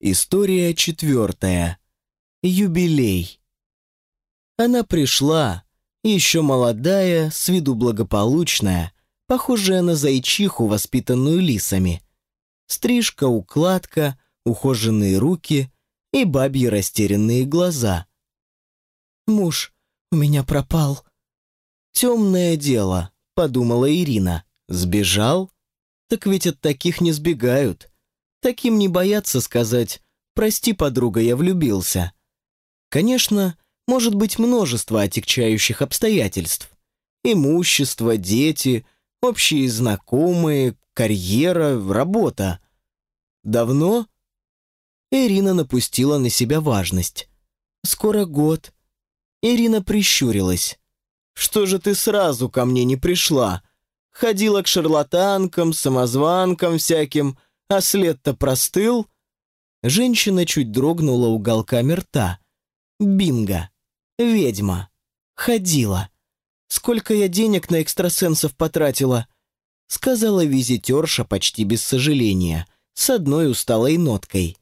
История четвертая. Юбилей. Она пришла, еще молодая, с виду благополучная, похожая на зайчиху, воспитанную лисами. Стрижка, укладка, ухоженные руки и бабьи растерянные глаза. «Муж у меня пропал». «Темное дело», — подумала Ирина. «Сбежал? Так ведь от таких не сбегают. Таким не боятся сказать «Прости, подруга, я влюбился». Конечно, может быть множество отягчающих обстоятельств. Имущество, дети, общие знакомые, карьера, работа. Давно? Ирина напустила на себя важность. «Скоро год». Ирина прищурилась. «Что же ты сразу ко мне не пришла? Ходила к шарлатанкам, самозванкам всяким, а след-то простыл?» Женщина чуть дрогнула уголками рта. «Бинго! Ведьма! Ходила! Сколько я денег на экстрасенсов потратила!» Сказала визитерша почти без сожаления, с одной усталой ноткой.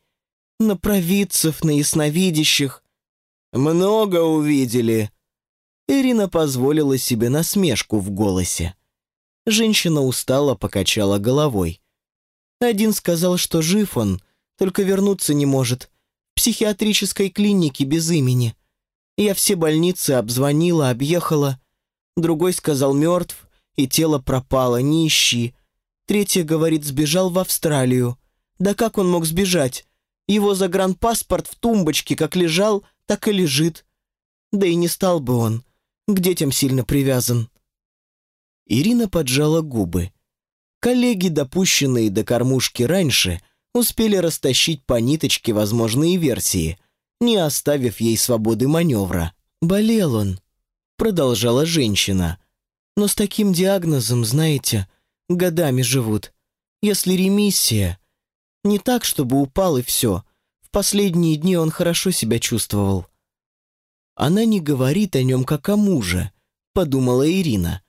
«На провидцев, на ясновидящих!» «Много увидели!» Ирина позволила себе насмешку в голосе. Женщина устало покачала головой. Один сказал, что жив он, только вернуться не может. В психиатрической клинике без имени. Я все больницы обзвонила, объехала. Другой сказал мертв, и тело пропало, не ищи. Третий, говорит, сбежал в Австралию. Да как он мог сбежать? Его загранпаспорт в тумбочке как лежал, так и лежит. Да и не стал бы он. К детям сильно привязан. Ирина поджала губы. Коллеги, допущенные до кормушки раньше, успели растащить по ниточке возможные версии, не оставив ей свободы маневра. «Болел он», — продолжала женщина. «Но с таким диагнозом, знаете, годами живут. Если ремиссия, не так, чтобы упал и все. В последние дни он хорошо себя чувствовал». «Она не говорит о нем как о муже», — подумала Ирина.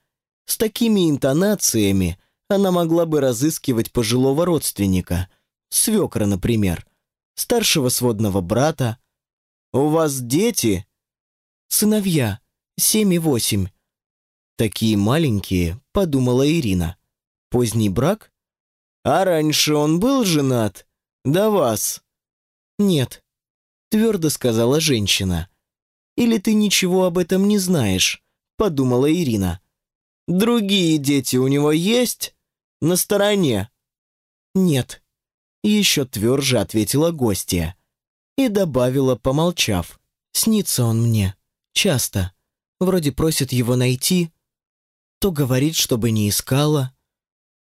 С такими интонациями она могла бы разыскивать пожилого родственника, свекра, например, старшего сводного брата. «У вас дети?» «Сыновья, семь и восемь». «Такие маленькие», — подумала Ирина. «Поздний брак?» «А раньше он был женат? До вас?» «Нет», — твердо сказала женщина. «Или ты ничего об этом не знаешь?» — подумала Ирина. Другие дети у него есть? На стороне?» «Нет», — еще тверже ответила гостья. И добавила, помолчав. «Снится он мне. Часто. Вроде просит его найти. То говорит, чтобы не искала».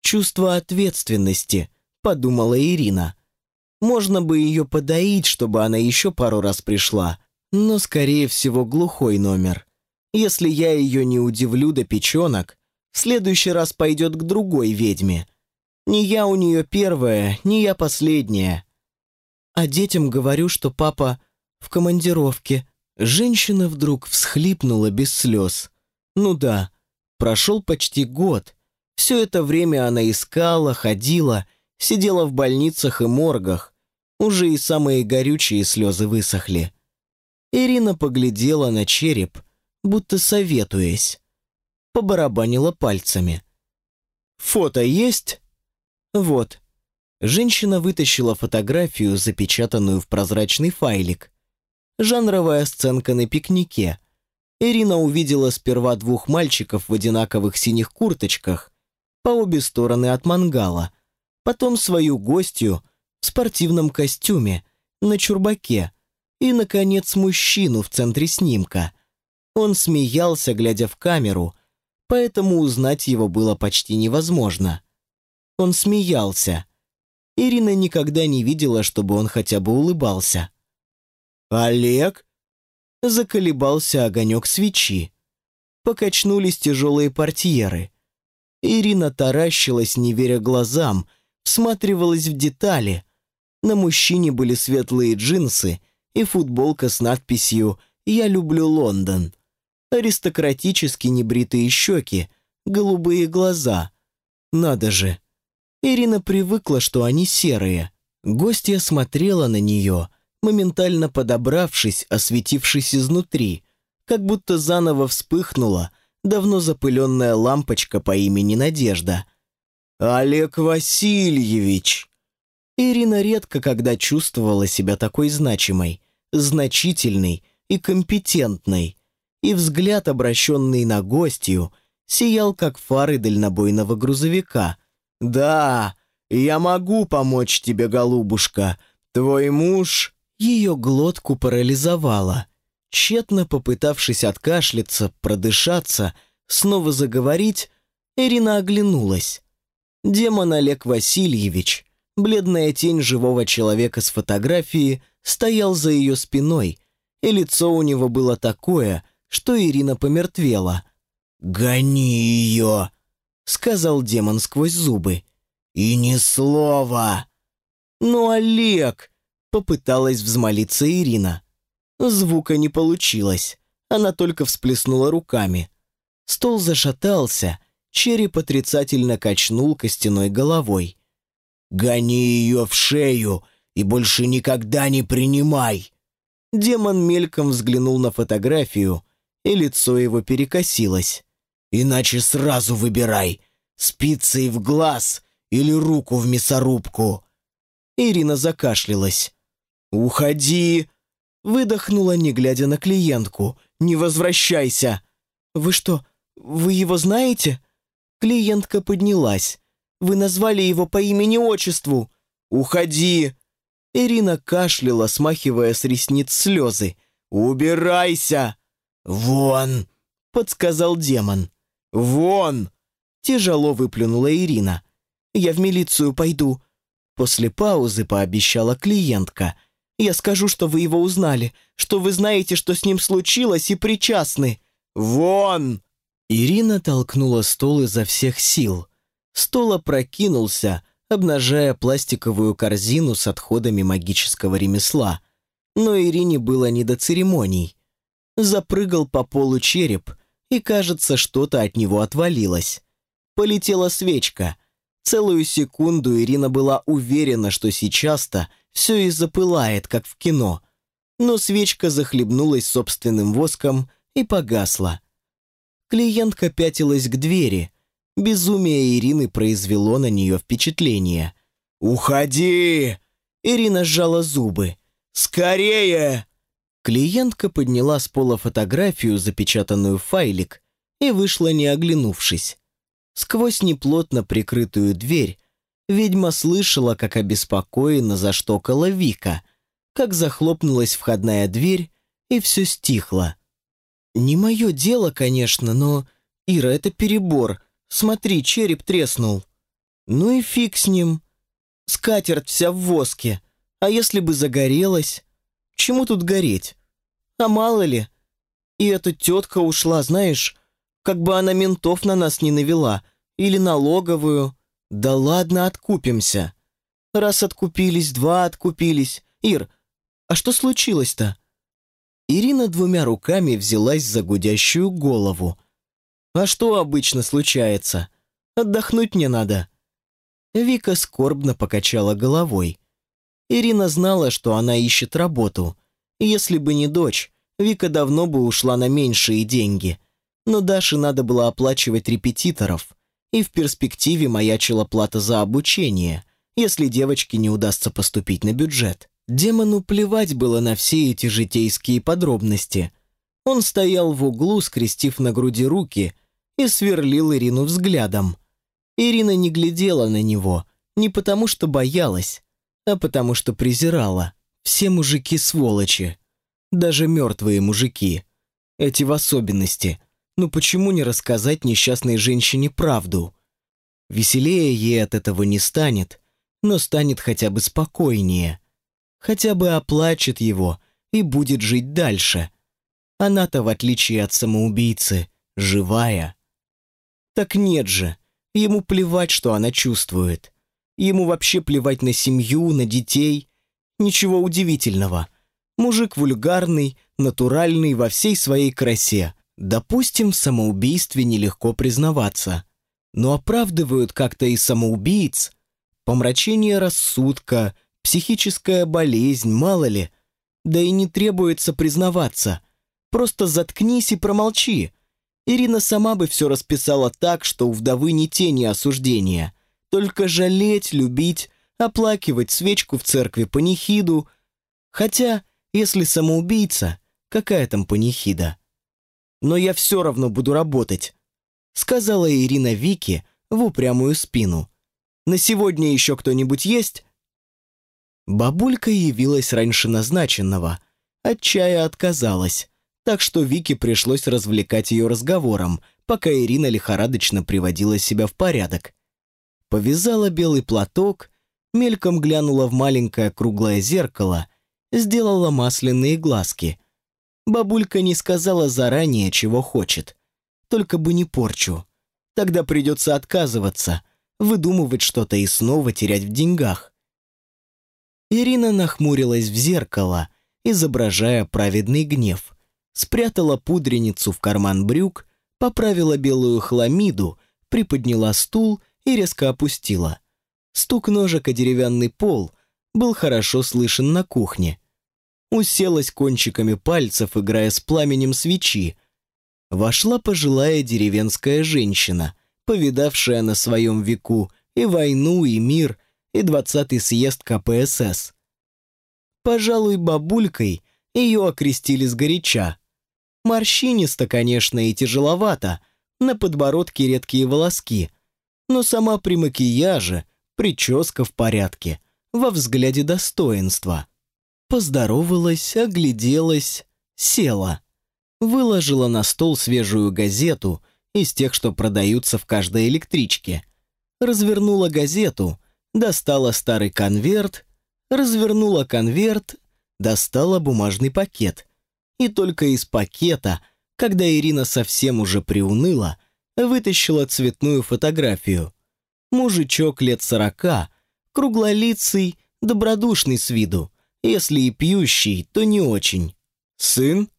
«Чувство ответственности», — подумала Ирина. «Можно бы ее подоить, чтобы она еще пару раз пришла, но, скорее всего, глухой номер. Если я ее не удивлю до печенок, в следующий раз пойдет к другой ведьме. Не я у нее первая, не я последняя. А детям говорю, что папа в командировке. Женщина вдруг всхлипнула без слез. Ну да, прошел почти год. Все это время она искала, ходила, сидела в больницах и моргах. Уже и самые горючие слезы высохли. Ирина поглядела на череп – будто советуясь. Побарабанила пальцами. «Фото есть?» «Вот». Женщина вытащила фотографию, запечатанную в прозрачный файлик. Жанровая сценка на пикнике. Ирина увидела сперва двух мальчиков в одинаковых синих курточках по обе стороны от мангала, потом свою гостью в спортивном костюме, на чурбаке и, наконец, мужчину в центре снимка – он смеялся, глядя в камеру, поэтому узнать его было почти невозможно. Он смеялся. Ирина никогда не видела, чтобы он хотя бы улыбался. «Олег?» Заколебался огонек свечи. Покачнулись тяжелые портьеры. Ирина таращилась, не веря глазам, всматривалась в детали. На мужчине были светлые джинсы и футболка с надписью «Я люблю Лондон» аристократически небритые щеки, голубые глаза. Надо же. Ирина привыкла, что они серые. Гостья смотрела на нее, моментально подобравшись, осветившись изнутри, как будто заново вспыхнула давно запыленная лампочка по имени Надежда. «Олег Васильевич!» Ирина редко когда чувствовала себя такой значимой, значительной и компетентной, и взгляд, обращенный на гостью, сиял, как фары дальнобойного грузовика. «Да, я могу помочь тебе, голубушка. Твой муж...» Ее глотку парализовало. Тщетно попытавшись откашляться, продышаться, снова заговорить, Ирина оглянулась. Демон Олег Васильевич, бледная тень живого человека с фотографии, стоял за ее спиной, и лицо у него было такое, что Ирина помертвела. «Гони ее!» — сказал демон сквозь зубы. «И ни слова!» «Ну, Олег!» — попыталась взмолиться Ирина. Звука не получилось. Она только всплеснула руками. Стол зашатался, череп отрицательно качнул костяной головой. «Гони ее в шею и больше никогда не принимай!» Демон мельком взглянул на фотографию, и лицо его перекосилось. «Иначе сразу выбирай, спицей в глаз или руку в мясорубку!» Ирина закашлялась. «Уходи!» Выдохнула, не глядя на клиентку. «Не возвращайся!» «Вы что, вы его знаете?» Клиентка поднялась. «Вы назвали его по имени-отчеству!» «Уходи!» Ирина кашляла, смахивая с ресниц слезы. «Убирайся!» «Вон!» — подсказал демон. «Вон!» — тяжело выплюнула Ирина. «Я в милицию пойду». После паузы пообещала клиентка — я скажу, что вы его узнали, что вы знаете, что с ним случилось и причастны. Вон!» Ирина толкнула стол изо всех сил. Стол опрокинулся, обнажая пластиковую корзину с отходами магического ремесла. Но Ирине было не до церемоний. Запрыгал по полу череп, и, кажется, что-то от него отвалилось. Полетела свечка. Целую секунду Ирина была уверена, что сейчас-то все и запылает, как в кино. Но свечка захлебнулась собственным воском и погасла. Клиентка пятилась к двери. Безумие Ирины произвело на нее впечатление. «Уходи!» Ирина сжала зубы. «Скорее!» Клиентка подняла с пола фотографию, запечатанную в файлик, и вышла, не оглянувшись. Сквозь неплотно прикрытую дверь Ведьма слышала, как обеспокоенно заштокала Вика, как захлопнулась входная дверь, и все стихло. «Не мое дело, конечно, но... Ира, это перебор. Смотри, череп треснул». «Ну и фиг с ним. Скатерть вся в воске. А если бы загорелась? Чему тут гореть? А мало ли? И эта тетка ушла, знаешь, как бы она ментов на нас не навела. Или налоговую. «Да ладно, откупимся. Раз откупились, два откупились. Ир, а что случилось-то?» Ирина двумя руками взялась за гудящую голову. «А что обычно случается? Отдохнуть мне надо». Вика скорбно покачала головой. Ирина знала, что она ищет работу. Если бы не дочь, Вика давно бы ушла на меньшие деньги. Но Даше надо было оплачивать репетиторов и в перспективе маячила плата за обучение, если девочке не удастся поступить на бюджет. Демону плевать было на все эти житейские подробности. Он стоял в углу, скрестив на груди руки, и сверлил Ирину взглядом. Ирина не глядела на него, не потому что боялась, а потому что презирала. Все мужики сволочи. Даже мертвые мужики. Эти в особенности – ну почему не рассказать несчастной женщине правду? Веселее ей от этого не станет, но станет хотя бы спокойнее. Хотя бы оплачет его и будет жить дальше. Она-то, в отличие от самоубийцы, живая. Так нет же, ему плевать, что она чувствует. Ему вообще плевать на семью, на детей. Ничего удивительного. Мужик вульгарный, натуральный во всей своей красе. Допустим, в самоубийстве нелегко признаваться, но оправдывают как-то и самоубийц. Помрачение рассудка, Психическая болезнь, мало ли. Да и не требуется признаваться. Просто заткнись и промолчи. Ирина сама бы все расписала так, что у вдовы не тени осуждения. Только жалеть, любить, оплакивать свечку в церкви панихиду. Хотя, если самоубийца, какая там панихида? Но я все равно буду работать, сказала Ирина Вике в упрямую спину. На сегодня еще кто-нибудь есть? Бабулька явилась раньше назначенного. От чая отказалась, так что Вике пришлось развлекать ее разговором, пока Ирина лихорадочно приводила себя в порядок. Повязала белый платок, мельком глянула в маленькое круглое зеркало, сделала масляные глазки. Бабулька не сказала заранее, чего хочет. Только бы не порчу. Тогда придется отказываться, выдумывать что-то и снова терять в деньгах. Ирина нахмурилась в зеркало, изображая праведный гнев, спрятала пудреницу в карман брюк, поправила белую хламиду, приподняла стул и резко опустила. Стук ножек о деревянный пол был хорошо слышен на кухне. Уселась кончиками пальцев, играя с пламенем свечи. Вошла пожилая деревенская женщина, повидавшая на своем веку и войну, и мир — и двадцатый съезд КПСС. Пожалуй, бабулькой ее окрестили сгоряча. Морщинисто, конечно, и тяжеловато, на подбородке редкие волоски, но сама при макияже, прическа в порядке, во взгляде достоинства. Поздоровалась, огляделась, села. Выложила на стол свежую газету из тех, что продаются в каждой электричке. Развернула газету — достала старый конверт, развернула конверт, достала бумажный пакет. И только из пакета, когда Ирина совсем уже приуныла, вытащила цветную фотографию. Мужичок лет сорока, круглолицый, добродушный с виду, если и пьющий, то не очень. «Сын?»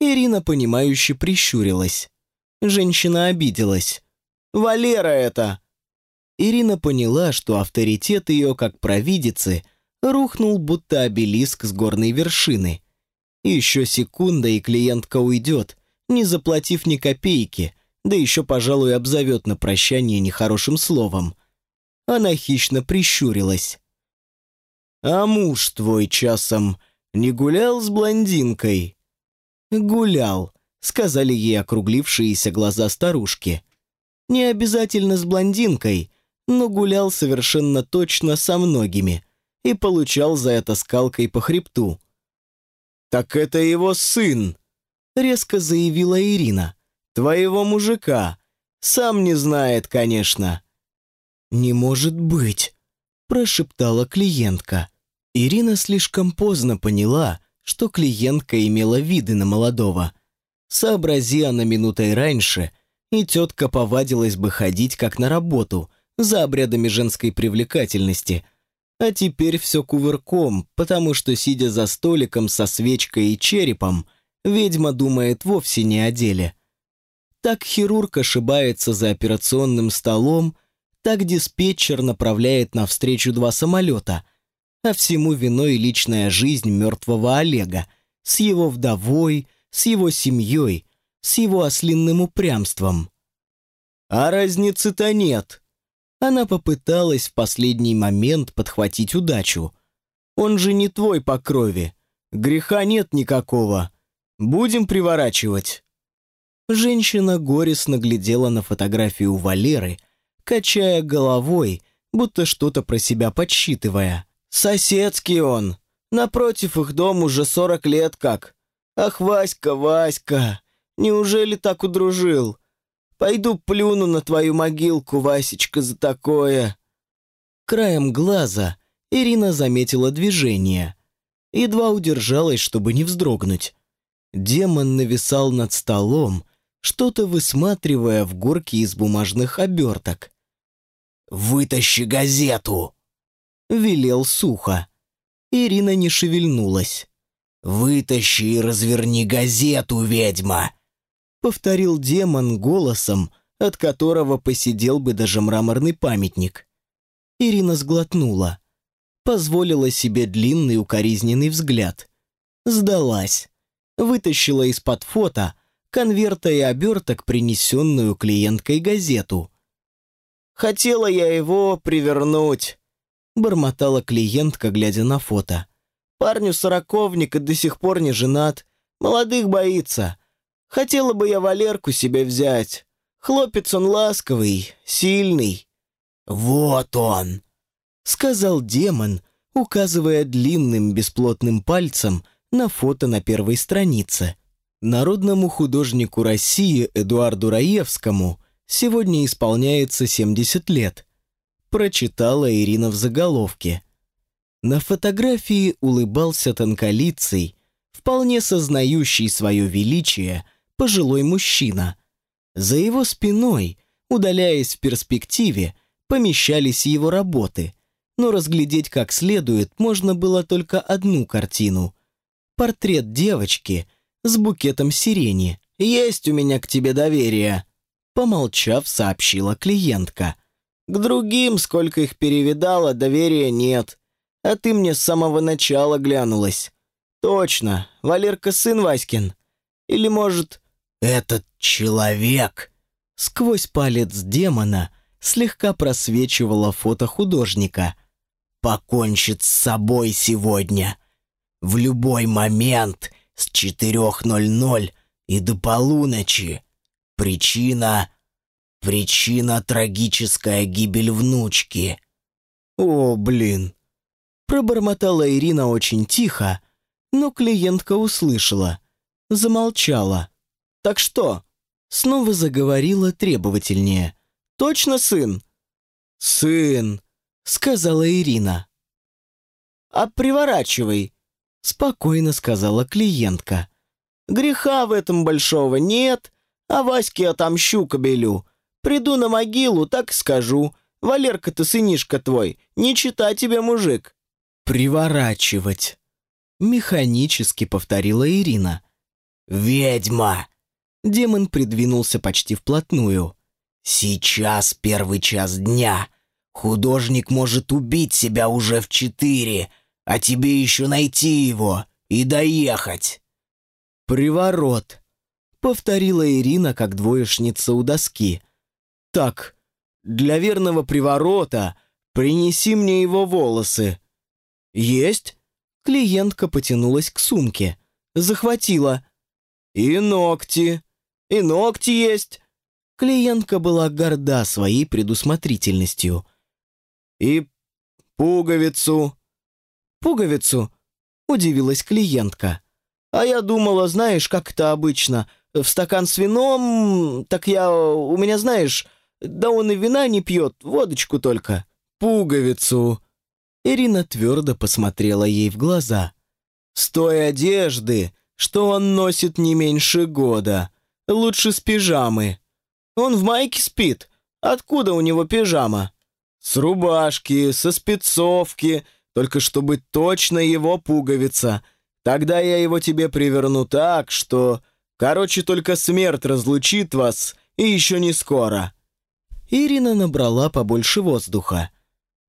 Ирина, понимающе прищурилась. Женщина обиделась. «Валера это!» Ирина поняла, что авторитет ее как провидицы рухнул, будто обелиск с горной вершины. Еще секунда, и клиентка уйдет, не заплатив ни копейки, да еще, пожалуй, обзовет на прощание нехорошим словом. Она хищно прищурилась. «А муж твой часом не гулял с блондинкой?» «Гулял», — сказали ей округлившиеся глаза старушки. «Не обязательно с блондинкой, но гулял совершенно точно со многими и получал за это скалкой по хребту. «Так это его сын!» — резко заявила Ирина. «Твоего мужика. Сам не знает, конечно». «Не может быть!» — прошептала клиентка. Ирина слишком поздно поняла, что клиентка имела виды на молодого. Сообрази она минутой раньше, и тетка повадилась бы ходить как на работу — за обрядами женской привлекательности. А теперь все кувырком, потому что, сидя за столиком со свечкой и черепом, ведьма думает вовсе не о деле. Так хирург ошибается за операционным столом, так диспетчер направляет навстречу два самолета, а всему виной личная жизнь мертвого Олега с его вдовой, с его семьей, с его ослинным упрямством. «А разницы-то нет», она попыталась в последний момент подхватить удачу. «Он же не твой по крови. Греха нет никакого. Будем приворачивать». Женщина горестно глядела на фотографию Валеры, качая головой, будто что-то про себя подсчитывая. «Соседский он. Напротив их дом уже сорок лет как. Ах, Васька, Васька, неужели так удружил? Пойду плюну на твою могилку, Васечка, за такое». Краем глаза Ирина заметила движение. Едва удержалась, чтобы не вздрогнуть. Демон нависал над столом, что-то высматривая в горке из бумажных оберток. «Вытащи газету!» — велел сухо. Ирина не шевельнулась. «Вытащи и разверни газету, ведьма!» повторил демон голосом, от которого посидел бы даже мраморный памятник. Ирина сглотнула. позволила себе длинный укоризненный взгляд. Сдалась. Вытащила из-под фото конверта и оберток принесенную клиенткой газету. «Хотела я его привернуть», — бормотала клиентка, глядя на фото. «Парню сороковник и до сих пор не женат. Молодых боится. Хотела бы я Валерку себе взять. Хлопец он ласковый, сильный». «Вот он!» — сказал демон, указывая длинным бесплотным пальцем на фото на первой странице. Народному художнику России Эдуарду Раевскому сегодня исполняется 70 лет. Прочитала Ирина в заголовке. На фотографии улыбался тонколицый, вполне сознающий свое величие, пожилой мужчина. За его спиной, удаляясь в перспективе, помещались его работы, но разглядеть как следует можно было только одну картину. Портрет девочки с букетом сирени. «Есть у меня к тебе доверие», — помолчав, сообщила клиентка. «К другим, сколько их перевидала, доверия нет. А ты мне с самого начала глянулась. Точно, Валерка сын Васькин. Или, может, этот человек?» Сквозь палец демона — слегка просвечивало фото художника. «Покончит с собой сегодня. В любой момент с 4.00 и до полуночи. Причина... Причина — трагическая гибель внучки». «О, блин!» Пробормотала Ирина очень тихо, но клиентка услышала. Замолчала. «Так что?» Снова заговорила требовательнее. Точно сын?» «Сын», — сказала Ирина. «А приворачивай», — спокойно сказала клиентка. «Греха в этом большого нет, а Ваське отомщу кобелю. Приду на могилу, так скажу. Валерка ты сынишка твой, не читай тебе мужик». «Приворачивать», — механически повторила Ирина. «Ведьма!» Демон придвинулся почти вплотную. Сейчас первый час дня. Художник может убить себя уже в четыре, а тебе еще найти его и доехать. Приворот, повторила Ирина, как двоечница у доски. Так, для верного приворота принеси мне его волосы. Есть? Клиентка потянулась к сумке, захватила. И ногти. И ногти есть. Клиентка была горда своей предусмотрительностью. «И пуговицу». «Пуговицу?» — удивилась клиентка. «А я думала, знаешь, как это обычно, в стакан с вином, так я, у меня, знаешь, да он и вина не пьет, водочку только. Пуговицу». Ирина твердо посмотрела ей в глаза. «С той одежды, что он носит не меньше года. Лучше с пижамы». Он в майке спит. Откуда у него пижама? С рубашки, со спецовки, только чтобы точно его пуговица. Тогда я его тебе приверну так, что... Короче, только смерть разлучит вас, и еще не скоро». Ирина набрала побольше воздуха.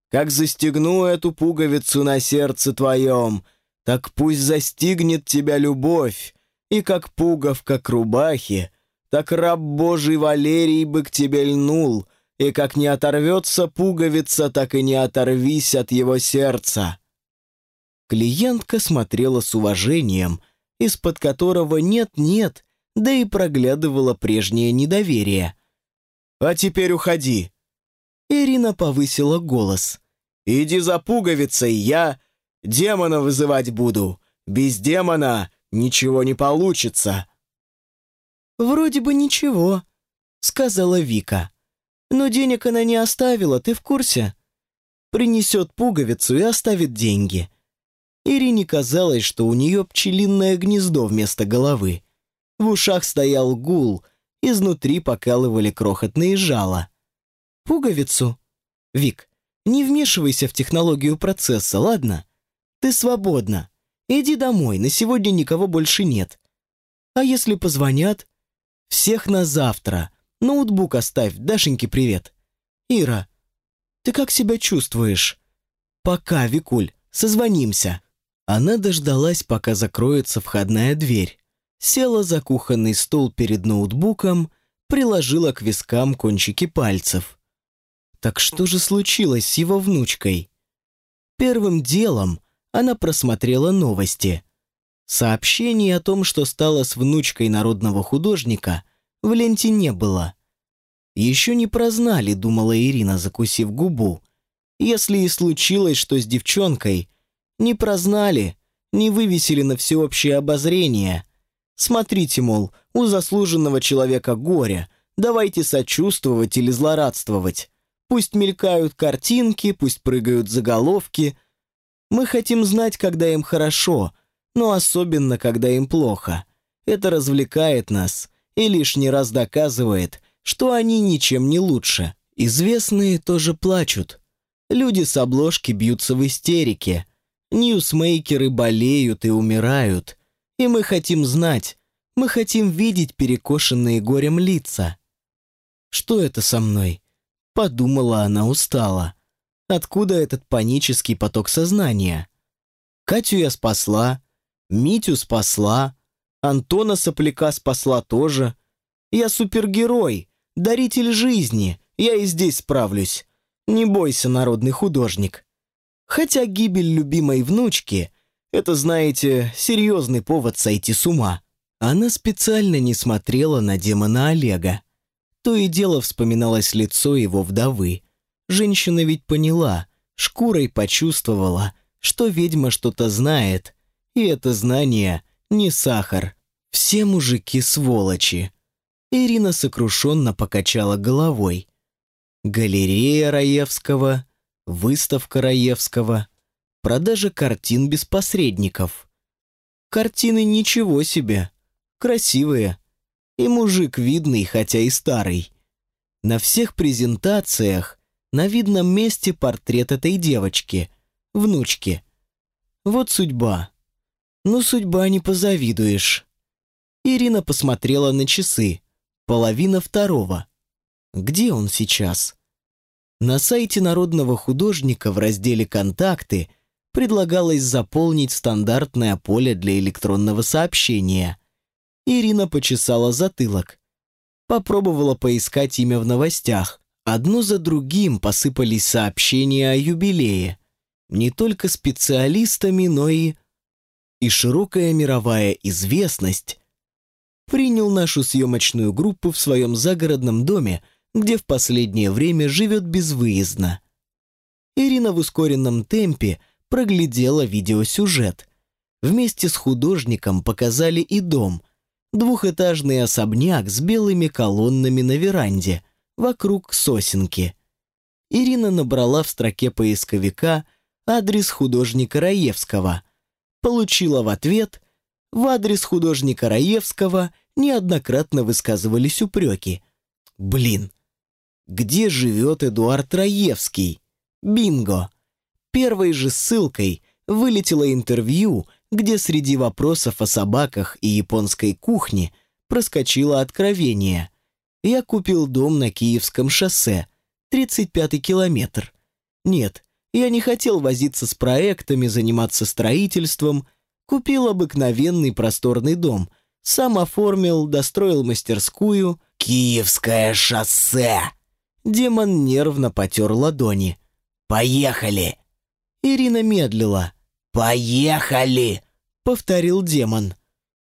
«Как застегну эту пуговицу на сердце твоем, так пусть застигнет тебя любовь, и как пуговка к рубахе, так раб Божий Валерий бы к тебе льнул, и как не оторвется пуговица, так и не оторвись от его сердца». Клиентка смотрела с уважением, из-под которого нет-нет, да и проглядывала прежнее недоверие. «А теперь уходи!» Ирина повысила голос. «Иди за пуговицей, я демона вызывать буду. Без демона ничего не получится». «Вроде бы ничего», — сказала Вика. «Но денег она не оставила, ты в курсе?» Принесет пуговицу и оставит деньги. Ирине казалось, что у нее пчелиное гнездо вместо головы. В ушах стоял гул, изнутри покалывали крохотные жала. «Пуговицу?» «Вик, не вмешивайся в технологию процесса, ладно? Ты свободна. Иди домой, на сегодня никого больше нет. А если позвонят, всех на завтра. Ноутбук оставь, Дашеньке привет. Ира, ты как себя чувствуешь? «Пока, Викуль, созвонимся». Она дождалась, пока закроется входная дверь. Села за кухонный стол перед ноутбуком, приложила к вискам кончики пальцев. Так что же случилось с его внучкой? Первым делом она просмотрела новости. Сообщений о том, что стало с внучкой народного художника, в ленте не было. Еще не прознали, думала Ирина, закусив губу. Если и случилось что с девчонкой, не прознали, не вывесили на всеобщее обозрение. Смотрите, мол, у заслуженного человека горе, давайте сочувствовать или злорадствовать. Пусть мелькают картинки, пусть прыгают заголовки. Мы хотим знать, когда им хорошо, но особенно, когда им плохо. Это развлекает нас и лишний раз доказывает, что они ничем не лучше. Известные тоже плачут. Люди с обложки бьются в истерике. Ньюсмейкеры болеют и умирают. И мы хотим знать, мы хотим видеть перекошенные горем лица. Что это со мной? Подумала она устала. Откуда этот панический поток сознания? Катю я спасла, Митю спасла, Антона Сопляка спасла тоже. Я супергерой, даритель жизни, я и здесь справлюсь. Не бойся, народный художник. Хотя гибель любимой внучки — это, знаете, серьезный повод сойти с ума. Она специально не смотрела на демона Олега. То и дело вспоминалось лицо его вдовы. Женщина ведь поняла, шкурой почувствовала, что ведьма что-то знает, и это знание не сахар. Все мужики сволочи. Ирина сокрушенно покачала головой. Галерея Раевского, выставка Раевского, продажа картин без посредников. Картины ничего себе, красивые. И мужик видный, хотя и старый. На всех презентациях на видном месте портрет этой девочки, внучки. Вот судьба. Ну, судьба не позавидуешь. Ирина посмотрела на часы. Половина второго. Где он сейчас? На сайте народного художника в разделе «Контакты» предлагалось заполнить стандартное поле для электронного сообщения. Ирина почесала затылок. Попробовала поискать имя в новостях. Одно за другим посыпались сообщения о юбилее. Не только специалистами, но и... И широкая мировая известность принял нашу съемочную группу в своем загородном доме, где в последнее время живет безвыездно. Ирина в ускоренном темпе проглядела видеосюжет. Вместе с художником показали и дом, двухэтажный особняк с белыми колоннами на веранде, вокруг сосенки. Ирина набрала в строке поисковика адрес художника Раевского, получила в ответ в адрес художника Раевского неоднократно высказывались упреки. Блин, где живет Эдуард Раевский? Бинго! Первой же ссылкой вылетело интервью, где среди вопросов о собаках и японской кухне проскочило откровение. Я купил дом на Киевском шоссе, 35-й километр. Нет, я не хотел возиться с проектами, заниматься строительством, Купил обыкновенный просторный дом, сам оформил, достроил мастерскую. «Киевское шоссе!» Демон нервно потер ладони. «Поехали!» Ирина медлила. «Поехали!» — повторил демон.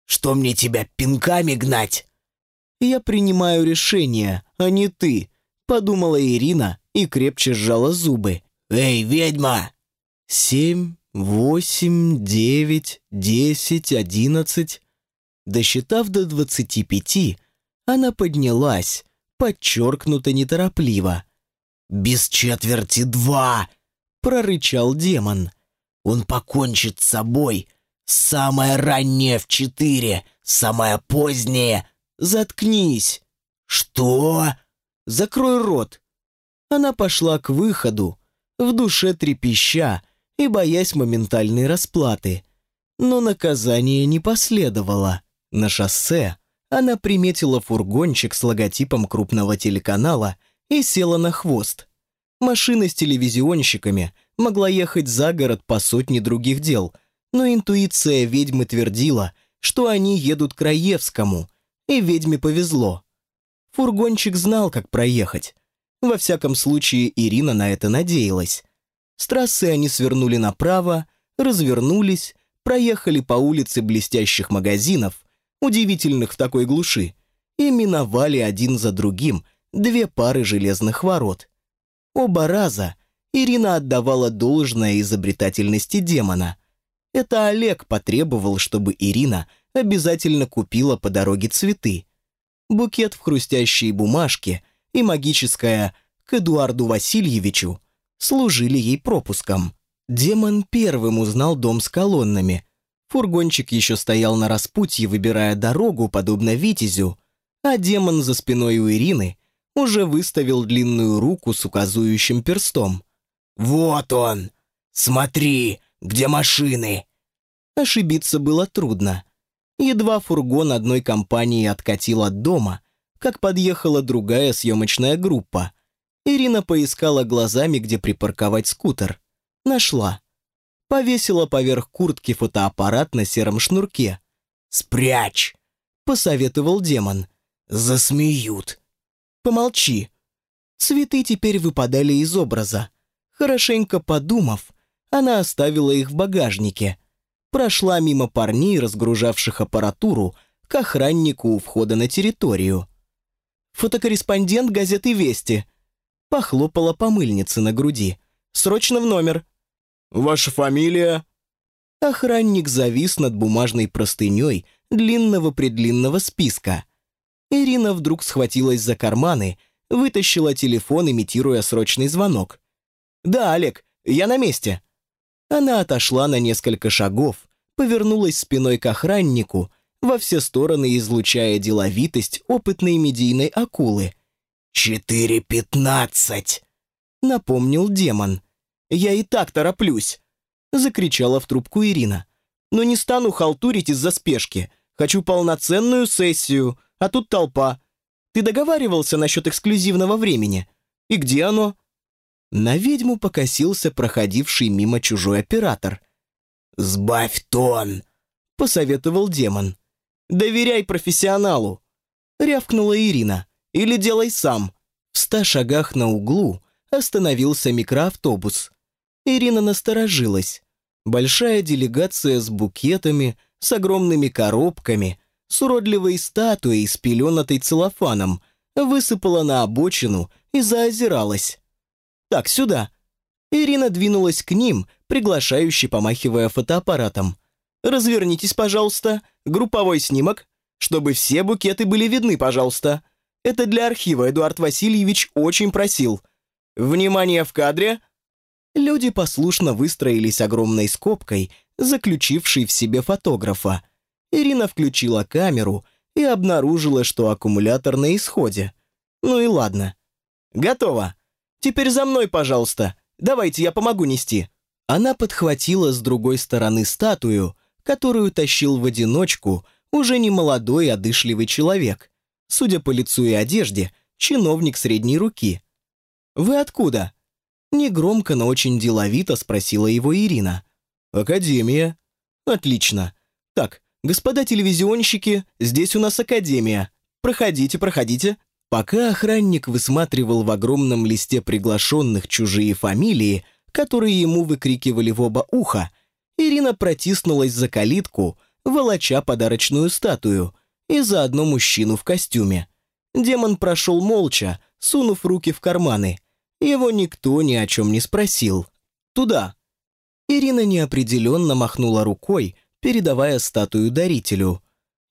«Что мне тебя пинками гнать?» «Я принимаю решение, а не ты», — подумала Ирина и крепче сжала зубы. «Эй, ведьма!» «Семь, восемь, девять, десять, одиннадцать. Досчитав до двадцати пяти, она поднялась, подчеркнуто неторопливо. «Без четверти два!» — прорычал демон. «Он покончит с собой. Самое раннее в четыре, самое позднее. Заткнись!» «Что?» «Закрой рот!» Она пошла к выходу, в душе трепеща, и боясь моментальной расплаты. Но наказание не последовало. На шоссе она приметила фургончик с логотипом крупного телеканала и села на хвост. Машина с телевизионщиками могла ехать за город по сотне других дел, но интуиция ведьмы твердила, что они едут к Раевскому, и ведьме повезло. Фургончик знал, как проехать. Во всяком случае, Ирина на это надеялась. С трассы они свернули направо, развернулись, проехали по улице блестящих магазинов, удивительных в такой глуши, и миновали один за другим две пары железных ворот. Оба раза Ирина отдавала должное изобретательности демона. Это Олег потребовал, чтобы Ирина обязательно купила по дороге цветы. Букет в хрустящей бумажке и магическая к Эдуарду Васильевичу служили ей пропуском. Демон первым узнал дом с колоннами. Фургончик еще стоял на распутье, выбирая дорогу, подобно Витязю, а демон за спиной у Ирины уже выставил длинную руку с указующим перстом. «Вот он! Смотри, где машины!» Ошибиться было трудно. Едва фургон одной компании откатил от дома, как подъехала другая съемочная группа. Ирина поискала глазами, где припарковать скутер. Нашла. Повесила поверх куртки фотоаппарат на сером шнурке. «Спрячь!» — посоветовал демон. «Засмеют!» «Помолчи!» Цветы теперь выпадали из образа. Хорошенько подумав, она оставила их в багажнике. Прошла мимо парней, разгружавших аппаратуру, к охраннику у входа на территорию. «Фотокорреспондент газеты «Вести», похлопала по мыльнице на груди. «Срочно в номер!» «Ваша фамилия?» Охранник завис над бумажной простыней длинного-предлинного списка. Ирина вдруг схватилась за карманы, вытащила телефон, имитируя срочный звонок. «Да, Олег, я на месте!» Она отошла на несколько шагов, повернулась спиной к охраннику, во все стороны излучая деловитость опытной медийной акулы – «Четыре пятнадцать!» — напомнил демон. «Я и так тороплюсь!» — закричала в трубку Ирина. «Но не стану халтурить из-за спешки. Хочу полноценную сессию, а тут толпа. Ты договаривался насчет эксклюзивного времени? И где оно?» На ведьму покосился проходивший мимо чужой оператор. «Сбавь тон!» — посоветовал демон. «Доверяй профессионалу!» — рявкнула Ирина. Или делай сам». В ста шагах на углу остановился микроавтобус. Ирина насторожилась. Большая делегация с букетами, с огромными коробками, с уродливой статуей, с пеленатой целлофаном, высыпала на обочину и заозиралась. «Так, сюда!» Ирина двинулась к ним, приглашающе помахивая фотоаппаратом. «Развернитесь, пожалуйста. Групповой снимок. Чтобы все букеты были видны, пожалуйста. Это для архива Эдуард Васильевич очень просил. Внимание в кадре!» Люди послушно выстроились огромной скобкой, заключившей в себе фотографа. Ирина включила камеру и обнаружила, что аккумулятор на исходе. Ну и ладно. «Готово. Теперь за мной, пожалуйста. Давайте я помогу нести». Она подхватила с другой стороны статую, которую тащил в одиночку уже не молодой одышливый человек судя по лицу и одежде, чиновник средней руки. «Вы откуда?» Негромко, но очень деловито спросила его Ирина. «Академия». «Отлично. Так, господа телевизионщики, здесь у нас академия. Проходите, проходите». Пока охранник высматривал в огромном листе приглашенных чужие фамилии, которые ему выкрикивали в оба уха, Ирина протиснулась за калитку, волоча подарочную статую – и заодно мужчину в костюме. Демон прошел молча, сунув руки в карманы. Его никто ни о чем не спросил. «Туда!» Ирина неопределенно махнула рукой, передавая статую дарителю.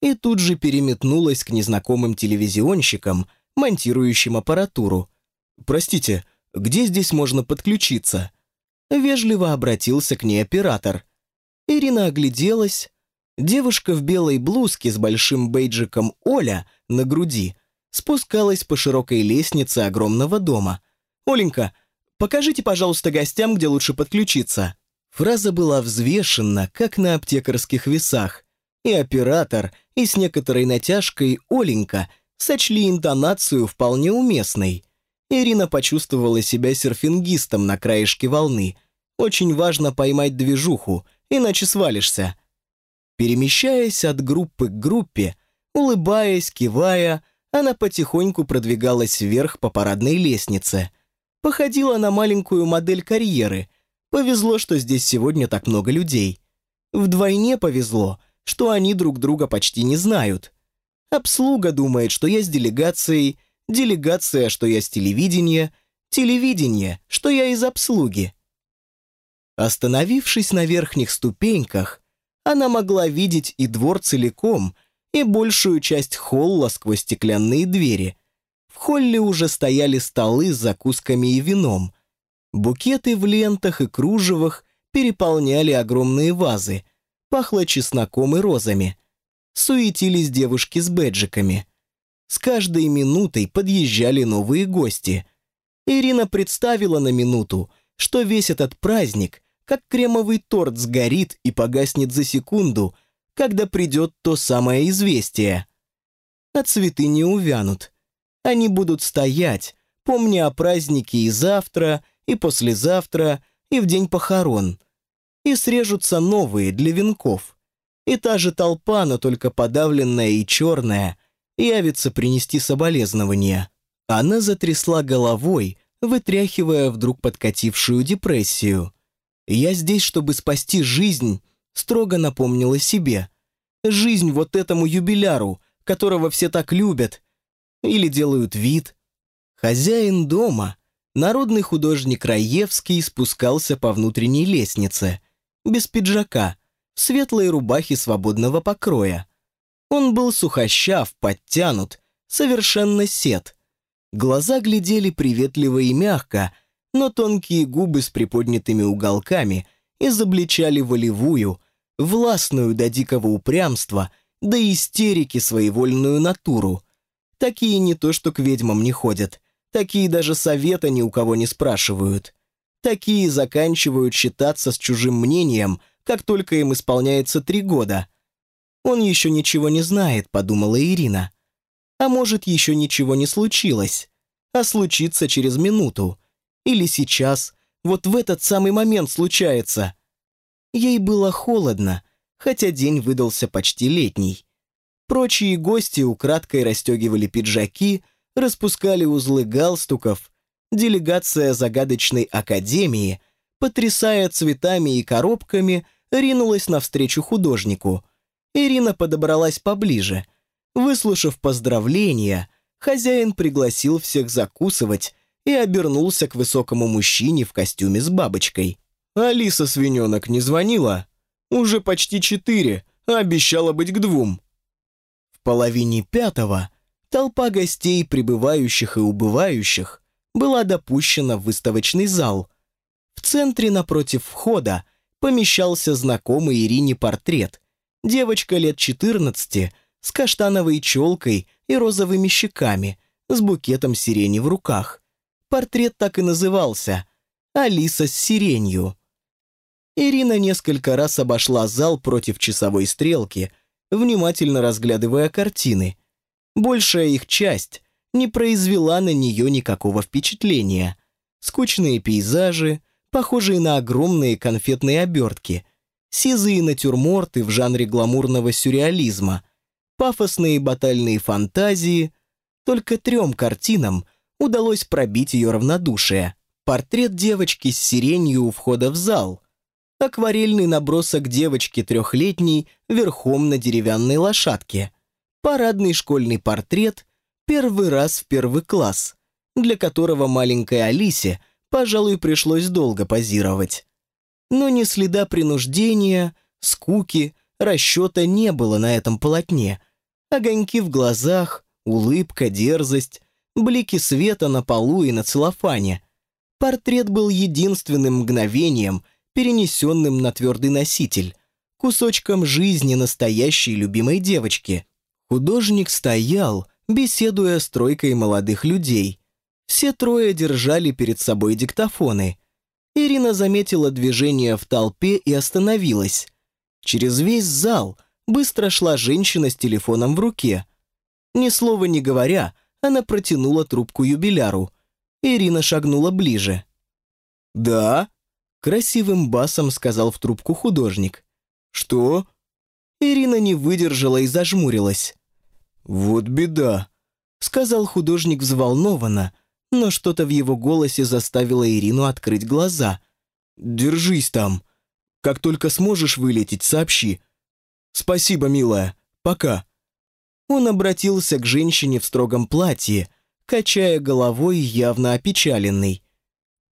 И тут же переметнулась к незнакомым телевизионщикам, монтирующим аппаратуру. «Простите, где здесь можно подключиться?» Вежливо обратился к ней оператор. Ирина огляделась, Девушка в белой блузке с большим бейджиком Оля на груди спускалась по широкой лестнице огромного дома. «Оленька, покажите, пожалуйста, гостям, где лучше подключиться». Фраза была взвешена, как на аптекарских весах. И оператор, и с некоторой натяжкой Оленька сочли интонацию вполне уместной. Ирина почувствовала себя серфингистом на краешке волны. Очень важно поймать движуху, иначе свалишься. Перемещаясь от группы к группе, улыбаясь, кивая, она потихоньку продвигалась вверх по парадной лестнице. Походила на маленькую модель карьеры. Повезло, что здесь сегодня так много людей. Вдвойне повезло, что они друг друга почти не знают. Обслуга думает, что я с делегацией, делегация, что я с телевидения, телевидение, что я из обслуги. Остановившись на верхних ступеньках, она могла видеть и двор целиком – и большую часть холла сквозь стеклянные двери. В холле уже стояли столы с закусками и вином. Букеты в лентах и кружевах переполняли огромные вазы. Пахло чесноком и розами. Суетились девушки с бэджиками. С каждой минутой подъезжали новые гости. Ирина представила на минуту, что весь этот праздник, как кремовый торт сгорит и погаснет за секунду – когда придет то самое известие. А цветы не увянут. Они будут стоять, помня о празднике и завтра, и послезавтра, и в день похорон. И срежутся новые для венков. И та же толпа, но только подавленная и черная, явится принести соболезнования. Она затрясла головой, вытряхивая вдруг подкатившую депрессию. «Я здесь, чтобы спасти жизнь строго напомнила себе. Жизнь вот этому юбиляру, которого все так любят. Или делают вид. Хозяин дома, народный художник Раевский, спускался по внутренней лестнице, без пиджака, в светлой рубахе свободного покроя. Он был сухощав, подтянут, совершенно сед. Глаза глядели приветливо и мягко, но тонкие губы с приподнятыми уголками – изобличали волевую, властную до дикого упрямства, до истерики своевольную натуру. Такие не то что к ведьмам не ходят, такие даже совета ни у кого не спрашивают. Такие заканчивают считаться с чужим мнением, как только им исполняется три года. «Он еще ничего не знает», — подумала Ирина. «А может, еще ничего не случилось, а случится через минуту. Или сейчас, вот в этот самый момент случается. Ей было холодно, хотя день выдался почти летний. Прочие гости украдкой расстегивали пиджаки, распускали узлы галстуков. Делегация загадочной академии, потрясая цветами и коробками, ринулась навстречу художнику. Ирина подобралась поближе. Выслушав поздравления, хозяин пригласил всех закусывать, и обернулся к высокому мужчине в костюме с бабочкой. «Алиса свиненок не звонила? Уже почти четыре, а обещала быть к двум». В половине пятого толпа гостей, прибывающих и убывающих, была допущена в выставочный зал. В центре напротив входа помещался знакомый Ирине портрет. Девочка лет 14 с каштановой челкой и розовыми щеками, с букетом сирени в руках. Портрет так и назывался «Алиса с сиренью». Ирина несколько раз обошла зал против часовой стрелки, внимательно разглядывая картины. Большая их часть не произвела на нее никакого впечатления. Скучные пейзажи, похожие на огромные конфетные обертки, сизые натюрморты в жанре гламурного сюрреализма, пафосные батальные фантазии. Только трем картинам – удалось пробить ее равнодушие. Портрет девочки с сиренью у входа в зал. Акварельный набросок девочки трехлетней верхом на деревянной лошадке. Парадный школьный портрет первый раз в первый класс, для которого маленькой Алисе, пожалуй, пришлось долго позировать. Но ни следа принуждения, скуки, расчета не было на этом полотне. Огоньки в глазах, улыбка, дерзость, блики света на полу и на целлофане. Портрет был единственным мгновением, перенесенным на твердый носитель, кусочком жизни настоящей любимой девочки. Художник стоял, беседуя с тройкой молодых людей. Все трое держали перед собой диктофоны. Ирина заметила движение в толпе и остановилась. Через весь зал быстро шла женщина с телефоном в руке. Ни слова не говоря, она протянула трубку юбиляру. Ирина шагнула ближе. «Да?» — красивым басом сказал в трубку художник. «Что?» Ирина не выдержала и зажмурилась. «Вот беда», — сказал художник взволнованно, но что-то в его голосе заставило Ирину открыть глаза. «Держись там. Как только сможешь вылететь, сообщи. Спасибо, милая. Пока». Он обратился к женщине в строгом платье, качая головой, явно опечаленный.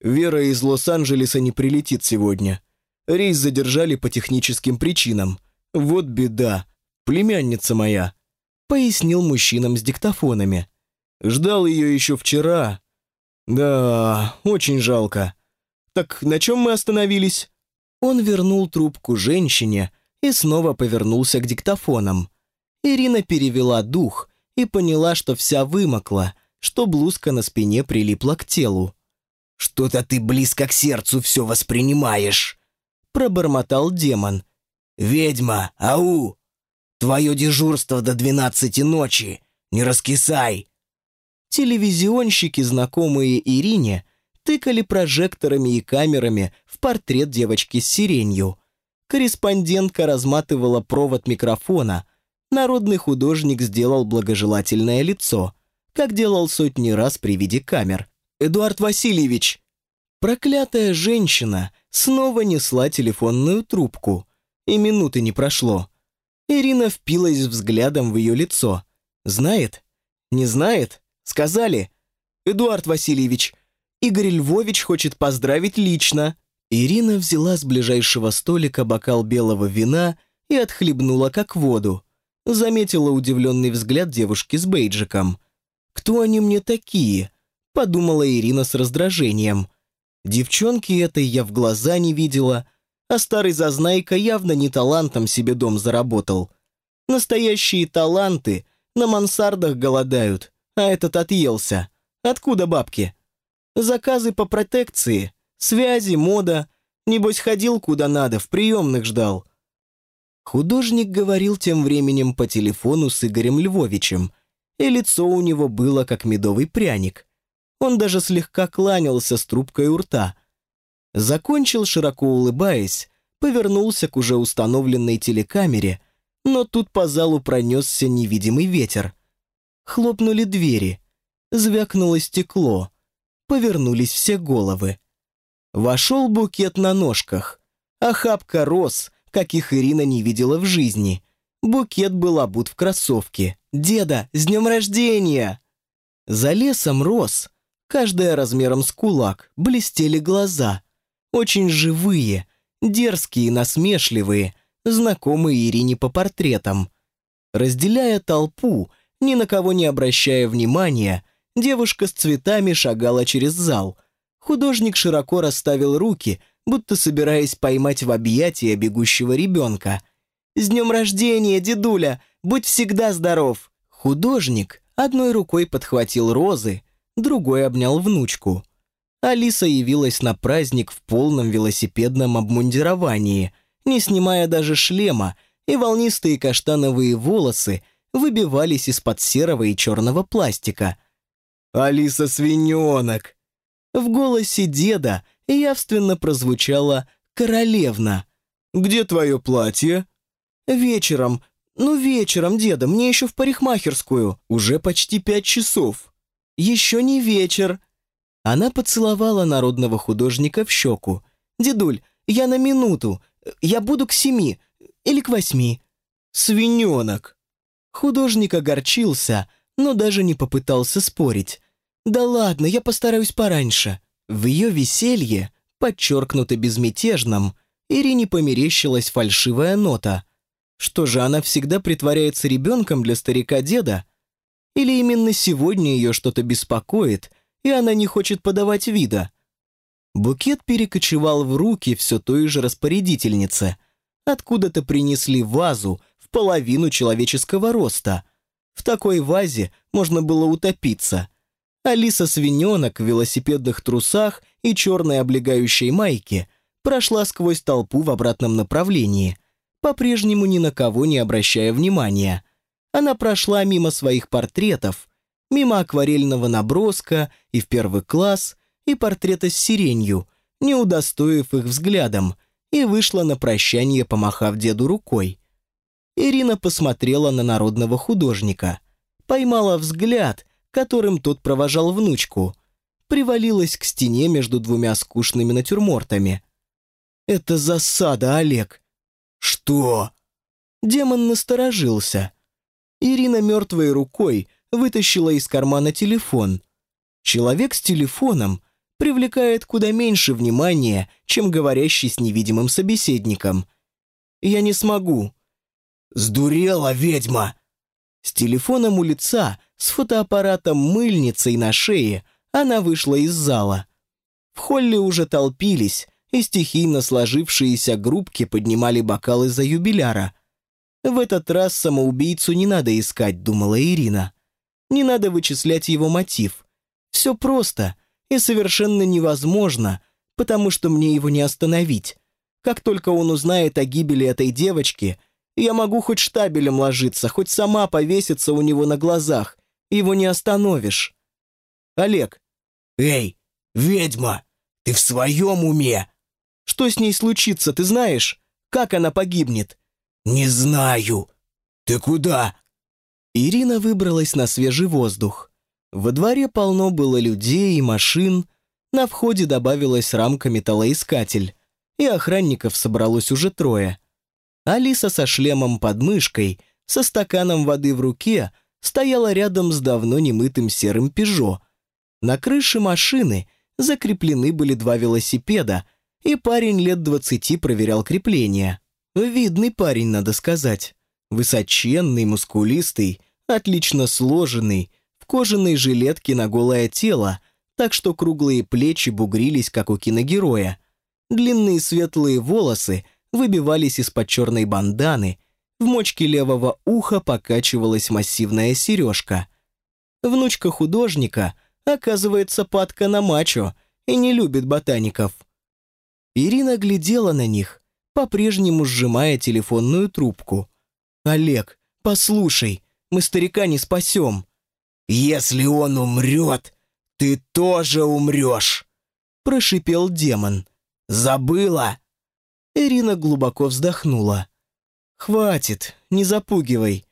«Вера из Лос-Анджелеса не прилетит сегодня. Рейс задержали по техническим причинам. Вот беда. Племянница моя», — пояснил мужчинам с диктофонами. «Ждал ее еще вчера. Да, очень жалко. Так на чем мы остановились?» Он вернул трубку женщине и снова повернулся к диктофонам. Ирина перевела дух и поняла, что вся вымокла, что блузка на спине прилипла к телу. «Что-то ты близко к сердцу все воспринимаешь», — пробормотал демон. «Ведьма, ау! Твое дежурство до двенадцати ночи! Не раскисай!» Телевизионщики, знакомые Ирине, тыкали прожекторами и камерами в портрет девочки с сиренью. Корреспондентка разматывала провод микрофона — народный художник сделал благожелательное лицо, как делал сотни раз при виде камер. «Эдуард Васильевич!» Проклятая женщина снова несла телефонную трубку, и минуты не прошло. Ирина впилась взглядом в ее лицо. «Знает? Не знает? Сказали?» «Эдуард Васильевич, Игорь Львович хочет поздравить лично». Ирина взяла с ближайшего столика бокал белого вина и отхлебнула как воду заметила удивленный взгляд девушки с бейджиком. «Кто они мне такие?» – подумала Ирина с раздражением. Девчонки этой я в глаза не видела, а старый зазнайка явно не талантом себе дом заработал. Настоящие таланты на мансардах голодают, а этот отъелся. Откуда бабки? Заказы по протекции, связи, мода. Небось, ходил куда надо, в приемных ждал. Художник говорил тем временем по телефону с Игорем Львовичем, и лицо у него было как медовый пряник. Он даже слегка кланялся с трубкой у рта. Закончил, широко улыбаясь, повернулся к уже установленной телекамере, но тут по залу пронесся невидимый ветер. Хлопнули двери, звякнуло стекло, повернулись все головы. Вошел букет на ножках, охапка роз — каких Ирина не видела в жизни. Букет был обут в кроссовке. «Деда, с днем рождения!» За лесом рос, каждая размером с кулак, блестели глаза. Очень живые, дерзкие, насмешливые, знакомые Ирине по портретам. Разделяя толпу, ни на кого не обращая внимания, девушка с цветами шагала через зал. Художник широко расставил руки, будто собираясь поймать в объятия бегущего ребенка. «С днем рождения, дедуля! Будь всегда здоров!» Художник одной рукой подхватил розы, другой обнял внучку. Алиса явилась на праздник в полном велосипедном обмундировании, не снимая даже шлема, и волнистые каштановые волосы выбивались из-под серого и черного пластика. «Алиса свиненок!» В голосе деда явственно прозвучала «королевна». «Где твое платье?» «Вечером. Ну, вечером, деда, мне еще в парикмахерскую. Уже почти пять часов». «Еще не вечер». Она поцеловала народного художника в щеку. «Дедуль, я на минуту. Я буду к семи или к восьми». «Свиненок». Художник огорчился, но даже не попытался спорить. «Да ладно, я постараюсь пораньше». В ее веселье, подчеркнуто безмятежном, Ирине померещилась фальшивая нота. Что же, она всегда притворяется ребенком для старика-деда? Или именно сегодня ее что-то беспокоит, и она не хочет подавать вида? Букет перекочевал в руки все той же распорядительницы. Откуда-то принесли вазу в половину человеческого роста. В такой вазе можно было утопиться – Алиса-свиненок в велосипедных трусах и черной облегающей майке прошла сквозь толпу в обратном направлении, по-прежнему ни на кого не обращая внимания. Она прошла мимо своих портретов, Мимо акварельного наброска и в первый класс, и портрета с сиренью, не удостоив их взглядом, и вышла на прощание, помахав деду рукой. Ирина посмотрела на народного художника, поймала взгляд, которым тот провожал внучку, привалилась к стене между двумя скучными натюрмортами. «Это засада, Олег!» «Что?» Демон насторожился. Ирина мертвой рукой вытащила из кармана телефон. Человек с телефоном привлекает куда меньше внимания, чем говорящий с невидимым собеседником. «Я не смогу». «Сдурела ведьма!» С телефоном у лица, с фотоаппаратом мыльницей на шее, она вышла из зала. В холле уже толпились, и стихийно сложившиеся группки поднимали бокалы за юбиляра. В этот раз самоубийцу не надо искать, думала Ирина. Не надо вычислять его мотив. Все просто и совершенно невозможно, потому что мне его не остановить. Как только он узнает о гибели этой девочки, я могу хоть штабелем ложиться, хоть сама повеситься у него на глазах. Его не остановишь. Олег. Эй, ведьма, ты в своем уме? Что с ней случится, ты знаешь? Как она погибнет? Не знаю. Ты куда? Ирина выбралась на свежий воздух. Во дворе полно было людей и машин, на входе добавилась рамка металлоискатель, и охранников собралось уже трое. Алиса со шлемом под мышкой, со стаканом воды в руке, стояла рядом с давно немытым серым «Пежо». На крыше машины закреплены были два велосипеда, и парень лет двадцати проверял крепление. Видный парень, надо сказать. Высоченный, мускулистый, отлично сложенный, в кожаной жилетке на голое тело, так что круглые плечи бугрились, как у киногероя. Длинные светлые волосы выбивались из-под черной банданы, в мочке левого уха покачивалась массивная сережка. Внучка художника, оказывается, падка на мачо и не любит ботаников. Ирина глядела на них, по-прежнему сжимая телефонную трубку. «Олег, послушай, мы старика не спасем». «Если он умрет, ты тоже умрешь», — прошипел демон. «Забыла?» Ирина глубоко вздохнула. «Хватит, не запугивай.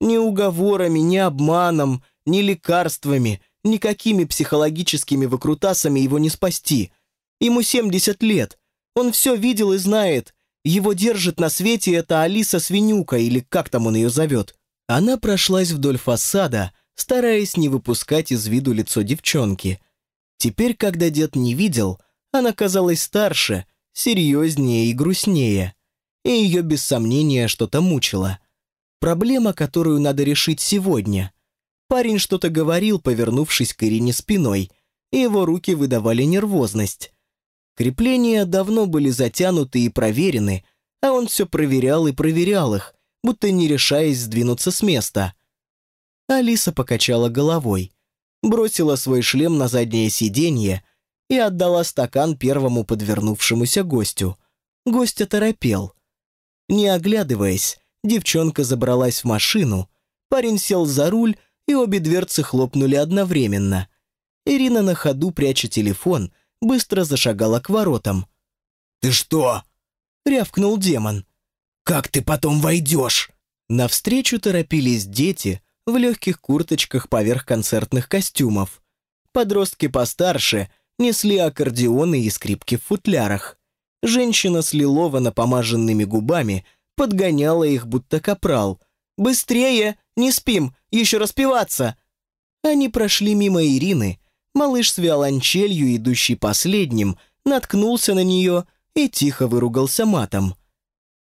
Ни уговорами, ни обманом, ни лекарствами, никакими психологическими выкрутасами его не спасти. Ему 70 лет. Он все видел и знает. Его держит на свете эта Алиса Свинюка, или как там он ее зовет. Она прошлась вдоль фасада, стараясь не выпускать из виду лицо девчонки. Теперь, когда дед не видел, она казалась старше, серьезнее и грустнее. И ее без сомнения что-то мучило. Проблема, которую надо решить сегодня. Парень что-то говорил, повернувшись к Ирине спиной, и его руки выдавали нервозность. Крепления давно были затянуты и проверены, а он все проверял и проверял их, будто не решаясь сдвинуться с места. Алиса покачала головой, бросила свой шлем на заднее сиденье и отдала стакан первому подвернувшемуся гостю. Гость оторопел. Не оглядываясь, девчонка забралась в машину, парень сел за руль, и обе дверцы хлопнули одновременно. Ирина на ходу, пряча телефон, быстро зашагала к воротам. «Ты что?» — рявкнул демон. Как ты потом войдешь?» Навстречу торопились дети в легких курточках поверх концертных костюмов. Подростки постарше несли аккордеоны и скрипки в футлярах. Женщина с лилово напомаженными губами подгоняла их, будто капрал. «Быстрее! Не спим! Еще распеваться!» Они прошли мимо Ирины. Малыш с виолончелью, идущий последним, наткнулся на нее и тихо выругался матом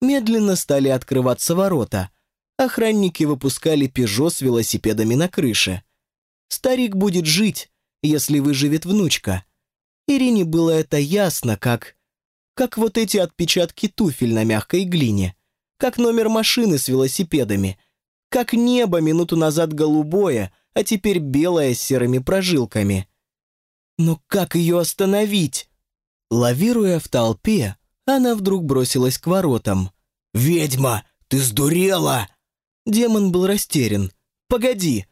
медленно стали открываться ворота. Охранники выпускали «Пежо» с велосипедами на крыше. Старик будет жить, если выживет внучка. Ирине было это ясно, как... Как вот эти отпечатки туфель на мягкой глине. Как номер машины с велосипедами. Как небо минуту назад голубое, а теперь белое с серыми прожилками. Но как ее остановить? Лавируя в толпе, она вдруг бросилась к воротам. «Ведьма, ты сдурела!» Демон был растерян. «Погоди!»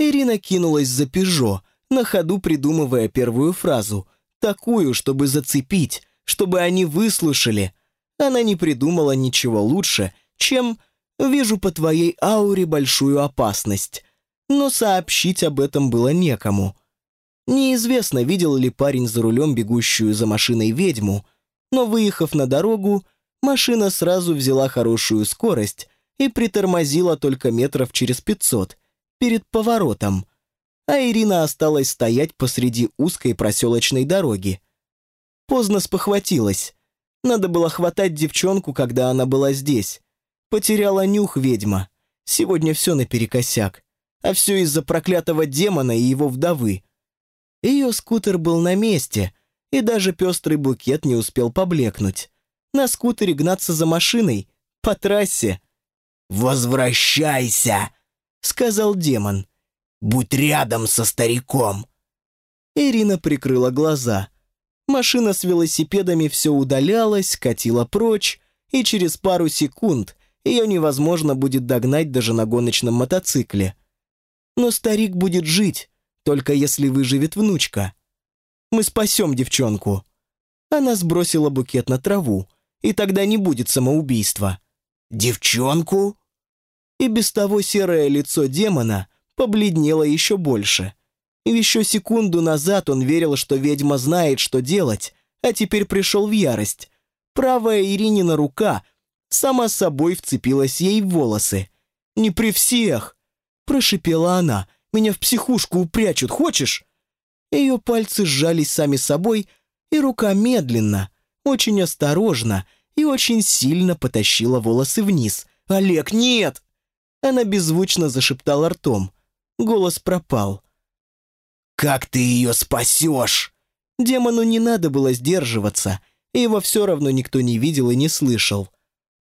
Ирина кинулась за «Пежо», на ходу придумывая первую фразу, такую, чтобы зацепить, чтобы они выслушали. Она не придумала ничего лучше, чем «вижу по твоей ауре большую опасность», но сообщить об этом было некому. Неизвестно, видел ли парень за рулем бегущую за машиной ведьму, но, выехав на дорогу, машина сразу взяла хорошую скорость и притормозила только метров через пятьсот, перед поворотом, а Ирина осталась стоять посреди узкой проселочной дороги. Поздно спохватилась. Надо было хватать девчонку, когда она была здесь. Потеряла нюх ведьма. Сегодня все наперекосяк. А все из-за проклятого демона и его вдовы. Ее скутер был на месте, и даже пестрый букет не успел поблекнуть. На скутере гнаться за машиной, по трассе. «Возвращайся!» — сказал демон. «Будь рядом со стариком!» Ирина прикрыла глаза. Машина с велосипедами все удалялась, катила прочь, и через пару секунд ее невозможно будет догнать даже на гоночном мотоцикле. Но старик будет жить, только если выживет внучка. Мы спасем девчонку. Она сбросила букет на траву, и тогда не будет самоубийства. «Девчонку?» И без того серое лицо демона побледнело еще больше. Еще секунду назад он верил, что ведьма знает, что делать, а теперь пришел в ярость. Правая Иринина рука сама собой вцепилась ей в волосы. «Не при всех!» – прошипела она. «Меня в психушку упрячут, хочешь?» Ее пальцы сжались сами собой, и рука медленно, очень осторожно и очень сильно потащила волосы вниз. «Олег, нет!» Она беззвучно зашептала ртом. Голос пропал. «Как ты ее спасешь?» Демону не надо было сдерживаться, его все равно никто не видел и не слышал.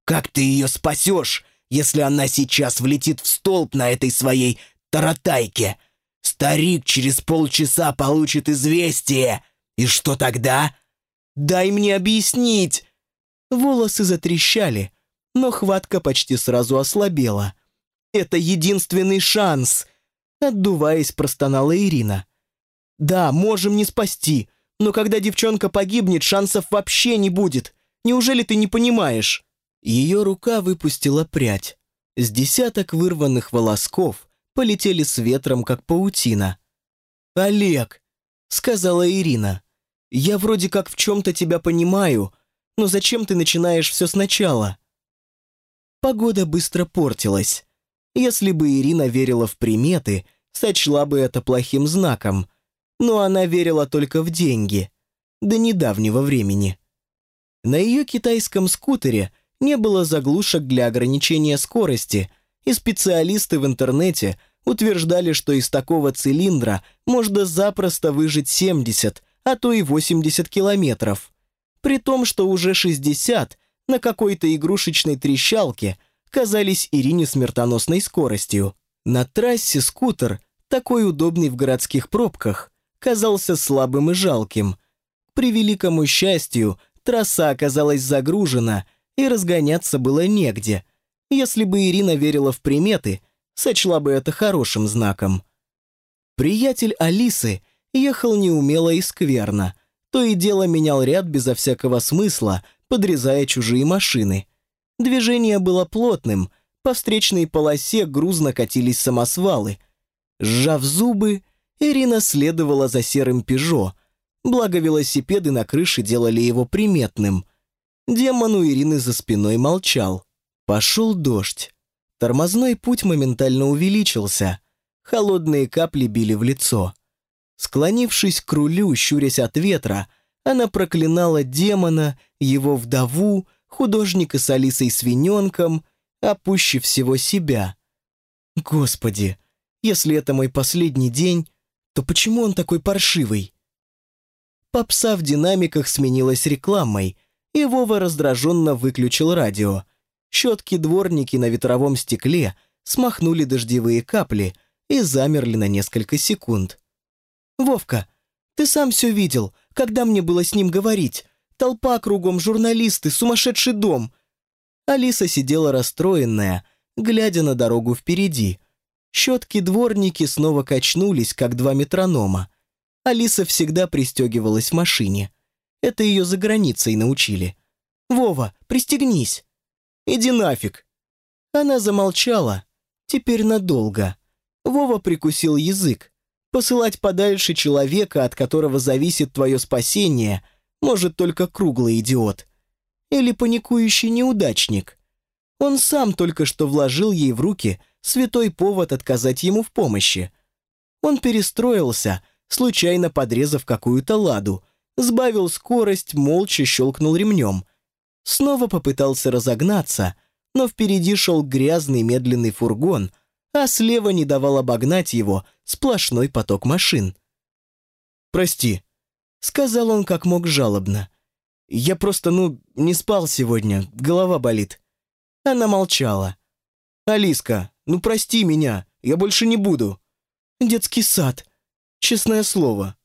«Как ты ее спасешь, если она сейчас влетит в столб на этой своей таратайке? Старик через полчаса получит известие. И что тогда?» «Дай мне объяснить!» Волосы затрещали, но хватка почти сразу ослабела. Это единственный шанс!» Отдуваясь, простонала Ирина. «Да, можем не спасти, но когда девчонка погибнет, шансов вообще не будет. Неужели ты не понимаешь?» Ее рука выпустила прядь. С десяток вырванных волосков полетели с ветром, как паутина. «Олег!» — сказала Ирина. «Я вроде как в чем-то тебя понимаю, но зачем ты начинаешь все сначала?» Погода быстро портилась. Если бы Ирина верила в приметы, сочла бы это плохим знаком. Но она верила только в деньги. До недавнего времени. На ее китайском скутере не было заглушек для ограничения скорости, и специалисты в интернете утверждали, что из такого цилиндра можно запросто выжить 70, а то и 80 километров. При том, что уже 60 на какой-то игрушечной трещалке – казались Ирине смертоносной скоростью. На трассе скутер, такой удобный в городских пробках, казался слабым и жалким. При великому счастью, трасса оказалась загружена, и разгоняться было негде. Если бы Ирина верила в приметы, сочла бы это хорошим знаком. Приятель Алисы ехал неумело и скверно, то и дело менял ряд безо всякого смысла, подрезая чужие машины. Движение было плотным, по встречной полосе грузно катились самосвалы. Сжав зубы, Ирина следовала за серым «Пежо», благо велосипеды на крыше делали его приметным. Демон у Ирины за спиной молчал. Пошел дождь. Тормозной путь моментально увеличился. Холодные капли били в лицо. Склонившись к рулю, щурясь от ветра, она проклинала демона, его вдову, художника с Алисой Свиненком, а пуще всего себя. Господи, если это мой последний день, то почему он такой паршивый? Попса в динамиках сменилась рекламой, и Вова раздраженно выключил радио. Щетки-дворники на ветровом стекле смахнули дождевые капли и замерли на несколько секунд. «Вовка, ты сам все видел, когда мне было с ним говорить. Толпа кругом, журналисты, сумасшедший дом. Алиса сидела расстроенная, глядя на дорогу впереди. Щетки-дворники снова качнулись, как два метронома. Алиса всегда пристегивалась в машине. Это ее за границей научили. «Вова, пристегнись!» «Иди нафиг!» Она замолчала. Теперь надолго. Вова прикусил язык. Посылать подальше человека, от которого зависит твое спасение, может только круглый идиот. Или паникующий неудачник. Он сам только что вложил ей в руки святой повод отказать ему в помощи. Он перестроился, случайно подрезав какую-то ладу, сбавил скорость, молча щелкнул ремнем. Снова попытался разогнаться, но впереди шел грязный медленный фургон, а слева не давал обогнать его сплошной поток машин. «Прости», — сказал он как мог жалобно. «Я просто, ну, не спал сегодня, голова болит». Она молчала. «Алиска, ну прости меня, я больше не буду». «Детский сад, честное слово».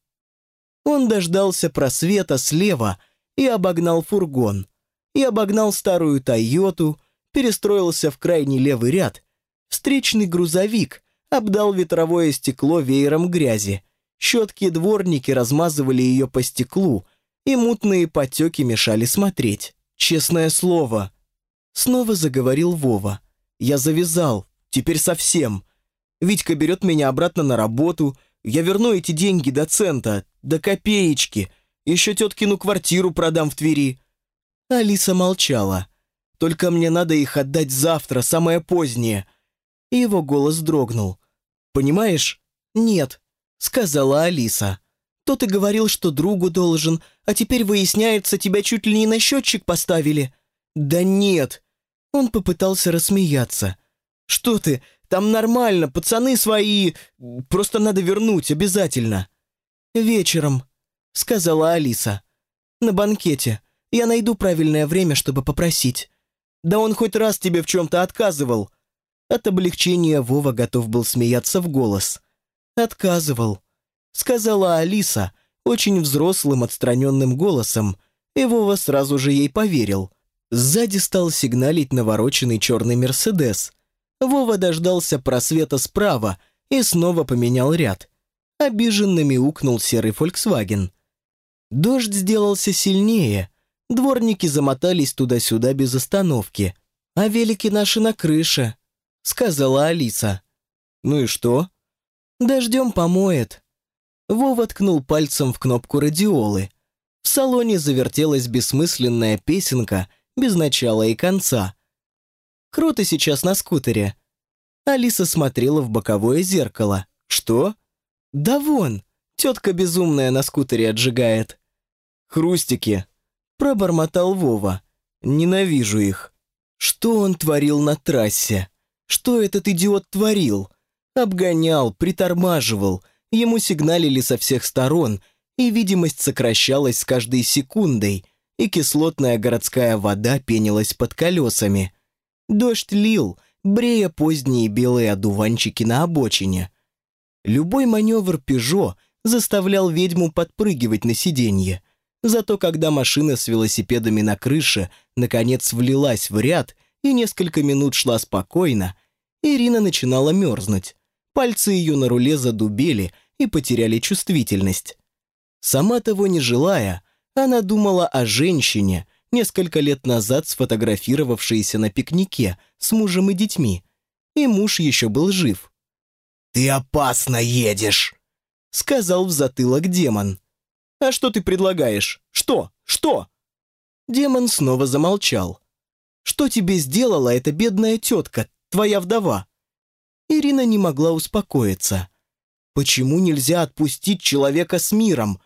Он дождался просвета слева и обогнал фургон. И обогнал старую «Тойоту», перестроился в крайний левый ряд. Встречный грузовик обдал ветровое стекло веером грязи. Щетки-дворники размазывали ее по стеклу, и мутные потеки мешали смотреть. Честное слово. Снова заговорил Вова. Я завязал, теперь совсем. Витька берет меня обратно на работу, я верну эти деньги до цента, до копеечки, еще теткину квартиру продам в Твери. Алиса молчала. Только мне надо их отдать завтра, самое позднее. И его голос дрогнул. Понимаешь? Нет, сказала Алиса. То ты говорил, что другу должен, а теперь выясняется, тебя чуть ли не на счетчик поставили. Да нет. Он попытался рассмеяться. Что ты, там нормально, пацаны свои, просто надо вернуть, обязательно. Вечером, сказала Алиса. На банкете. Я найду правильное время, чтобы попросить. Да он хоть раз тебе в чем-то отказывал. От облегчения Вова готов был смеяться в голос. «Отказывал», — сказала Алиса очень взрослым отстраненным голосом, и Вова сразу же ей поверил. Сзади стал сигналить навороченный черный «Мерседес». Вова дождался просвета справа и снова поменял ряд. Обиженно мяукнул серый «Фольксваген». Дождь сделался сильнее, дворники замотались туда-сюда без остановки, а велики наши на крыше, сказала Алиса. «Ну и что?» «Дождем помоет». Вова ткнул пальцем в кнопку радиолы. В салоне завертелась бессмысленная песенка без начала и конца. «Круто сейчас на скутере». Алиса смотрела в боковое зеркало. «Что?» «Да вон, тетка безумная на скутере отжигает». «Хрустики», — пробормотал Вова. «Ненавижу их». Что он творил на трассе? Что этот идиот творил? Обгонял, притормаживал, ему сигналили со всех сторон, и видимость сокращалась с каждой секундой, и кислотная городская вода пенилась под колесами. Дождь лил, брея поздние белые одуванчики на обочине. Любой маневр «Пежо» заставлял ведьму подпрыгивать на сиденье. Зато когда машина с велосипедами на крыше наконец влилась в ряд и несколько минут шла спокойно, Ирина начинала мерзнуть. Пальцы ее на руле задубели и потеряли чувствительность. Сама того не желая, она думала о женщине, несколько лет назад сфотографировавшейся на пикнике с мужем и детьми. И муж еще был жив. «Ты опасно едешь», — сказал в затылок демон. «А что ты предлагаешь? Что? Что?» Демон снова замолчал. Что тебе сделала эта бедная тетка, твоя вдова?» Ирина не могла успокоиться. «Почему нельзя отпустить человека с миром?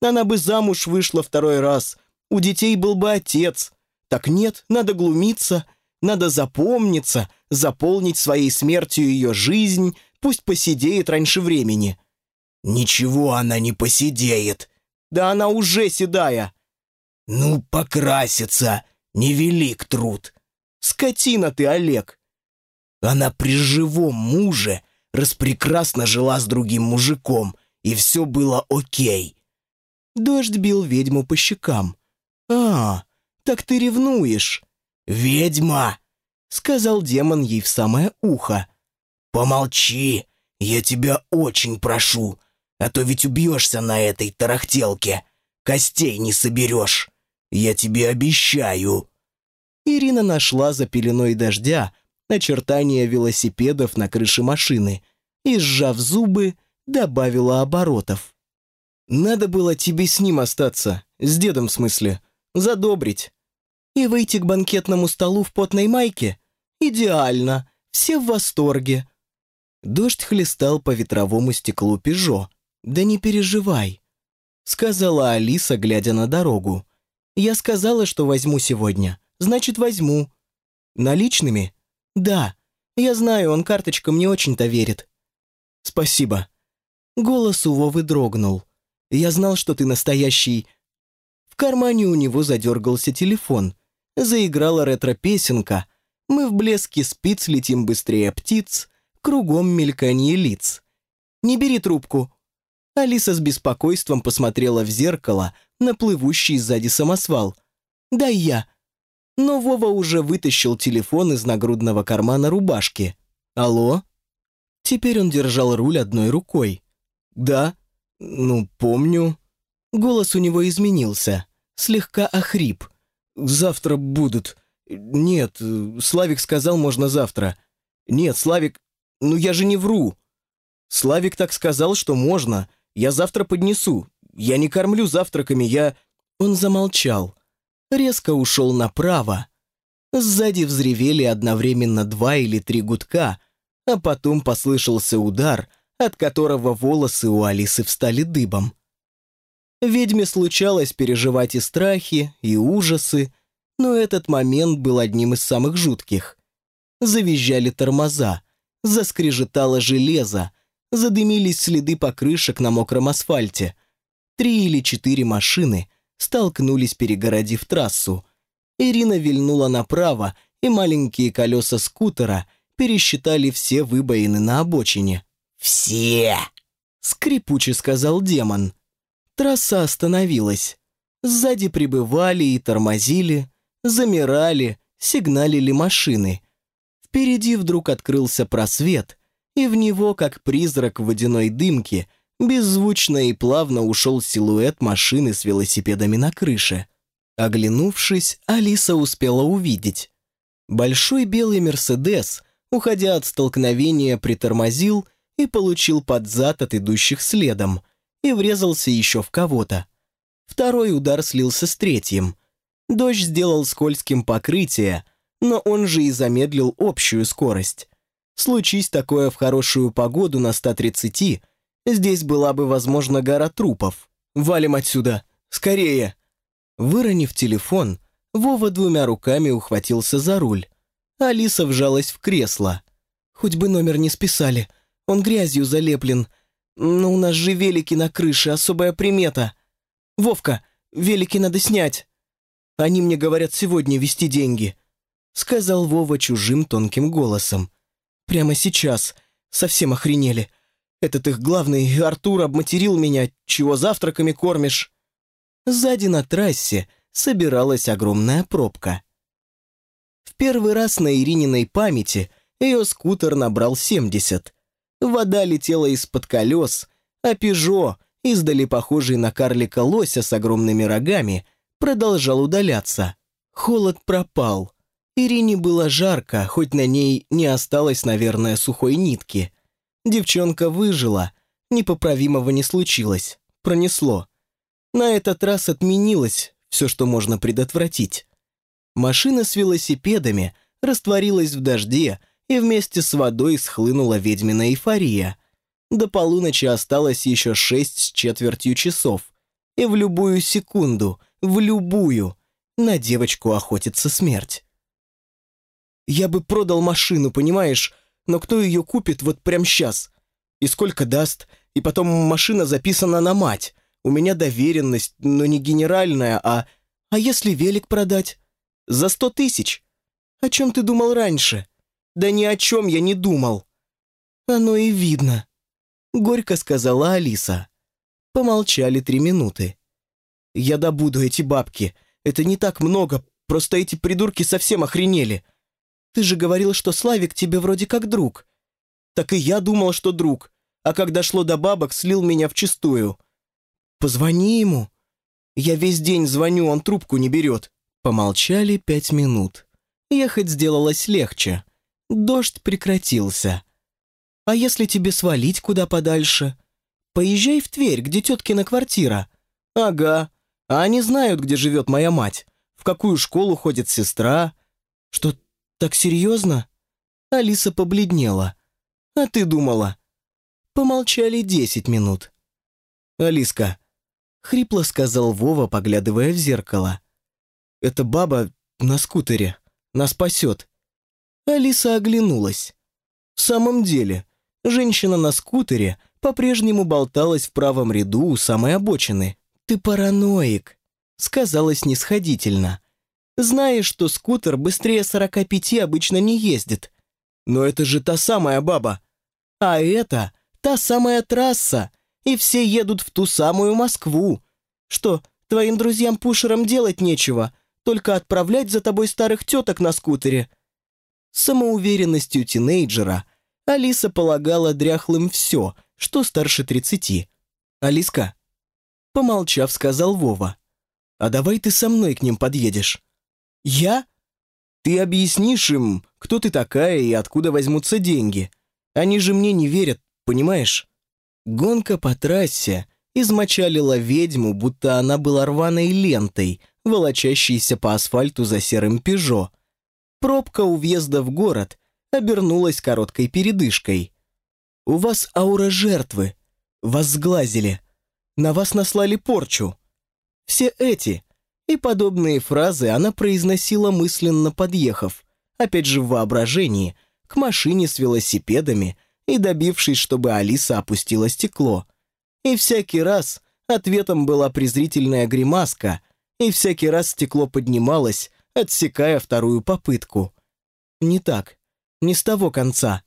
Она бы замуж вышла второй раз, у детей был бы отец. Так нет, надо глумиться, надо запомниться, заполнить своей смертью ее жизнь, пусть посидеет раньше времени». «Ничего она не посидеет». «Да она уже седая». «Ну, покрасится, невелик труд. Скотина ты, Олег. Она при живом муже распрекрасно жила с другим мужиком, и все было окей. Дождь бил ведьму по щекам. «А, так ты ревнуешь?» «Ведьма!» — сказал демон ей в самое ухо. Помолчи, я тебя очень прошу, а то ведь убьешься на этой тарахтелке. Костей не соберешь. Я тебе обещаю». Ирина нашла за пеленой дождя очертания велосипедов на крыше машины и, сжав зубы, добавила оборотов. «Надо было тебе с ним остаться, с дедом в смысле, задобрить. И выйти к банкетному столу в потной майке? Идеально, все в восторге». Дождь хлестал по ветровому стеклу «Пежо». «Да не переживай», — сказала Алиса, глядя на дорогу. «Я сказала, что возьму сегодня. Значит, возьму. Наличными? Да. Я знаю, он карточкам не очень-то верит. Спасибо. Голос у Вовы дрогнул. Я знал, что ты настоящий... Кармане у него задергался телефон. Заиграла ретро-песенка. Мы в блеске спиц летим быстрее птиц. Кругом мельканье лиц. Не бери трубку. Алиса с беспокойством посмотрела в зеркало на плывущий сзади самосвал. «Дай я», но Вова уже вытащил телефон из нагрудного кармана рубашки. «Алло?» Теперь он держал руль одной рукой. «Да? Ну, помню». Голос у него изменился, слегка охрип. «Завтра будут. Нет, Славик сказал, можно завтра. Нет, Славик... Ну я же не вру. Славик так сказал, что можно. Я завтра поднесу. Я не кормлю завтраками, я...» Он замолчал резко ушел направо. Сзади взревели одновременно два или три гудка, а потом послышался удар, от которого волосы у Алисы встали дыбом. Ведьме случалось переживать и страхи, и ужасы, но этот момент был одним из самых жутких. Завизжали тормоза, заскрежетало железо, задымились следы покрышек на мокром асфальте. Три или четыре машины — столкнулись, перегородив трассу. Ирина вильнула направо, и маленькие колеса скутера пересчитали все выбоины на обочине. «Все!» — скрипуче сказал демон. Трасса остановилась. Сзади прибывали и тормозили, замирали, сигналили машины. Впереди вдруг открылся просвет, и в него, как призрак в водяной дымке, Беззвучно и плавно ушел силуэт машины с велосипедами на крыше. Оглянувшись, Алиса успела увидеть. Большой белый «Мерседес», уходя от столкновения, притормозил и получил под зад от идущих следом и врезался еще в кого-то. Второй удар слился с третьим. Дождь сделал скользким покрытие, но он же и замедлил общую скорость. Случись такое в хорошую погоду на 130, Здесь была бы, возможно, гора трупов. Валим отсюда! Скорее!» Выронив телефон, Вова двумя руками ухватился за руль. Алиса вжалась в кресло. «Хоть бы номер не списали. Он грязью залеплен. Но у нас же велики на крыше, особая примета. Вовка, велики надо снять. Они мне говорят сегодня вести деньги», — сказал Вова чужим тонким голосом. «Прямо сейчас. Совсем охренели. Этот их главный Артур обматерил меня, чего завтраками кормишь?» Сзади на трассе собиралась огромная пробка. В первый раз на Ирининой памяти ее скутер набрал 70. Вода летела из-под колес, а «Пежо», издали похожий на карлика лося с огромными рогами, продолжал удаляться. Холод пропал. Ирине было жарко, хоть на ней не осталось, наверное, сухой нитки – Девчонка выжила, непоправимого не случилось, пронесло. На этот раз отменилось все, что можно предотвратить. Машина с велосипедами растворилась в дожде, и вместе с водой схлынула ведьмина эйфория. До полуночи осталось еще шесть с четвертью часов. И в любую секунду, в любую, на девочку охотится смерть. «Я бы продал машину, понимаешь? но кто ее купит вот прямо сейчас? И сколько даст? И потом машина записана на мать. У меня доверенность, но не генеральная, а... А если велик продать? За сто тысяч? О чем ты думал раньше? Да ни о чем я не думал. Оно и видно. Горько сказала Алиса. Помолчали три минуты. Я добуду эти бабки. Это не так много, просто эти придурки совсем охренели. Ты же говорил, что Славик тебе вроде как друг. Так и я думал, что друг, а когда шло до бабок, слил меня вчистую. Позвони ему. Я весь день звоню, он трубку не берет. Помолчали пять минут. Ехать сделалось легче. Дождь прекратился. А если тебе свалить куда подальше? Поезжай в Тверь, где теткина квартира. Ага. А они знают, где живет моя мать. В какую школу ходит сестра. Что, так серьезно? Алиса побледнела. А ты думала? Помолчали десять минут. Алиска, хрипло сказал Вова, поглядывая в зеркало. Эта баба на скутере. Нас спасет. Алиса оглянулась. В самом деле, женщина на скутере по-прежнему болталась в правом ряду у самой обочины. «Ты параноик», — сказала снисходительно. «Знаешь, что скутер быстрее 45 обычно не ездит. Но это же та самая баба. А это та самая трасса, и все едут в ту самую Москву. Что, твоим друзьям-пушерам делать нечего, только отправлять за тобой старых теток на скутере?» Самоуверенностью тинейджера Алиса полагала дряхлым все, что старше тридцати. «Алиска?» Помолчав, сказал Вова. «А давай ты со мной к ним подъедешь». «Я?» «Ты объяснишь им, кто ты такая и откуда возьмутся деньги. Они же мне не верят, понимаешь?» Гонка по трассе измочалила ведьму, будто она была рваной лентой, волочащейся по асфальту за серым «Пежо». Пробка у въезда в город обернулась короткой передышкой. «У вас аура жертвы. Вас сглазили. На вас наслали порчу». Все эти и подобные фразы она произносила мысленно подъехав, опять же в воображении, к машине с велосипедами и добившись, чтобы Алиса опустила стекло. И всякий раз ответом была презрительная гримаска, и всякий раз стекло поднималось, отсекая вторую попытку. Не так, не с того конца.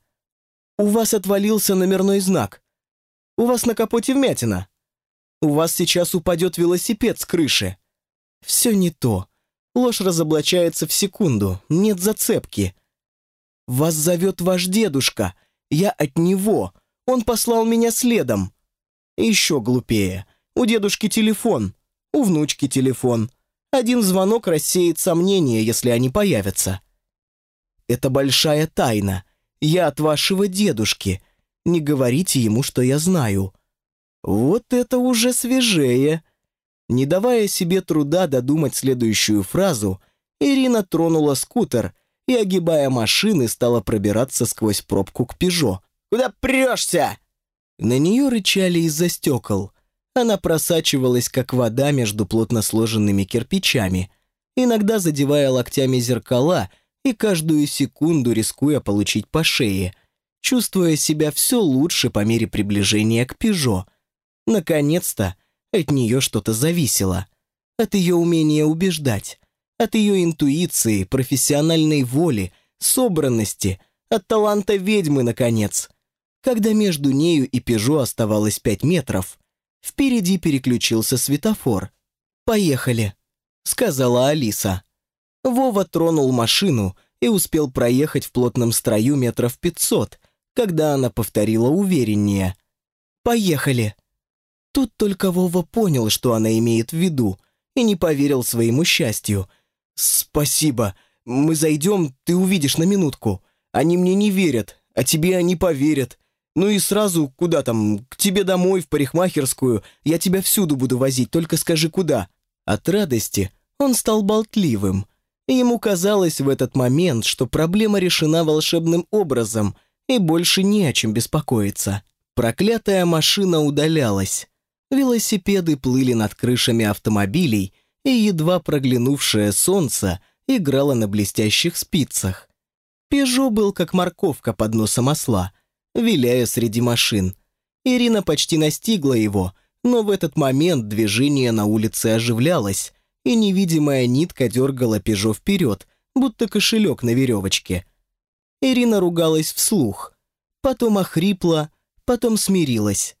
У вас отвалился номерной знак. У вас на капоте вмятина. У вас сейчас упадет велосипед с крыши. Все не то. Ложь разоблачается в секунду, нет зацепки. Вас зовет ваш дедушка. Я от него. Он послал меня следом. Еще глупее. У дедушки телефон. У внучки телефон. Один звонок рассеет сомнения, если они появятся. Это большая тайна. Я от вашего дедушки. Не говорите ему, что я знаю. Вот это уже свежее. Не давая себе труда додумать следующую фразу, Ирина тронула скутер и, огибая машины, стала пробираться сквозь пробку к «Пежо». «Куда прешься?» На нее рычали из-за стекол. Она просачивалась, как вода между плотно сложенными кирпичами, иногда задевая локтями зеркала и каждую секунду рискуя получить по шее, чувствуя себя все лучше по мере приближения к «Пежо». Наконец-то от нее что-то зависело. От ее умения убеждать, от ее интуиции, профессиональной воли, собранности, от таланта ведьмы, наконец. Когда между нею и «Пежо» оставалось пять метров, Впереди переключился светофор. «Поехали», — сказала Алиса. Вова тронул машину и успел проехать в плотном строю метров пятьсот, когда она повторила увереннее. «Поехали». Тут только Вова понял, что она имеет в виду, и не поверил своему счастью. «Спасибо. Мы зайдем, ты увидишь на минутку. Они мне не верят, а тебе они поверят. Ну и сразу, куда там, к тебе домой, в парикмахерскую. Я тебя всюду буду возить, только скажи, куда». От радости он стал болтливым. Ему казалось в этот момент, что проблема решена волшебным образом, и больше не о чем беспокоиться. Проклятая машина удалялась. Велосипеды плыли над крышами автомобилей, и едва проглянувшее солнце играло на блестящих спицах. Пежо был как морковка под носом осла — виляя среди машин. Ирина почти настигла его, но в этот момент движение на улице оживлялось, и невидимая нитка дергала Пежо вперед, будто кошелек на веревочке. Ирина ругалась вслух, потом охрипла, потом смирилась.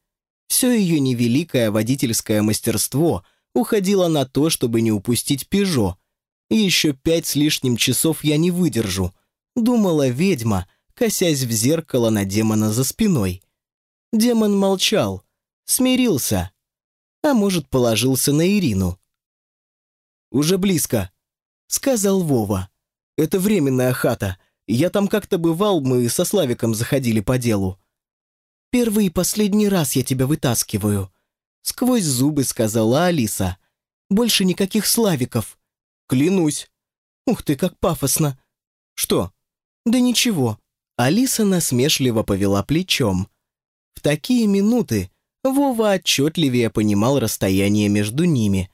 Все ее невеликое водительское мастерство уходило на то, чтобы не упустить Пежо. Еще пять с лишним часов я не выдержу, думала ведьма, косясь в зеркало на демона за спиной. Демон молчал, смирился, а может, положился на Ирину. «Уже близко», — сказал Вова. «Это временная хата. Я там как-то бывал, мы со Славиком заходили по делу». «Первый и последний раз я тебя вытаскиваю», — сквозь зубы сказала Алиса. «Больше никаких Славиков». «Клянусь». «Ух ты, как пафосно». «Что?» «Да ничего». Алиса насмешливо повела плечом. В такие минуты Вова отчетливее понимал расстояние между ними.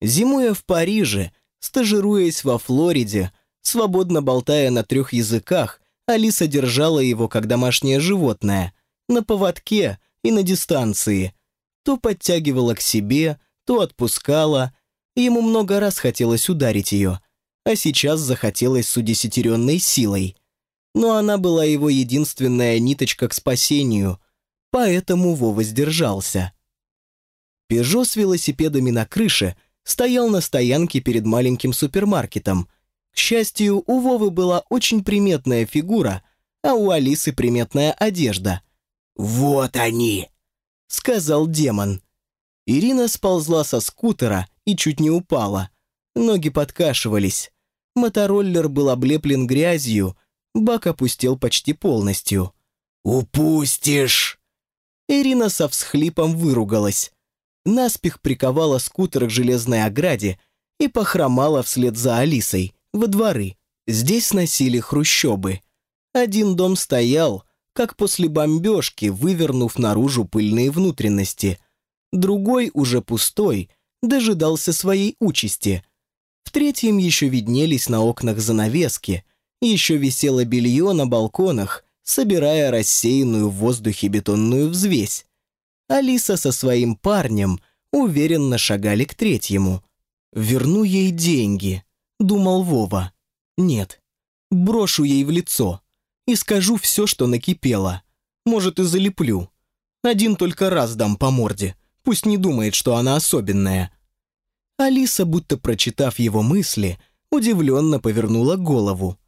Зимуя в Париже, стажируясь во Флориде, свободно болтая на трех языках, Алиса держала его как домашнее животное, на поводке и на дистанции. То подтягивала к себе, то отпускала. Ему много раз хотелось ударить ее, а сейчас захотелось с удесятеренной силой. Но она была его единственная ниточка к спасению – поэтому Вова сдержался. Пежо с велосипедами на крыше стоял на стоянке перед маленьким супермаркетом. К счастью, у Вовы была очень приметная фигура, а у Алисы приметная одежда. «Вот они!» — сказал демон. Ирина сползла со скутера и чуть не упала. Ноги подкашивались. Мотороллер был облеплен грязью, бак опустел почти полностью. «Упустишь!» Ирина со всхлипом выругалась. Наспех приковала скутер к железной ограде и похромала вслед за Алисой во дворы. Здесь сносили хрущобы. Один дом стоял, как после бомбежки, вывернув наружу пыльные внутренности. Другой, уже пустой, дожидался своей участи. В третьем еще виднелись на окнах занавески, еще висело белье на балконах, собирая рассеянную в воздухе бетонную взвесь. Алиса со своим парнем уверенно шагали к третьему. «Верну ей деньги», — думал Вова. «Нет, брошу ей в лицо и скажу все, что накипело. Может, и залеплю. Один только раз дам по морде, пусть не думает, что она особенная». Алиса, будто прочитав его мысли, удивленно повернула голову.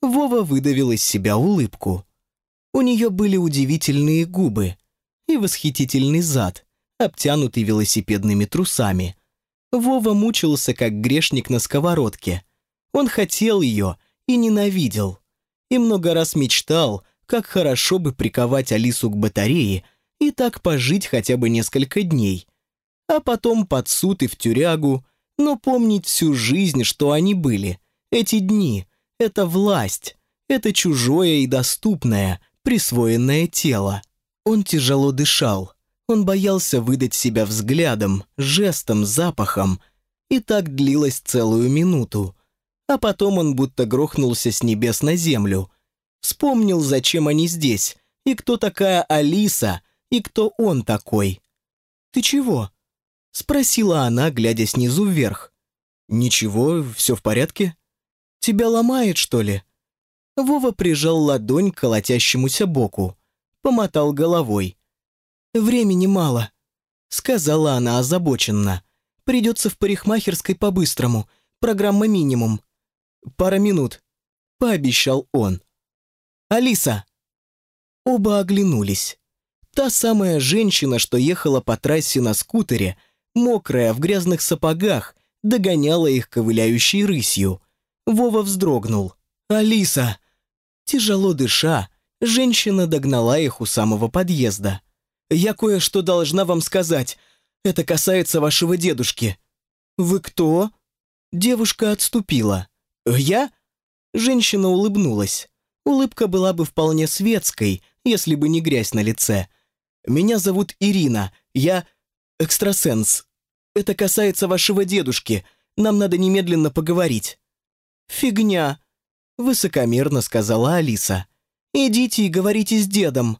Вова выдавил из себя улыбку. У нее были удивительные губы и восхитительный зад, обтянутый велосипедными трусами. Вова мучился, как грешник на сковородке. Он хотел ее и ненавидел. И много раз мечтал, как хорошо бы приковать Алису к батарее и так пожить хотя бы несколько дней. А потом под суд и в тюрягу, но помнить всю жизнь, что они были. Эти дни, это власть, это чужое и доступное, присвоенное тело. Он тяжело дышал. Он боялся выдать себя взглядом, жестом, запахом. И так длилось целую минуту. А потом он будто грохнулся с небес на землю. Вспомнил, зачем они здесь, и кто такая Алиса, и кто он такой. «Ты чего?» — спросила она, глядя снизу вверх. «Ничего, все в порядке?» «Тебя ломает, что ли?» Вова прижал ладонь к колотящемуся боку. Помотал головой. «Времени мало», — сказала она озабоченно. «Придется в парикмахерской по-быстрому. Программа минимум». «Пара минут», — пообещал он. «Алиса!» Оба оглянулись. Та самая женщина, что ехала по трассе на скутере, мокрая, в грязных сапогах, догоняла их ковыляющей рысью. Вова вздрогнул. «Алиса!» Тяжело дыша, женщина догнала их у самого подъезда. «Я кое-что должна вам сказать. Это касается вашего дедушки». «Вы кто?» Девушка отступила. «Я?» Женщина улыбнулась. Улыбка была бы вполне светской, если бы не грязь на лице. «Меня зовут Ирина. Я экстрасенс. Это касается вашего дедушки. Нам надо немедленно поговорить». «Фигня», высокомерно сказала Алиса. «Идите и говорите с дедом.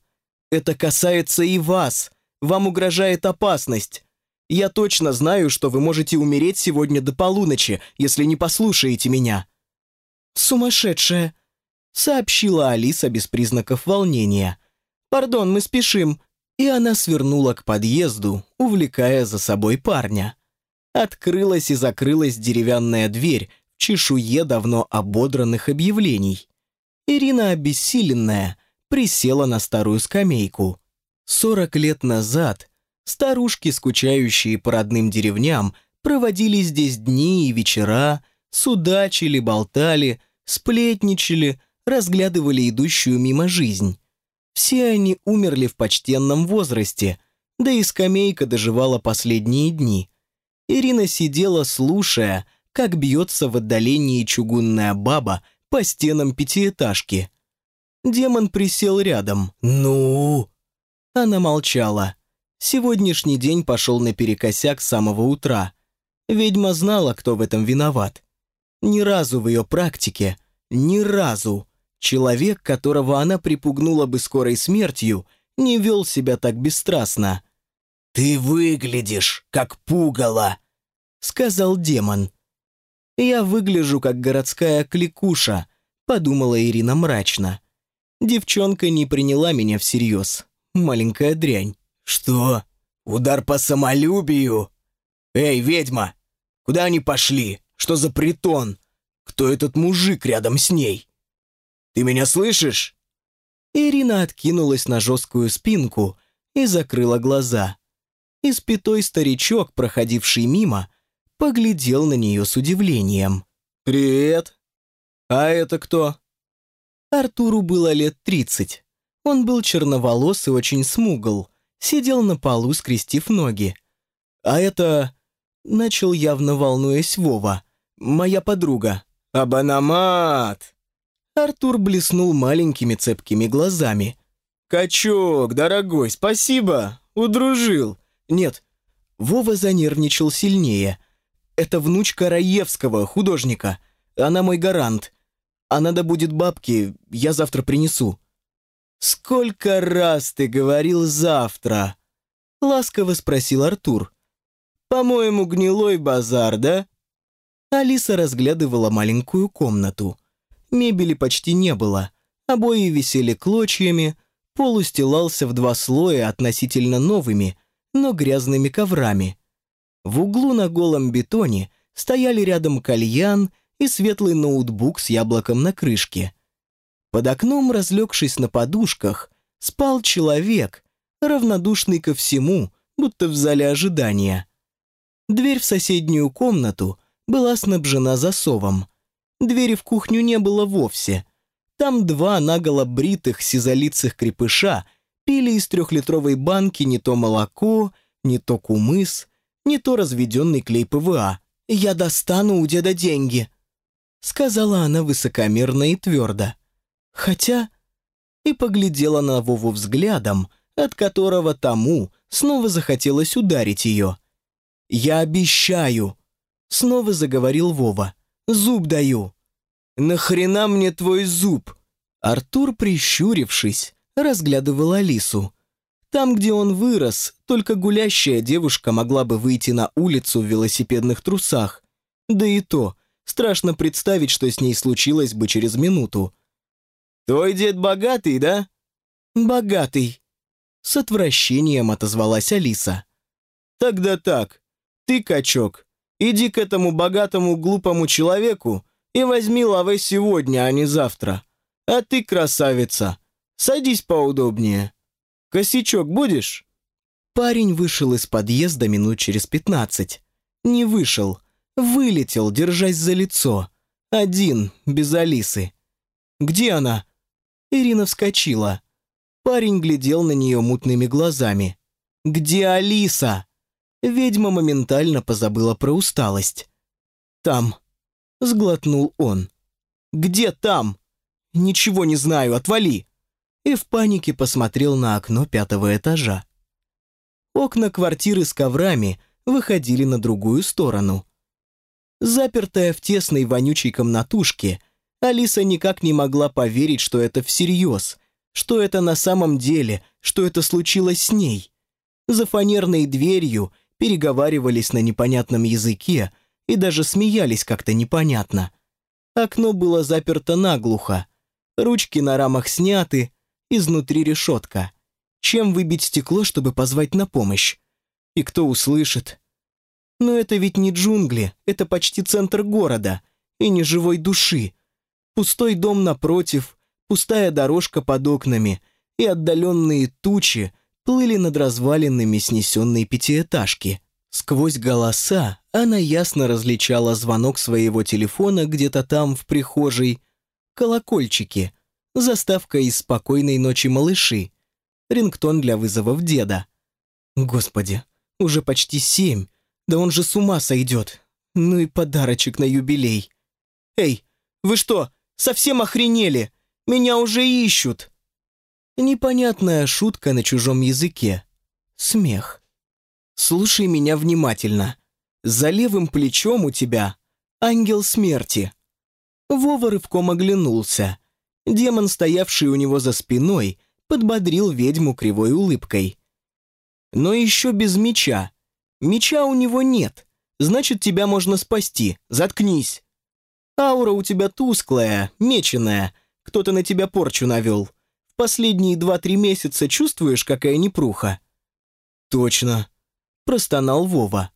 Это касается и вас. Вам угрожает опасность. Я точно знаю, что вы можете умереть сегодня до полуночи, если не послушаете меня». «Сумасшедшая», — сообщила Алиса без признаков волнения. «Пардон, мы спешим». И она свернула к подъезду, увлекая за собой парня. Открылась и закрылась деревянная дверь, чешуе давно ободранных объявлений. Ирина, обессиленная, присела на старую скамейку. Сорок лет назад старушки, скучающие по родным деревням, проводили здесь дни и вечера, судачили, болтали, сплетничали, разглядывали идущую мимо жизнь. Все они умерли в почтенном возрасте, да и скамейка доживала последние дни. Ирина сидела, слушая, как бьется в отдалении чугунная баба по стенам пятиэтажки. Демон присел рядом. «Ну?» Она молчала. Сегодняшний день пошел наперекосяк с самого утра. Ведьма знала, кто в этом виноват. Ни разу в ее практике, ни разу, человек, которого она припугнула бы скорой смертью, не вел себя так бесстрастно. «Ты выглядишь, как пугало», — сказал демон. «Я выгляжу, как городская кликуша», — подумала Ирина мрачно. Девчонка не приняла меня всерьез. Маленькая дрянь. «Что? Удар по самолюбию? Эй, ведьма! Куда они пошли? Что за притон? Кто этот мужик рядом с ней? Ты меня слышишь?» Ирина откинулась на жесткую спинку и закрыла глаза. Испятой старичок, проходивший мимо, поглядел на нее с удивлением. «Привет! А это кто?» Артуру было лет тридцать. Он был черноволос и очень смугл, сидел на полу, скрестив ноги. «А это...» — начал явно волнуясь Вова. «Моя подруга». «Абанамат!» Артур блеснул маленькими цепкими глазами. «Качок, дорогой, спасибо! Удружил!» «Нет». Вова занервничал сильнее. «Это внучка Раевского, художника. Она мой гарант. А надо будет бабки, я завтра принесу». «Сколько раз ты говорил завтра?» Ласково спросил Артур. «По-моему, гнилой базар, да?» Алиса разглядывала маленькую комнату. Мебели почти не было. Обои висели клочьями, пол устилался в два слоя относительно новыми, но грязными коврами. В углу на голом бетоне стояли рядом кальян и светлый ноутбук с яблоком на крышке. Под окном, разлегшись на подушках, спал человек, равнодушный ко всему, будто в зале ожидания. Дверь в соседнюю комнату была снабжена засовом. Двери в кухню не было вовсе. Там два наголо бритых сизолицых крепыша пили из трехлитровой банки не то молоко, не то кумыс, не то разведенный клей ПВА. «Я достану у деда деньги», сказала она высокомерно и твердо. Хотя... И поглядела на Вову взглядом, от которого тому снова захотелось ударить ее. «Я обещаю!» Снова заговорил Вова. «Зуб даю!» «Нахрена мне твой зуб?» Артур, прищурившись, разглядывал Алису. Там, где он вырос, только гулящая девушка могла бы выйти на улицу в велосипедных трусах. Да и то, страшно представить, что с ней случилось бы через минуту. «Твой дед богатый, да?» «Богатый», — с отвращением отозвалась Алиса. «Тогда так. Ты, качок, иди к этому богатому глупому человеку и возьми лаве сегодня, а не завтра. А ты, красавица, садись поудобнее. Косячок будешь?» Парень вышел из подъезда минут через пятнадцать. Не вышел, вылетел, держась за лицо. Один, без Алисы. «Где она?» Ирина вскочила. Парень глядел на нее мутными глазами. «Где Алиса?» Ведьма моментально позабыла про усталость. «Там», — сглотнул он. «Где там?» «Ничего не знаю, отвали!» И в панике посмотрел на окно пятого этажа. Окна квартиры с коврами выходили на другую сторону. Запертая в тесной вонючей комнатушке, Алиса никак не могла поверить, что это всерьез, что это на самом деле, что это случилось с ней. За фанерной дверью переговаривались на непонятном языке и даже смеялись как-то непонятно. Окно было заперто наглухо, ручки на рамах сняты, изнутри решетка. Чем выбить стекло, чтобы позвать на помощь? И кто услышит? Но это ведь не джунгли, это почти центр города, и не живой души. Пустой дом напротив, пустая дорожка под окнами и отдаленные тучи плыли над развалинами снесенной пятиэтажки. Сквозь голоса она ясно различала звонок своего телефона где-то там, в прихожей, колокольчики, заставка из «Спокойной ночи, малыши», рингтон для вызовов деда. Господи, уже почти семь, да он же с ума сойдет. Ну и подарочек на юбилей. Эй, вы что, совсем охренели? Меня уже ищут. Непонятная шутка на чужом языке. Смех. Слушай меня внимательно. За левым плечом у тебя ангел смерти. Вова рывком оглянулся. Демон, стоявший у него за спиной, подбодрил ведьму кривой улыбкой. Но еще без меча. Меча у него нет. Значит, тебя можно спасти. Заткнись. Аура у тебя тусклая, меченая. Кто-то на тебя порчу навел. В последние два-три месяца чувствуешь, какая непруха? Точно. Простонал Вова.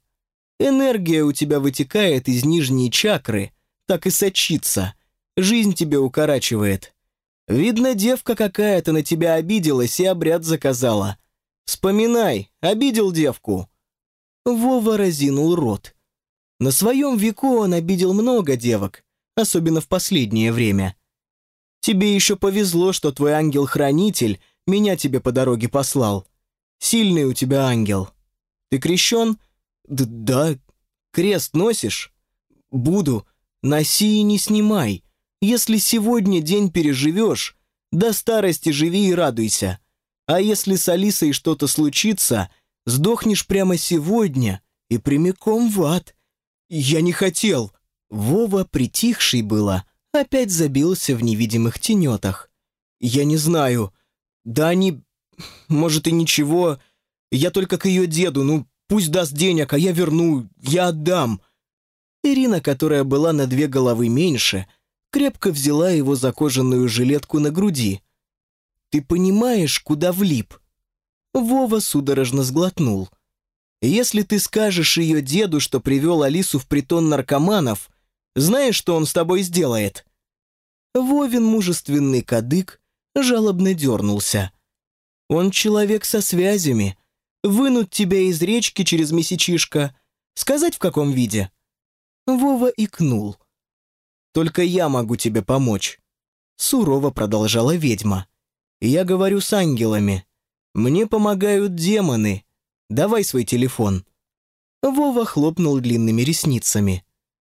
Энергия у тебя вытекает из нижней чакры, так и сочится. Жизнь тебе укорачивает. Видно, девка какая-то на тебя обиделась и обряд заказала. Вспоминай, обидел девку». Вова разинул рот. На своем веку он обидел много девок, особенно в последнее время. Тебе еще повезло, что твой ангел-хранитель меня тебе по дороге послал. Сильный у тебя ангел. Ты крещен? Д да. Крест носишь? Буду. Носи и не снимай. Если сегодня день переживешь, до старости живи и радуйся. А если с Алисой что-то случится, сдохнешь прямо сегодня и прямиком в ад. Я не хотел. Вова, притихший было, опять забился в невидимых тенетах. Я не знаю. Да они... Может и ничего. Я только к ее деду, ну пусть даст денег, а я верну, я отдам. Ирина, которая была на две головы меньше, крепко взяла его за кожаную жилетку на груди. Ты понимаешь, куда влип?» Вова судорожно сглотнул. «Если ты скажешь ее деду, что привел Алису в притон наркоманов, знаешь, что он с тобой сделает?» Вовин мужественный кадык жалобно дернулся. «Он человек со связями. Вынуть тебя из речки через месячишко. Сказать, в каком виде?» Вова икнул. «Только я могу тебе помочь», — сурово продолжала ведьма. Я говорю с ангелами. Мне помогают демоны. Давай свой телефон». Вова хлопнул длинными ресницами.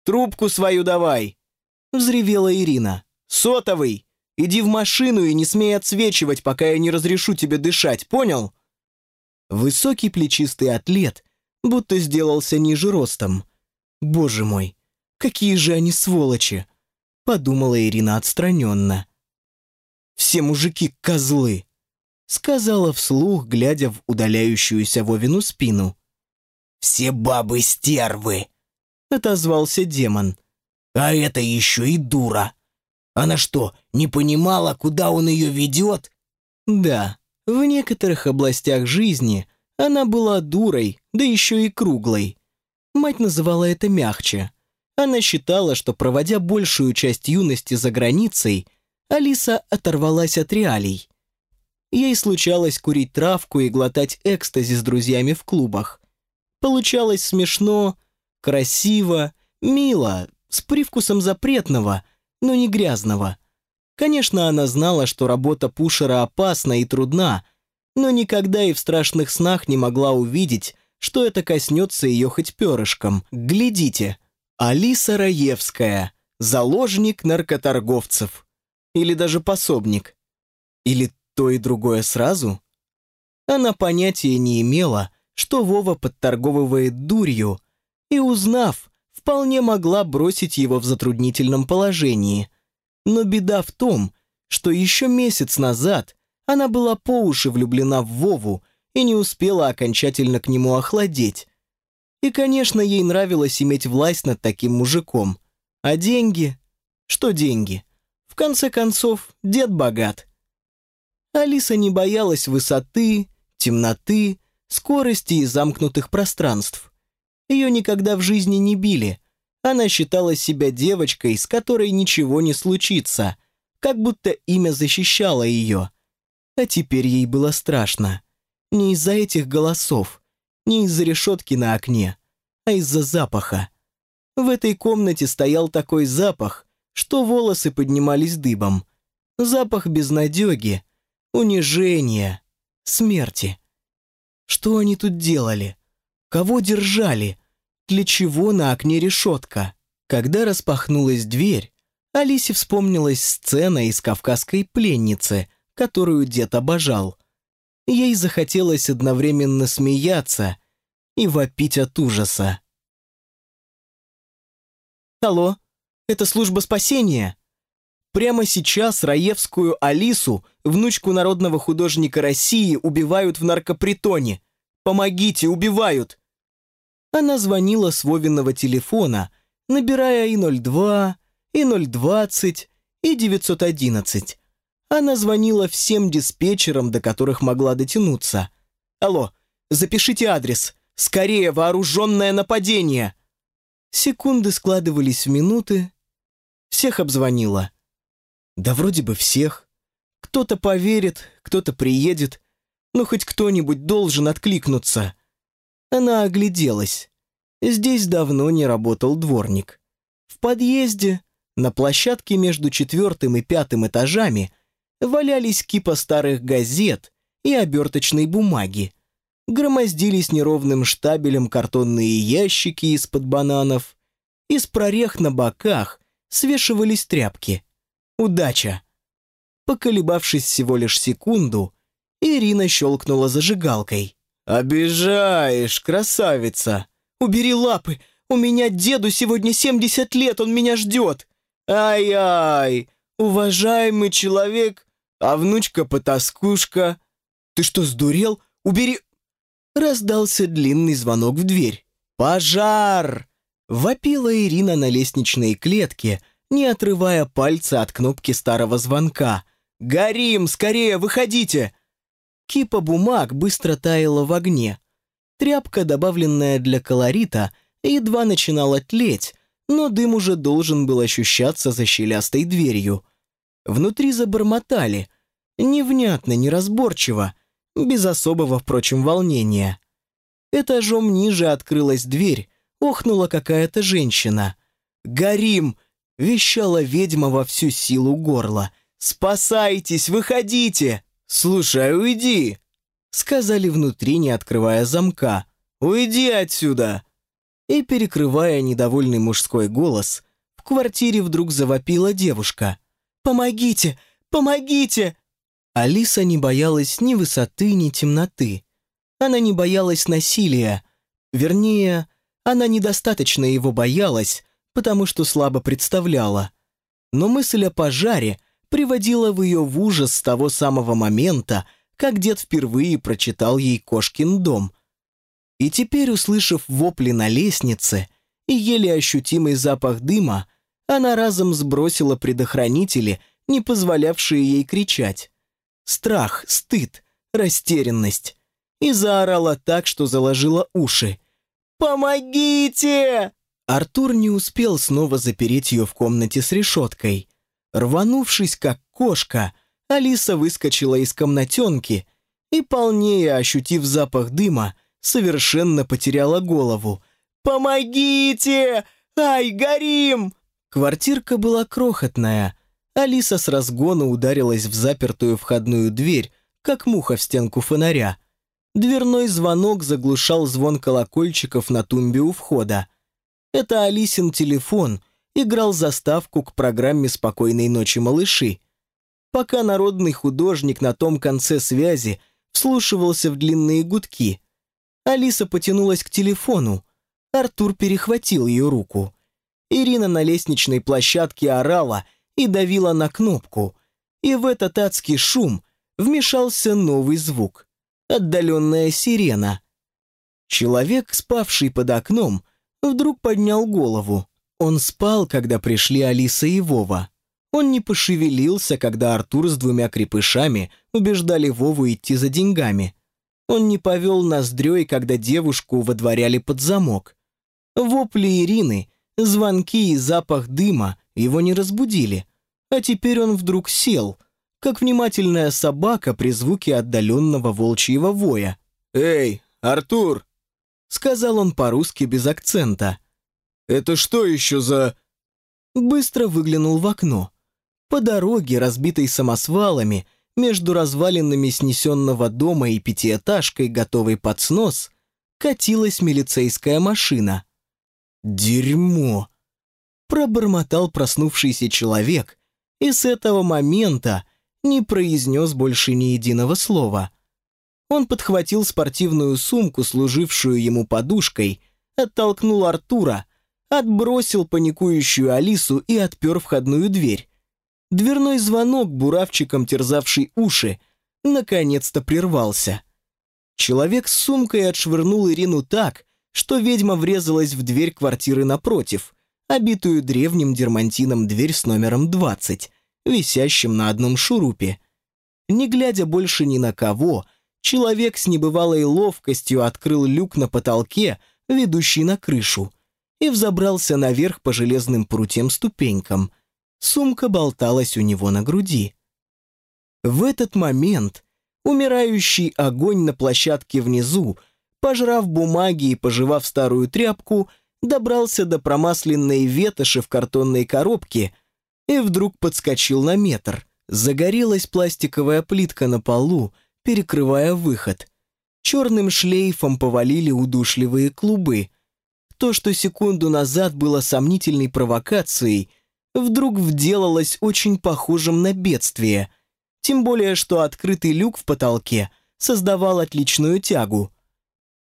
«Трубку свою давай!» Взревела Ирина. «Сотовый! Иди в машину и не смей отсвечивать, пока я не разрешу тебе дышать, понял?» Высокий плечистый атлет будто сделался ниже ростом. «Боже мой, какие же они сволочи!» Подумала Ирина отстраненно. Все мужики козлы!» Сказала вслух, глядя в удаляющуюся Вовину спину. «Все бабы стервы!» Отозвался демон. «А это еще и дура! Она что, не понимала, куда он ее ведет?» «Да, в некоторых областях жизни она была дурой, да еще и круглой. Мать называла это мягче. Она считала, что, проводя большую часть юности за границей, Алиса оторвалась от реалий. Ей случалось курить травку и глотать экстази с друзьями в клубах. Получалось смешно, красиво, мило, с привкусом запретного, но не грязного. Конечно, она знала, что работа пушера опасна и трудна, но никогда и в страшных снах не могла увидеть, что это коснется ее хоть перышком. Глядите, Алиса Раевская, заложник наркоторговцев или даже пособник. Или то и другое сразу? Она понятия не имела, что Вова подторговывает дурью, и, узнав, вполне могла бросить его в затруднительном положении. Но беда в том, что еще месяц назад она была по уши влюблена в Вову и не успела окончательно к нему охладеть. И, конечно, ей нравилось иметь власть над таким мужиком. А деньги? Что деньги? В конце концов, дед богат. Алиса не боялась высоты, темноты, скорости и замкнутых пространств. Ее никогда в жизни не били. Она считала себя девочкой, с которой ничего не случится, как будто имя защищало ее. А теперь ей было страшно. Не из-за этих голосов, не из-за решетки на окне, а из-за запаха. В этой комнате стоял такой запах, что волосы поднимались дыбом. Запах безнадеги, унижения, смерти. Что они тут делали? Кого держали? Для чего на окне решетка? Когда распахнулась дверь, Алисе вспомнилась сцена из «Кавказской пленницы», которую дед обожал. Ей захотелось одновременно смеяться и вопить от ужаса. «Алло, это служба спасения?» Прямо сейчас Раевскую Алису, внучку народного художника России, убивают в наркопритоне. Помогите, убивают!» Она звонила с Вовиного телефона, набирая и 02, и 020, и 911. Она звонила всем диспетчерам, до которых могла дотянуться. «Алло, запишите адрес. Скорее, вооруженное нападение!» Секунды складывались в минуты. Всех обзвонила. Да вроде бы всех. Кто-то поверит, кто-то приедет, но хоть кто-нибудь должен откликнуться. Она огляделась. Здесь давно не работал дворник. В подъезде, на площадке между четвертым и пятым этажами, валялись кипа старых газет и оберточной бумаги. Громоздились неровным штабелем картонные ящики из-под бананов. Из прорех на боках свешивались тряпки. Удача! Поколебавшись всего лишь секунду, Ирина щелкнула зажигалкой. «Обижаешь, красавица! Убери лапы! У меня деду сегодня 70 лет, он меня ждет! Ай-ай! Уважаемый человек, а внучка-потаскушка! Ты что, сдурел? Убери...» Раздался длинный звонок в дверь. «Пожар!» Вопила Ирина на лестничной клетке, не отрывая пальца от кнопки старого звонка. «Горим! Скорее, выходите!» Кипа бумаг быстро таяла в огне. Тряпка, добавленная для колорита, едва начинала тлеть, но дым уже должен был ощущаться за щелястой дверью. Внутри забормотали. Невнятно, неразборчиво, без особого, впрочем, волнения. Этажом ниже открылась дверь, охнула какая-то женщина. «Горим!» — вещала ведьма во всю силу горла. «Спасайтесь! Выходите!» «Слушай, уйди!» — сказали внутри, не открывая замка. «Уйди отсюда!» И, перекрывая недовольный мужской голос, в квартире вдруг завопила девушка. «Помогите! Помогите!» Алиса не боялась ни высоты, ни темноты. Она не боялась насилия. Вернее, она недостаточно его боялась, потому что слабо представляла. Но мысль о пожаре приводила в ее в ужас с того самого момента, как дед впервые прочитал ей «Кошкин дом». И теперь, услышав вопли на лестнице и еле ощутимый запах дыма, она разом сбросила предохранители, не позволявшие ей кричать. Страх, стыд, растерянность. И заорала так, что заложила уши. «Помогите!» Артур не успел снова запереть ее в комнате с решеткой. Рванувшись, как кошка, Алиса выскочила из комнатенки и, полнее ощутив запах дыма, совершенно потеряла голову. «Помогите! Ай, горим!» Квартирка была крохотная. Алиса с разгона ударилась в запертую входную дверь, как муха в стенку фонаря. Дверной звонок заглушал звон колокольчиков на тумбе у входа. Это Алисин телефон — играл заставку к программе «Спокойной ночи, малыши». Пока народный художник на том конце связи вслушивался в длинные гудки, Алиса потянулась к телефону. Артур перехватил ее руку. Ирина на лестничной площадке орала и давила на кнопку. И в этот адский шум вмешался новый звук. Отдаленная сирена. Человек, спавший под окном, вдруг поднял голову. Он спал, когда пришли Алиса и Вова. Он не пошевелился, когда Артур с двумя крепышами убеждали Вову идти за деньгами. Он не повел ноздрёй, когда девушку водворяли под замок. Вопли Ирины, звонки и запах дыма его не разбудили. а теперь он вдруг сел, как внимательная собака при звуке отдаленного волчьего воя. «Эй, Артур!» — сказал он по-русски без акцента. «Это что еще за...» Быстро выглянул в окно. По дороге, разбитой самосвалами, между развалинами снесенного дома и пятиэтажкой, готовой под снос, катилась милицейская машина. «Дерьмо!» Пробормотал проснувшийся человек и с этого момента не произнес больше ни единого слова. Он подхватил спортивную сумку, служившую ему подушкой, оттолкнул Артура, отбросил паникующую Алису и отпер входную дверь. Дверной звонок, буравчиком терзавший уши, наконец-то прервался. Человек с сумкой отшвырнул Ирину так, что ведьма врезалась в дверь квартиры напротив, обитую древним дермантином дверь с номером 20, висящим на одном шурупе. Не глядя больше ни на кого, человек с небывалой ловкостью открыл люк на потолке, ведущий на крышу, и взобрался наверх по железным прутьям-ступенькам – Сумка болталась у него на груди. В этот момент умирающий огонь на площадке внизу, пожрав бумаги и пожевав старую тряпку, добрался до промасленной ветоши в картонной коробке и вдруг подскочил на метр. Загорелась пластиковая плитка на полу, перекрывая выход. Черным шлейфом повалили удушливые клубы. То, что секунду назад было сомнительной провокацией – вдруг вделалось очень похожим на бедствие, тем более что открытый люк в потолке создавал отличную тягу.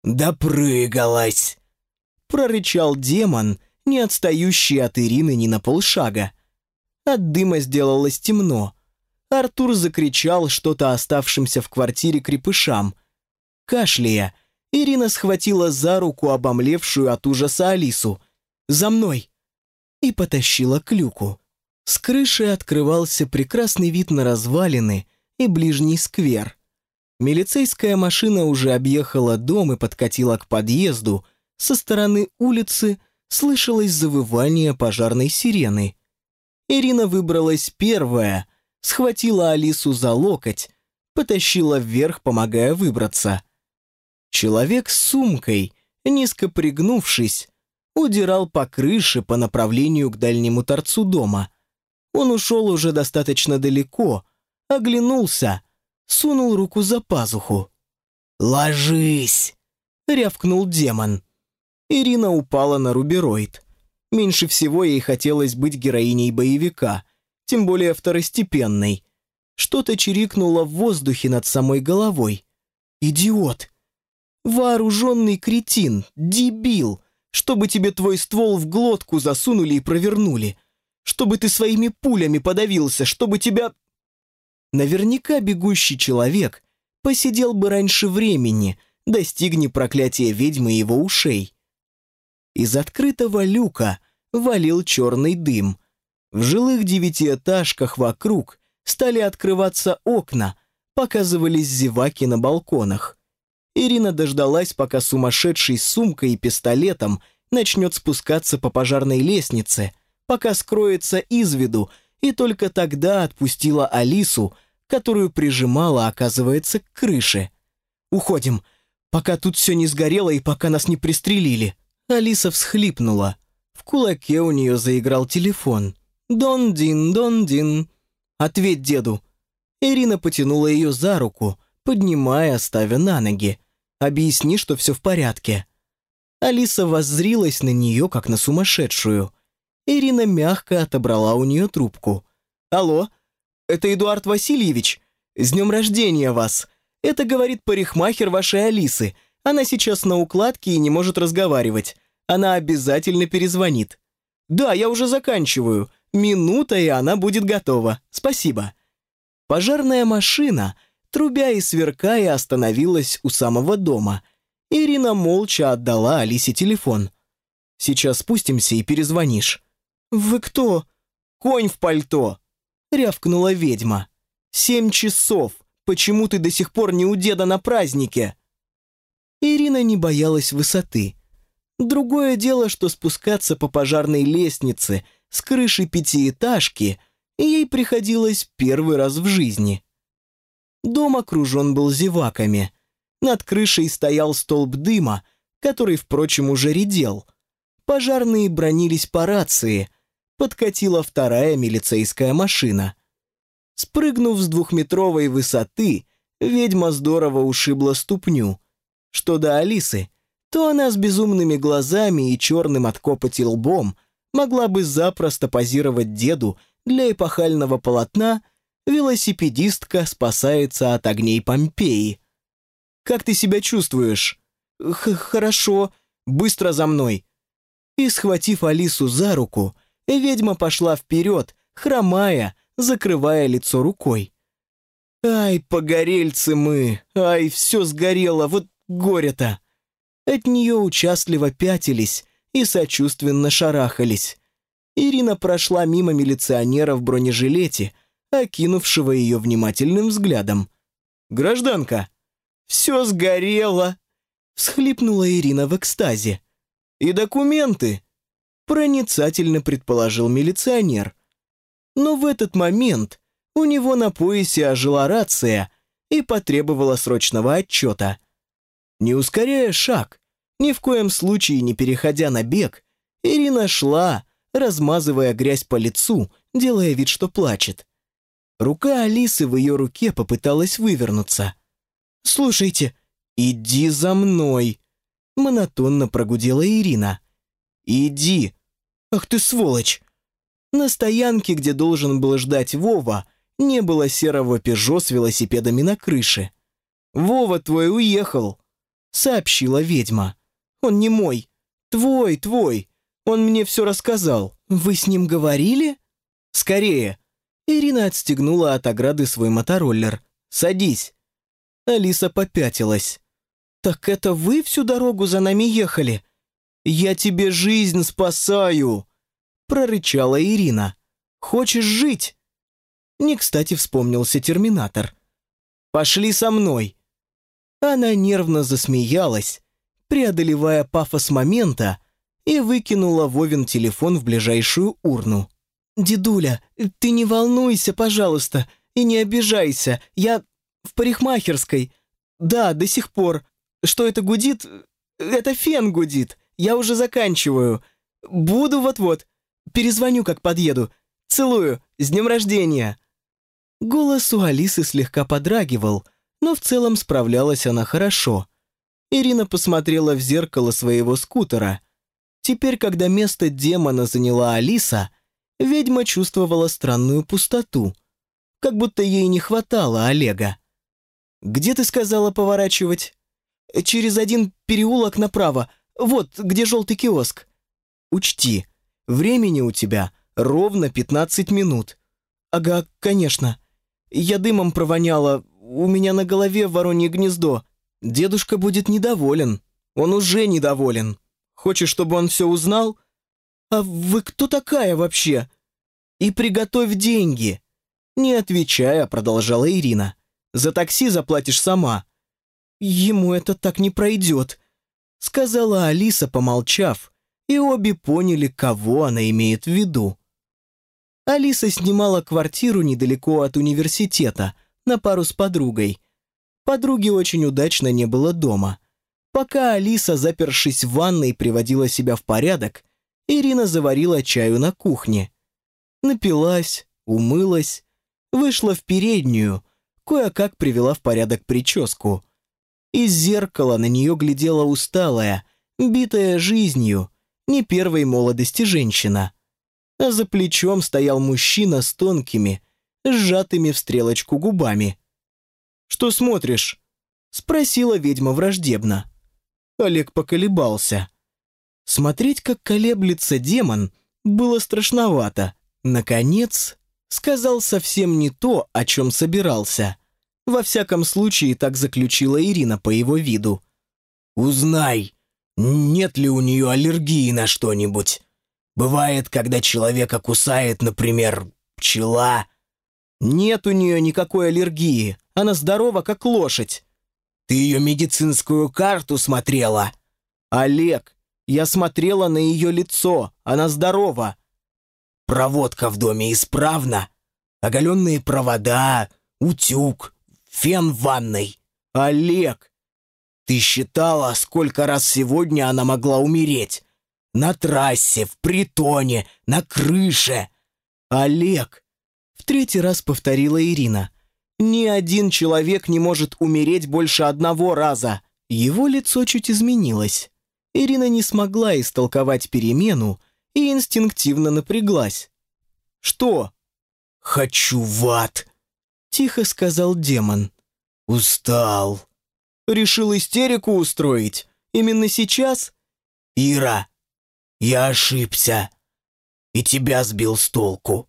«Допрыгалась!» — прорычал демон, не отстающий от Ирины ни на полшага. От дыма сделалось темно. Артур закричал что-то оставшимся в квартире крепышам. Кашляя, Ирина схватила за руку обомлевшую от ужаса Алису. «За мной!» и потащила к люку. С крыши открывался прекрасный вид на развалины и ближний сквер. Милицейская машина уже объехала дом и подкатила к подъезду. Со стороны улицы слышалось завывание пожарной сирены. Ирина выбралась первая, схватила Алису за локоть, потащила вверх, помогая выбраться. Человек с сумкой, низко пригнувшись, удирал по крыше по направлению к дальнему торцу дома. Он ушел уже достаточно далеко, оглянулся, сунул руку за пазуху. «Ложись!» — рявкнул демон. Ирина упала на рубероид. Меньше всего ей хотелось быть героиней боевика, тем более второстепенной. Что-то чирикнуло в воздухе над самой головой. «Идиот!» «Вооруженный кретин! Дебил!» чтобы тебе твой ствол в глотку засунули и провернули, чтобы ты своими пулями подавился, чтобы тебя... Наверняка бегущий человек посидел бы раньше времени, достигни проклятия ведьмы его ушей. Из открытого люка валил черный дым. В жилых девятиэтажках вокруг стали открываться окна, показывались зеваки на балконах. Ирина дождалась, пока сумасшедший с сумкой и пистолетом начнет спускаться по пожарной лестнице, пока скроется из виду, и только тогда отпустила Алису, которую прижимала, оказывается, к крыше. «Уходим, пока тут все не сгорело и пока нас не пристрелили». Алиса всхлипнула. В кулаке у нее заиграл телефон. «Дон-дин, дон-дин». «Ответь деду». Ирина потянула ее за руку, поднимая, ставя на ноги. Объясни, что все в порядке». Алиса воззрилась на нее, как на сумасшедшую. Ирина мягко отобрала у нее трубку. «Алло, это Эдуард Васильевич? С днем рождения вас! Это говорит парикмахер вашей Алисы. Она сейчас на укладке и не может разговаривать. Она обязательно перезвонит. Да, я уже заканчиваю. Минута, и она будет готова. Спасибо». Пожарная машина — трубя и сверкая, остановилась у самого дома. Ирина молча отдала Алисе телефон. «Сейчас спустимся и перезвонишь». «Вы кто?» «Конь в пальто!» — рявкнула ведьма. «Семь часов! Почему ты до сих пор не у деда на празднике?» Ирина не боялась высоты. Другое дело, что спускаться по пожарной лестнице с крыши пятиэтажки ей приходилось первый раз в жизни. Дом окружен был зеваками. Над крышей стоял столб дыма, который, впрочем, уже редел. Пожарные бронились по рации. Подкатила вторая милицейская машина. Спрыгнув с двухметровой высоты, ведьма здорово ушибла ступню. Что до Алисы, то она с безумными глазами и черным от копоти лбом могла бы запросто позировать деду для эпохального полотна «Велосипедистка спасается от огней Помпеи». «Как ты себя чувствуешь?» «Хорошо. Быстро за мной». И, схватив Алису за руку, ведьма пошла вперед, хромая, закрывая лицо рукой. «Ай, погорельцы мы! Ай, все сгорело, вот горе-то!» От нее участливо пятились и сочувственно шарахались. Ирина прошла мимо милиционера в бронежилете, окинувшего ее внимательным взглядом. «Гражданка, все сгорело!» Всхлипнула Ирина в экстазе. «И документы!» Проницательно предположил милиционер. Но в этот момент у него на поясе ожила рация и потребовала срочного отчета. Не ускоряя шаг, ни в коем случае не переходя на бег, Ирина шла, размазывая грязь по лицу, делая вид, что плачет. Рука Алисы в ее руке попыталась вывернуться. «Слушайте, иди за мной!» Монотонно прогудела Ирина. «Иди! Ах ты сволочь!» На стоянке, где должен был ждать Вова, не было серого «Пежо» с велосипедами на крыше. «Вова твой уехал», — сообщила ведьма. «Он не мой. Твой, твой. Он мне все рассказал. Вы с ним говорили?» «Скорее!» Ирина отстегнула от ограды свой мотороллер. «Садись!» Алиса попятилась. «Так это вы всю дорогу за нами ехали? Я тебе жизнь спасаю!» Прорычала Ирина. «Хочешь жить?» Не кстати вспомнился терминатор. «Пошли со мной!» Она нервно засмеялась, преодолевая пафос момента, и выкинула Вовин телефон в ближайшую урну. «Дедуля, ты не волнуйся, пожалуйста, и не обижайся. Я в парикмахерской. Да, до сих пор. Что это гудит? Это фен гудит. Я уже заканчиваю. Буду вот-вот. Перезвоню, как подъеду. Целую. С днем рождения!» Голос у Алисы слегка подрагивал, но в целом справлялась она хорошо. Ирина посмотрела в зеркало своего скутера. Теперь, когда место демона заняла Алиса, ведьма чувствовала странную пустоту, как будто ей не хватало Олега. «Где ты сказала поворачивать?» «Через один переулок направо, вот, где желтый киоск». «Учти, времени у тебя ровно 15 минут». «Ага, конечно. Я дымом провоняла, у меня на голове воронье гнездо. Дедушка будет недоволен. Он уже недоволен. Хочешь, чтобы он все узнал? А вы кто такая вообще? И приготовь деньги. Не отвечая, продолжала Ирина. За такси заплатишь сама. Ему это так не пройдет, сказала Алиса, помолчав, и обе поняли, кого она имеет в виду. Алиса снимала квартиру недалеко от университета, на пару с подругой. Подруги очень удачно не было дома. Пока Алиса, запершись в ванной, приводила себя в порядок, Ирина заварила чаю на кухне. Напилась, умылась, вышла в переднюю, кое-как привела в порядок прическу. Из зеркала на нее глядела усталая, битая жизнью, не первой молодости женщина. А за плечом стоял мужчина с тонкими, сжатыми в стрелочку губами. «Что смотришь?» — спросила ведьма враждебно. Олег поколебался. Смотреть, как колеблется демон, было страшновато. Наконец, сказал совсем не то, о чем собирался. Во всяком случае, так заключила Ирина по его виду. «Узнай, нет ли у нее аллергии на что-нибудь. Бывает, когда человека кусает, например, пчела, нет у нее никакой аллергии. Она здорова, как лошадь. Ты ее медицинскую карту смотрела? Олег, я смотрела на ее лицо. Она здорова. Проводка в доме исправна? Оголенные провода, утюг, фен в ванной. Олег, ты считала, сколько раз сегодня она могла умереть? На трассе, в притоне, на крыше. Олег, в третий раз повторила Ирина. Ни один человек не может умереть больше одного раза. Его лицо чуть изменилось. Ирина не смогла истолковать перемену и инстинктивно напряглась. «Что?» «Хочу в ад», — тихо сказал демон. «Устал». «Решил истерику устроить? Именно сейчас?» «Ира, я ошибся и тебя сбил с толку».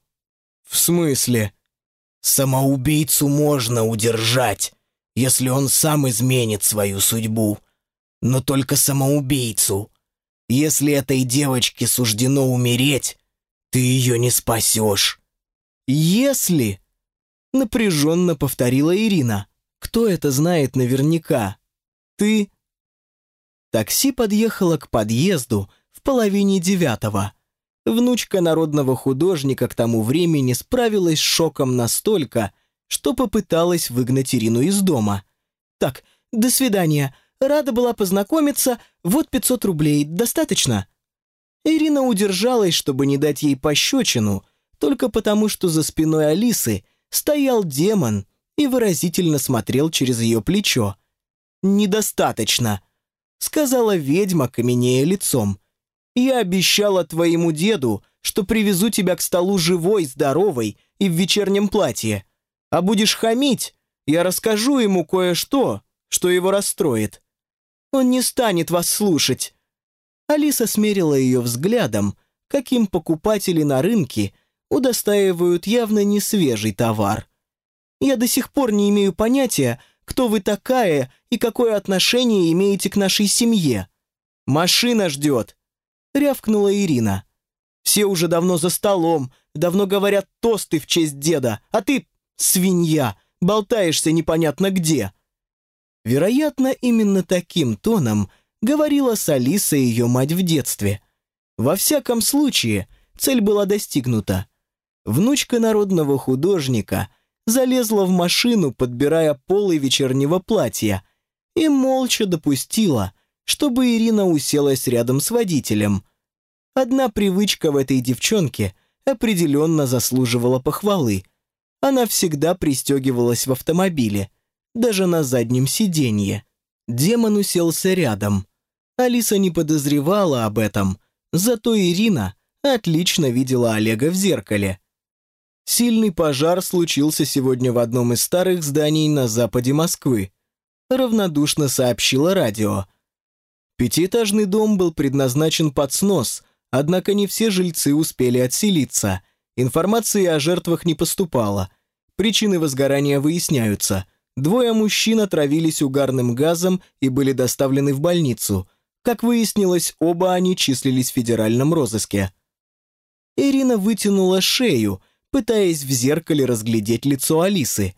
«В смысле?» «Самоубийцу можно удержать, если он сам изменит свою судьбу. Но только самоубийцу. Если этой девочке суждено умереть, ты ее не спасешь». «Если?» — напряженно повторила Ирина. «Кто это знает наверняка? Ты?» Такси подъехало к подъезду в половине девятого. Внучка народного художника к тому времени справилась с шоком настолько, что попыталась выгнать Ирину из дома. «Так, до свидания. Рада была познакомиться. Вот 500 рублей. Достаточно?» Ирина удержалась, чтобы не дать ей пощечину, только потому, что за спиной Алисы стоял демон и выразительно смотрел через ее плечо. «Недостаточно», — сказала ведьма, каменея лицом. Я обещала твоему деду, что привезу тебя к столу живой, здоровой и в вечернем платье. А будешь хамить, я расскажу ему кое-что, что его расстроит. Он не станет вас слушать». Алиса смерила ее взглядом, каким покупатели на рынке удостаивают явно не свежий товар. «Я до сих пор не имею понятия, кто вы такая и какое отношение имеете к нашей семье. Машина ждет», рявкнула Ирина. «Все уже давно за столом, давно говорят тосты в честь деда, а ты, свинья, болтаешься непонятно где». Вероятно, именно таким тоном говорила с Алисой ее мать в детстве. Во всяком случае, цель была достигнута. Внучка народного художника залезла в машину, подбирая полы вечернего платья, и молча допустила, чтобы Ирина уселась рядом с водителем. Одна привычка в этой девчонке определенно заслуживала похвалы. Она всегда пристегивалась в автомобиле, даже на заднем сиденье. Демон уселся рядом. Алиса не подозревала об этом, зато Ирина отлично видела Олега в зеркале. Сильный пожар случился сегодня в одном из старых зданий на западе Москвы. Равнодушно сообщило радио. Пятиэтажный дом был предназначен под снос, однако не все жильцы успели отселиться. Информации о жертвах не поступало. Причины возгорания выясняются. Двое мужчин отравились угарным газом и были доставлены в больницу. Как выяснилось, оба они числились в федеральном розыске. Ирина вытянула шею, пытаясь в зеркале разглядеть лицо Алисы.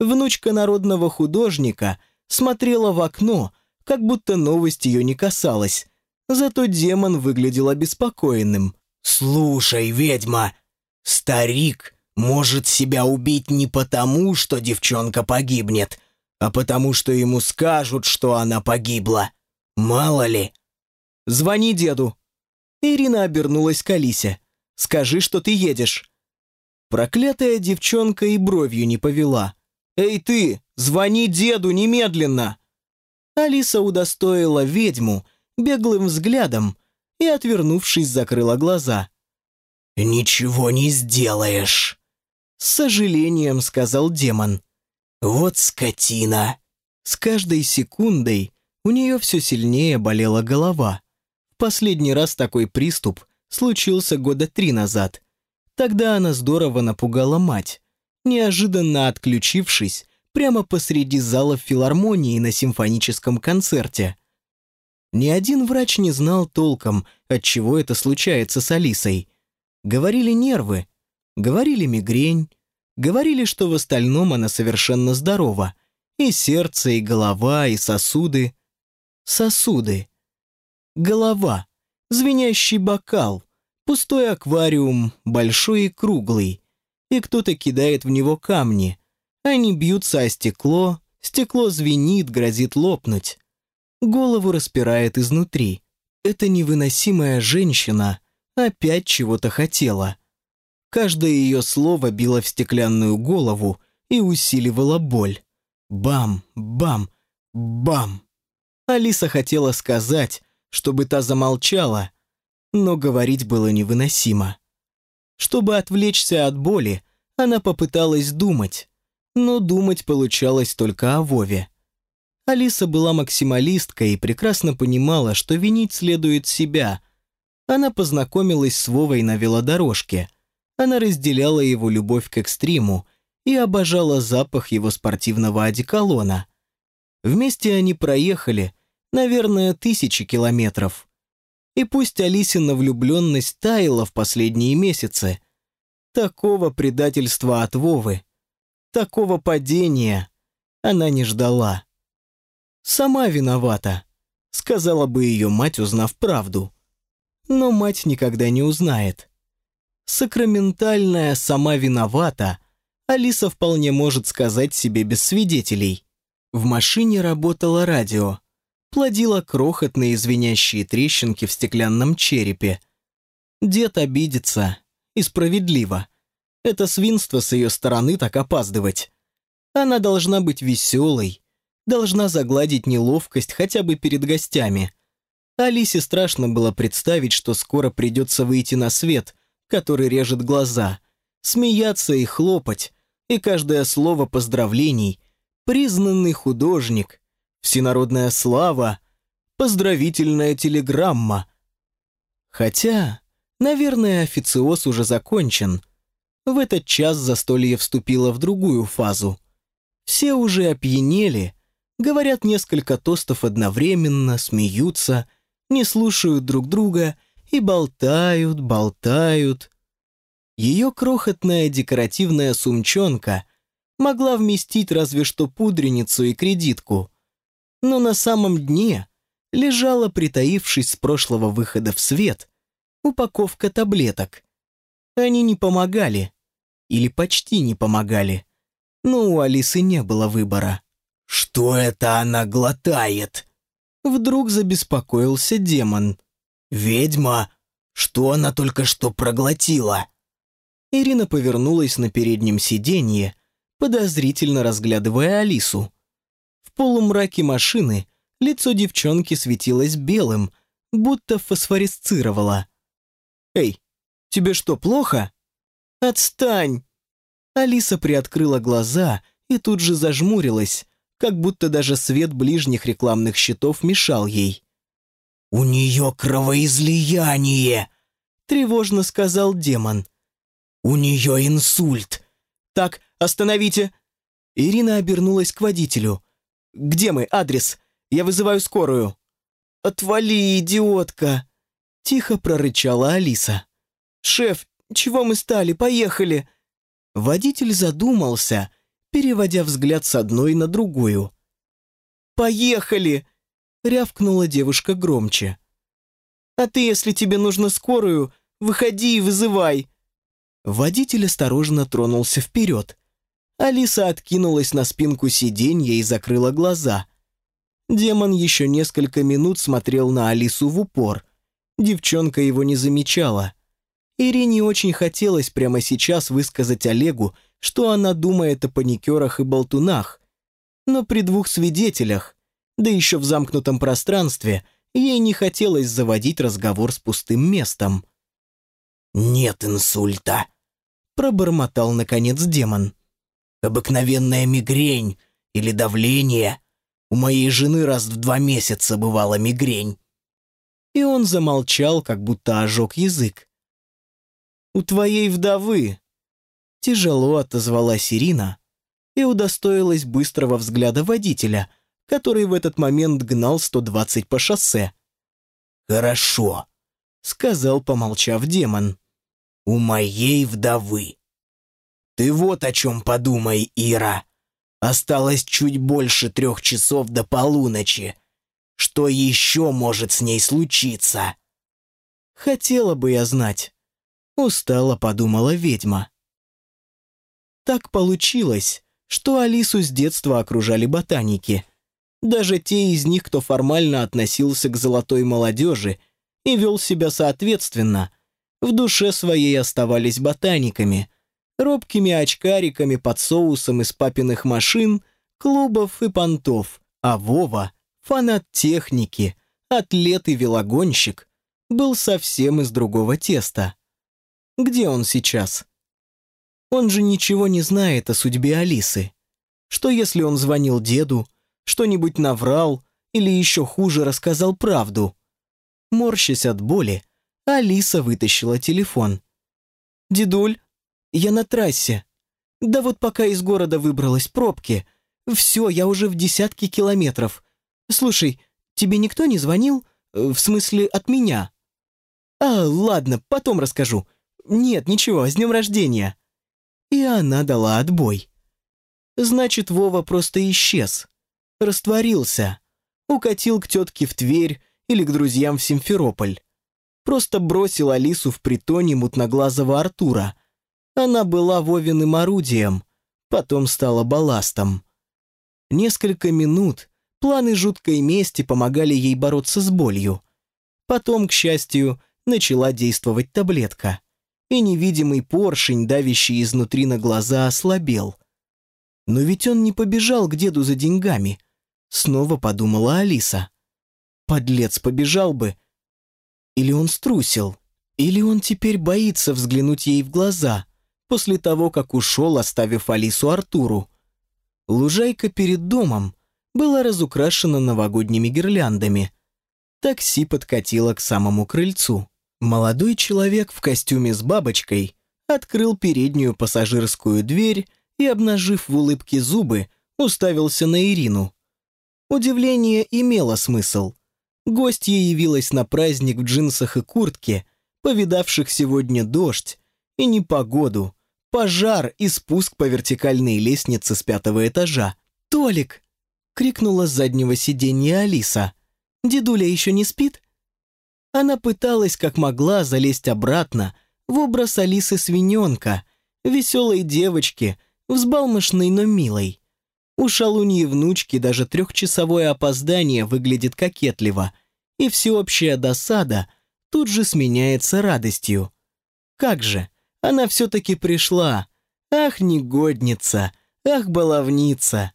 Внучка народного художника смотрела в окно, как будто новость ее не касалась. Зато демон выглядел обеспокоенным. «Слушай, ведьма, старик может себя убить не потому, что девчонка погибнет, а потому, что ему скажут, что она погибла. Мало ли». «Звони деду». Ирина обернулась к Алисе. «Скажи, что ты едешь». Проклятая девчонка и бровью не повела. «Эй ты, звони деду немедленно!» Алиса удостоила ведьму беглым взглядом и, отвернувшись, закрыла глаза. «Ничего не сделаешь», — с сожалением сказал демон. «Вот скотина!» С каждой секундой у нее все сильнее болела голова. Последний раз такой приступ случился года три назад. Тогда она здорово напугала мать. Неожиданно отключившись, прямо посреди зала филармонии на симфоническом концерте. Ни один врач не знал толком, от чего это случается с Алисой. Говорили нервы, говорили мигрень, говорили, что в остальном она совершенно здорова. И сердце, и голова, и сосуды. Сосуды. Голова. Звенящий бокал. Пустой аквариум, большой и круглый. и кто-то кидает в него камни. Они бьются о стекло, стекло звенит, грозит лопнуть. Голову распирает изнутри. Эта невыносимая женщина опять чего-то хотела. Каждое ее слово било в стеклянную голову и усиливало боль. Бам, бам, бам. Алиса хотела сказать, чтобы та замолчала, но говорить было невыносимо. Чтобы отвлечься от боли, она попыталась думать, но думать получалось только о Вове. Алиса была максималисткой и прекрасно понимала, что винить следует себя. Она познакомилась с Вовой на велодорожке. Она разделяла его любовь к экстриму и обожала запах его спортивного одеколона. Вместе они проехали, наверное, тысячи километров. И пусть Алисина влюбленность таяла в последние месяцы, такого предательства от Вовы, такого падения она не ждала. «Сама виновата», — сказала бы ее мать, узнав правду. Но мать никогда не узнает. Сакраментальная «сама виновата» Алиса вполне может сказать себе без свидетелей. В машине работало радио плодила крохотные звенящие трещинки в стеклянном черепе. Дед обидится. И справедливо. Это свинство с ее стороны так опаздывать. Она должна быть веселой, должна загладить неловкость хотя бы перед гостями. Алисе страшно было представить, что скоро придется выйти на свет, который режет глаза, смеяться и хлопать, и каждое слово поздравлений, признанный художник, всенародная слава, поздравительная телеграмма. Хотя, наверное, официоз уже закончен. В этот час застолье вступило в другую фазу. Все уже опьянели, говорят несколько тостов одновременно, смеются, не слушают друг друга и болтают, болтают. Ее крохотная декоративная сумчонка могла вместить разве что пудреницу и кредитку но на самом дне лежала, притаившись с прошлого выхода в свет, упаковка таблеток. Они не помогали, или почти не помогали, но у Алисы не было выбора. «Что это она глотает?» Вдруг забеспокоился демон. «Ведьма? Что она только что проглотила?» Ирина повернулась на переднем сиденье, подозрительно разглядывая Алису. В полумраке машины лицо девчонки светилось белым, будто фосфорисцировало. «Эй, тебе что, плохо?» «Отстань!» Алиса приоткрыла глаза и тут же зажмурилась, как будто даже свет ближних рекламных щитов мешал ей. «У нее кровоизлияние!» — тревожно сказал демон. «У нее инсульт!» «Так, остановите!» Ирина обернулась к водителю. Где мы? Адрес. Я вызываю скорую». «Отвали, идиотка!» Тихо прорычала Алиса. «Шеф, чего мы стали? Поехали!» Водитель задумался, переводя взгляд с одной на другую. «Поехали!» — рявкнула девушка громче. «А ты, если тебе нужно скорую, выходи и вызывай!» Водитель осторожно тронулся вперед. Алиса откинулась на спинку сиденья и закрыла глаза. Демон еще несколько минут смотрел на Алису в упор. Девчонка его не замечала. Ирине очень хотелось прямо сейчас высказать Олегу, что она думает о паникерах и болтунах. Но при двух свидетелях, да еще в замкнутом пространстве, ей не хотелось заводить разговор с пустым местом. «Нет инсульта», — пробормотал наконец демон обыкновенная мигрень или давление. У моей жены раз в два месяца бывала мигрень». И он замолчал, как будто ожег язык. «У твоей вдовы!» Тяжело отозвалась Ирина и удостоилась быстрого взгляда водителя, который в этот момент гнал 120 по шоссе. «Хорошо», — сказал, помолчав демон. «У моей вдовы». Ты вот о чем подумай, Ира. Осталось чуть больше трех часов до полуночи. Что еще может с ней случиться? Хотела бы я знать. Устала, подумала ведьма. Так получилось, что Алису с детства окружали ботаники. Даже те из них, кто формально относился к золотой молодежи и вел себя соответственно, в душе своей оставались ботаниками, робкими очкариками под соусом из папиных машин, клубов и понтов, а Вова — фанат техники, атлет и велогонщик, был совсем из другого теста. Где он сейчас? Он же ничего не знает о судьбе Алисы. Что если он звонил деду, что-нибудь наврал или еще хуже рассказал правду? Морщась от боли, Алиса вытащила телефон. «Дедуль, я на трассе. Да вот пока из города выбралась пробки. Все, я уже в десятке километров. Слушай, тебе никто не звонил? В смысле, от меня?» «А, ладно, потом расскажу. Нет, ничего, с днем рождения!» И она дала отбой. Значит, Вова просто исчез. Растворился. Укатил к тетке в Тверь или к друзьям в Симферополь. Просто бросил Алису в притоне мутноглазого Артура. Она была Вовиным орудием, потом стала балластом. Несколько минут планы жуткой мести помогали ей бороться с болью. Потом, к счастью, начала действовать таблетка и невидимый поршень, давящий изнутри на глаза, ослабел. Но ведь он не побежал к деду за деньгами. Снова подумала Алиса. Подлец побежал бы. Или он струсил. Или он теперь боится взглянуть ей в глаза, после того, как ушел, оставив Алису Артуру. Лужайка перед домом была разукрашена новогодними гирляндами. Такси подкатило к самому крыльцу. Молодой человек в костюме с бабочкой открыл переднюю пассажирскую дверь и, обнажив в улыбке зубы, уставился на Ирину. Удивление имело смысл. Гостья явилась на праздник в джинсах и куртке, повидавших сегодня дождь и непогоду, пожар и спуск по вертикальной лестнице с пятого этажа. «Толик!» — крикнула с заднего сиденья Алиса. «Дедуля еще не спит?» Она пыталась как могла залезть обратно в образ Алисы Свиненка, веселой девочки, взбалмошной, но милой. У шалуньи внучки даже трехчасовое опоздание выглядит кокетливо, и всеобщая досада тут же сменяется радостью. Как же, она все-таки пришла. Ах, негодница, ах, баловница.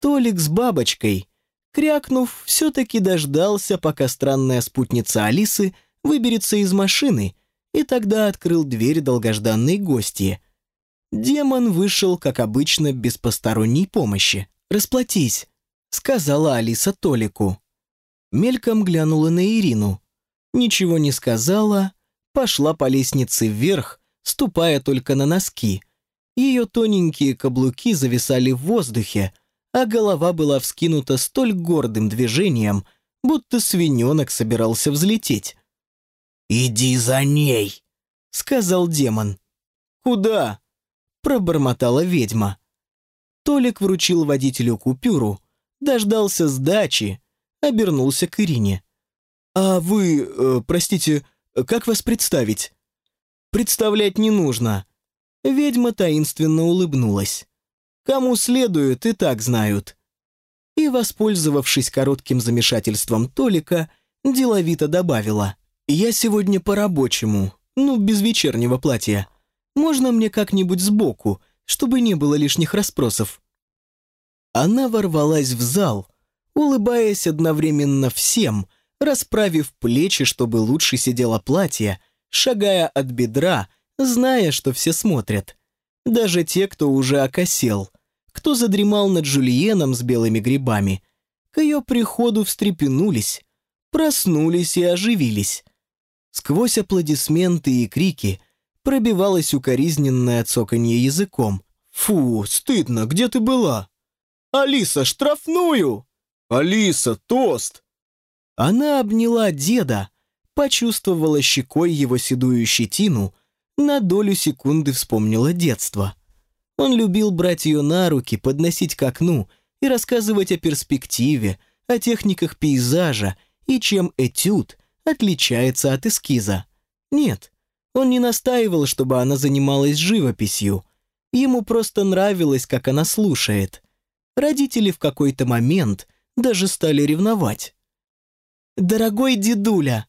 Толик с бабочкой Крякнув, все-таки дождался, пока странная спутница Алисы выберется из машины, и тогда открыл дверь долгожданной гости. Демон вышел, как обычно, без посторонней помощи. «Расплатись», — сказала Алиса Толику. Мельком глянула на Ирину. Ничего не сказала, пошла по лестнице вверх, ступая только на носки. Ее тоненькие каблуки зависали в воздухе, а голова была вскинута столь гордым движением, будто свиненок собирался взлететь. «Иди за ней!» — сказал демон. «Куда?» — пробормотала ведьма. Толик вручил водителю купюру, дождался сдачи, обернулся к Ирине. «А вы, э, простите, как вас представить?» «Представлять не нужно». Ведьма таинственно улыбнулась. Кому следует, и так знают. И, воспользовавшись коротким замешательством Толика, деловито добавила. «Я сегодня по-рабочему, ну, без вечернего платья. Можно мне как-нибудь сбоку, чтобы не было лишних расспросов?» Она ворвалась в зал, улыбаясь одновременно всем, расправив плечи, чтобы лучше сидело платье, шагая от бедра, зная, что все смотрят. Даже те, кто уже окосел, кто задремал над Жульеном с белыми грибами, к ее приходу встрепенулись, проснулись и оживились. Сквозь аплодисменты и крики пробивалось укоризненное цоканье языком. «Фу, стыдно, где ты была?» «Алиса, штрафную!» «Алиса, тост!» Она обняла деда, почувствовала щекой его седую щетину, на долю секунды вспомнила детство. Он любил брать ее на руки, подносить к окну и рассказывать о перспективе, о техниках пейзажа и чем этюд отличается от эскиза. Нет, он не настаивал, чтобы она занималась живописью. Ему просто нравилось, как она слушает. Родители в какой-то момент даже стали ревновать. «Дорогой дедуля!»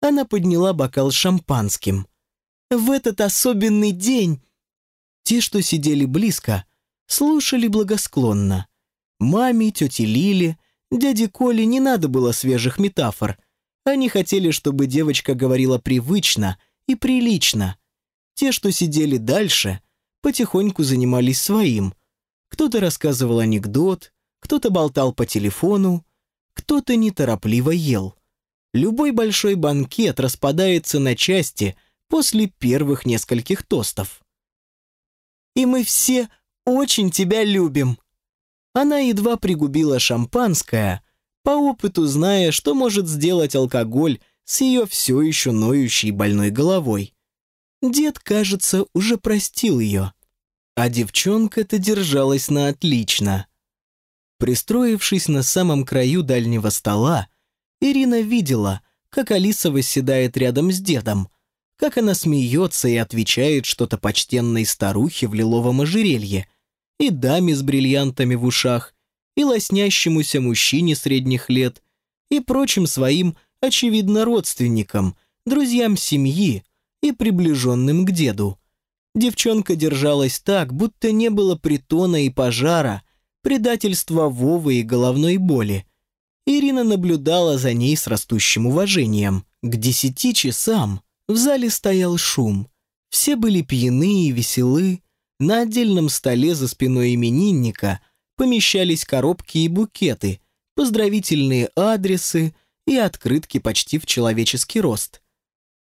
Она подняла бокал с шампанским. «В этот особенный день...» Те, что сидели близко, слушали благосклонно. Маме, тете Лиле, дяде Коле не надо было свежих метафор. Они хотели, чтобы девочка говорила привычно и прилично. Те, что сидели дальше, потихоньку занимались своим. Кто-то рассказывал анекдот, кто-то болтал по телефону, кто-то неторопливо ел. Любой большой банкет распадается на части после первых нескольких тостов. «И мы все очень тебя любим!» Она едва пригубила шампанское, по опыту зная, что может сделать алкоголь с ее все еще ноющей больной головой. Дед, кажется, уже простил ее. А девчонка-то держалась на отлично. Пристроившись на самом краю дальнего стола, Ирина видела, как Алиса восседает рядом с дедом, как она смеется и отвечает что-то почтенной старухе в лиловом ожерелье, и даме с бриллиантами в ушах, и лоснящемуся мужчине средних лет, и прочим своим, очевидно, родственникам, друзьям семьи и приближенным к деду. Девчонка держалась так, будто не было притона и пожара, предательства Вовы и головной боли. Ирина наблюдала за ней с растущим уважением. К десяти часам в зале стоял шум. Все были пьяны и веселы. На отдельном столе за спиной именинника помещались коробки и букеты, поздравительные адресы и открытки почти в человеческий рост.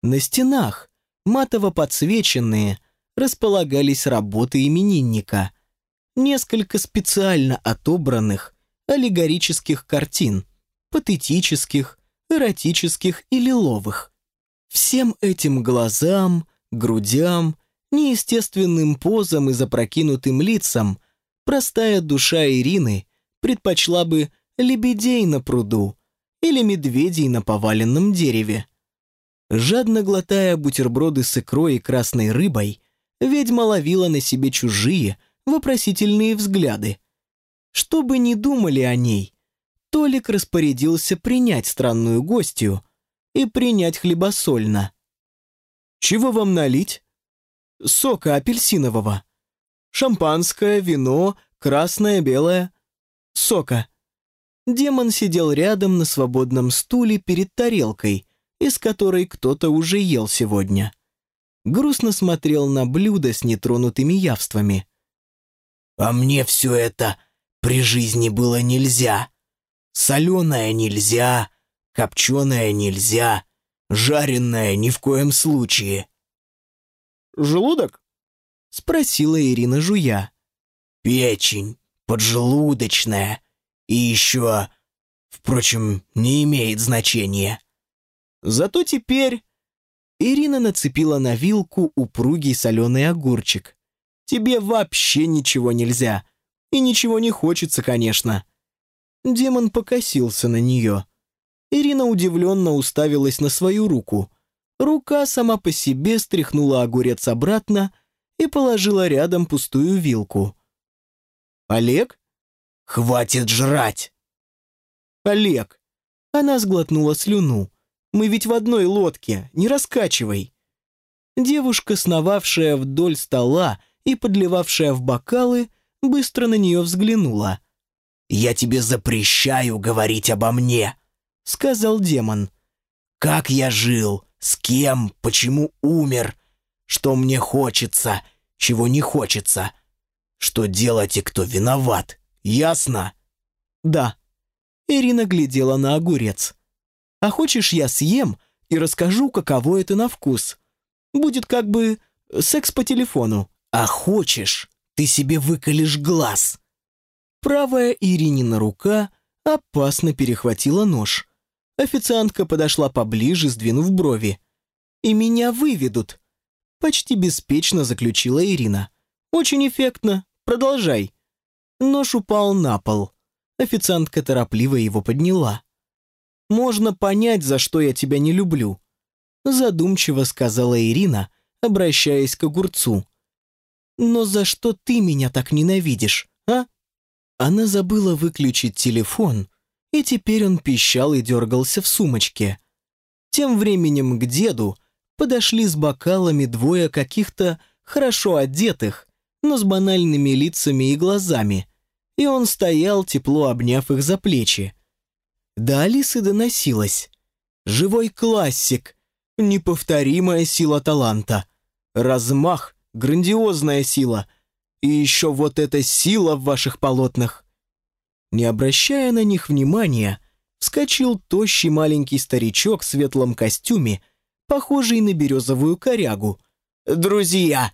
На стенах, матово подсвеченные, располагались работы именинника. Несколько специально отобранных аллегорических картин, патетических, эротических и лиловых. Всем этим глазам, грудям, неестественным позам и запрокинутым лицам простая душа Ирины предпочла бы лебедей на пруду или медведей на поваленном дереве. Жадно глотая бутерброды с икрой и красной рыбой, ведьма ловила на себе чужие, вопросительные взгляды. Что бы ни думали о ней, Толик распорядился принять странную гостью и принять хлебосольно. «Чего вам налить?» «Сока апельсинового. Шампанское, вино, красное, белое. Сока». Демон сидел рядом на свободном стуле перед тарелкой, из которой кто-то уже ел сегодня грустно смотрел на блюдо с нетронутыми явствами. «А мне все это при жизни было нельзя. Соленое нельзя, копченое нельзя, жареное ни в коем случае». «Желудок?» — спросила Ирина жуя. «Печень, поджелудочная и еще... Впрочем, не имеет значения». «Зато теперь Ирина нацепила на вилку упругий соленый огурчик. «Тебе вообще ничего нельзя. И ничего не хочется, конечно». Демон покосился на нее. Ирина удивленно уставилась на свою руку. Рука сама по себе стряхнула огурец обратно и положила рядом пустую вилку. «Олег?» «Хватит жрать!» «Олег!» Она сглотнула слюну. Мы ведь в одной лодке, не раскачивай». Девушка, сновавшая вдоль стола и подливавшая в бокалы, быстро на нее взглянула. «Я тебе запрещаю говорить обо мне», — сказал демон. «Как я жил, с кем, почему умер, что мне хочется, чего не хочется, что делать и кто виноват, ясно?» «Да». Ирина глядела на огурец. А хочешь, я съем и расскажу, каково это на вкус? Будет как бы секс по телефону. А хочешь, ты себе выколешь глаз. Правая Иринина рука опасно перехватила нож. Официантка подошла поближе, сдвинув брови. «И меня выведут», — почти беспечно заключила Ирина. «Очень эффектно. Продолжай». Нож упал на пол. Официантка торопливо его подняла. Можно понять, за что я тебя не люблю», задумчиво сказала Ирина, обращаясь к огурцу. Но за что ты меня так ненавидишь, а?» Она забыла выключить телефон, и теперь он пищал и дергался в сумочке. Тем временем к деду подошли с бокалами двое каких-то хорошо одетых, но с банальными лицами и глазами, и он стоял, тепло обняв их за плечи. До Алисы доносилось. «Живой классик, неповторимая сила таланта, размах, грандиозная сила, и еще вот эта сила в ваших полотнах». Не обращая на них внимания, вскочил тощий маленький старичок в светлом костюме, похожий на березовую корягу. «Друзья,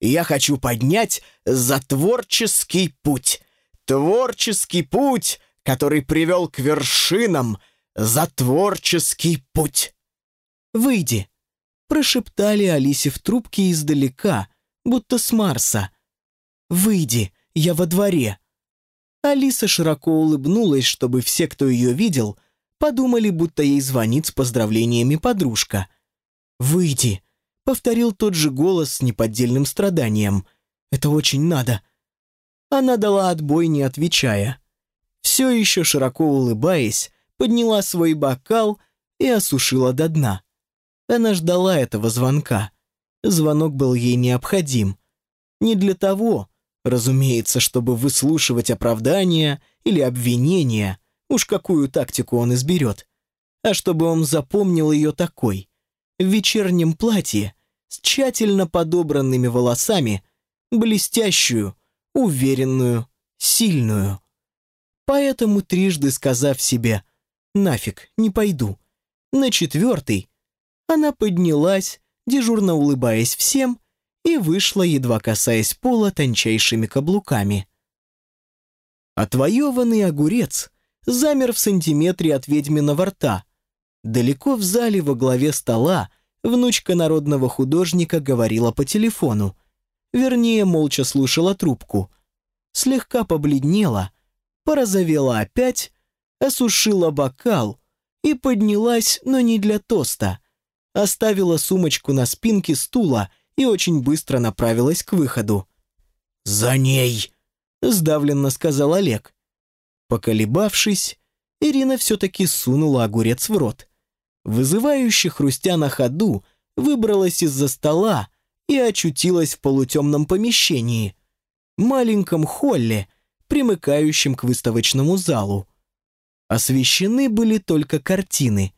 я хочу поднять за творческий путь. Творческий путь, который привел к вершинам, за творческий путь». «Выйди», — прошептали Алисе в трубке издалека, будто с Марса. «Выйди, я во дворе». Алиса широко улыбнулась, чтобы все, кто ее видел, подумали, будто ей звонит с поздравлениями подружка. «Выйди», — повторил тот же голос с неподдельным страданием. «Это очень надо». Она дала отбой, не отвечая. Все еще широко улыбаясь, подняла свой бокал и осушила до дна. Она ждала этого звонка. Звонок был ей необходим. Не для того, Разумеется, чтобы выслушивать оправдания или обвинения, уж какую тактику он изберет, а чтобы он запомнил ее такой, в вечернем платье, с тщательно подобранными волосами, блестящую, уверенную, сильную. Поэтому, трижды сказав себе «нафиг, не пойду», на четвертый она поднялась, дежурно улыбаясь всем, и вышла, едва касаясь пола тончайшими каблуками. Отвоеванный огурец замер в сантиметре от ведьминого рта. Далеко в зале во главе стола внучка народного художника говорила по телефону. Вернее, молча слушала трубку. Слегка побледнела, порозовела опять, осушила бокал и поднялась, но не для тоста. Оставила сумочку на спинке стула и очень быстро направилась к выходу. «За ней!» — сдавленно сказал Олег. Поколебавшись, Ирина все-таки сунула огурец в рот. Вызывающе хрустя на ходу, выбралась из-за стола и очутилась в полутемном помещении, маленьком холле, примыкающем к выставочному залу. Освещены были только картины,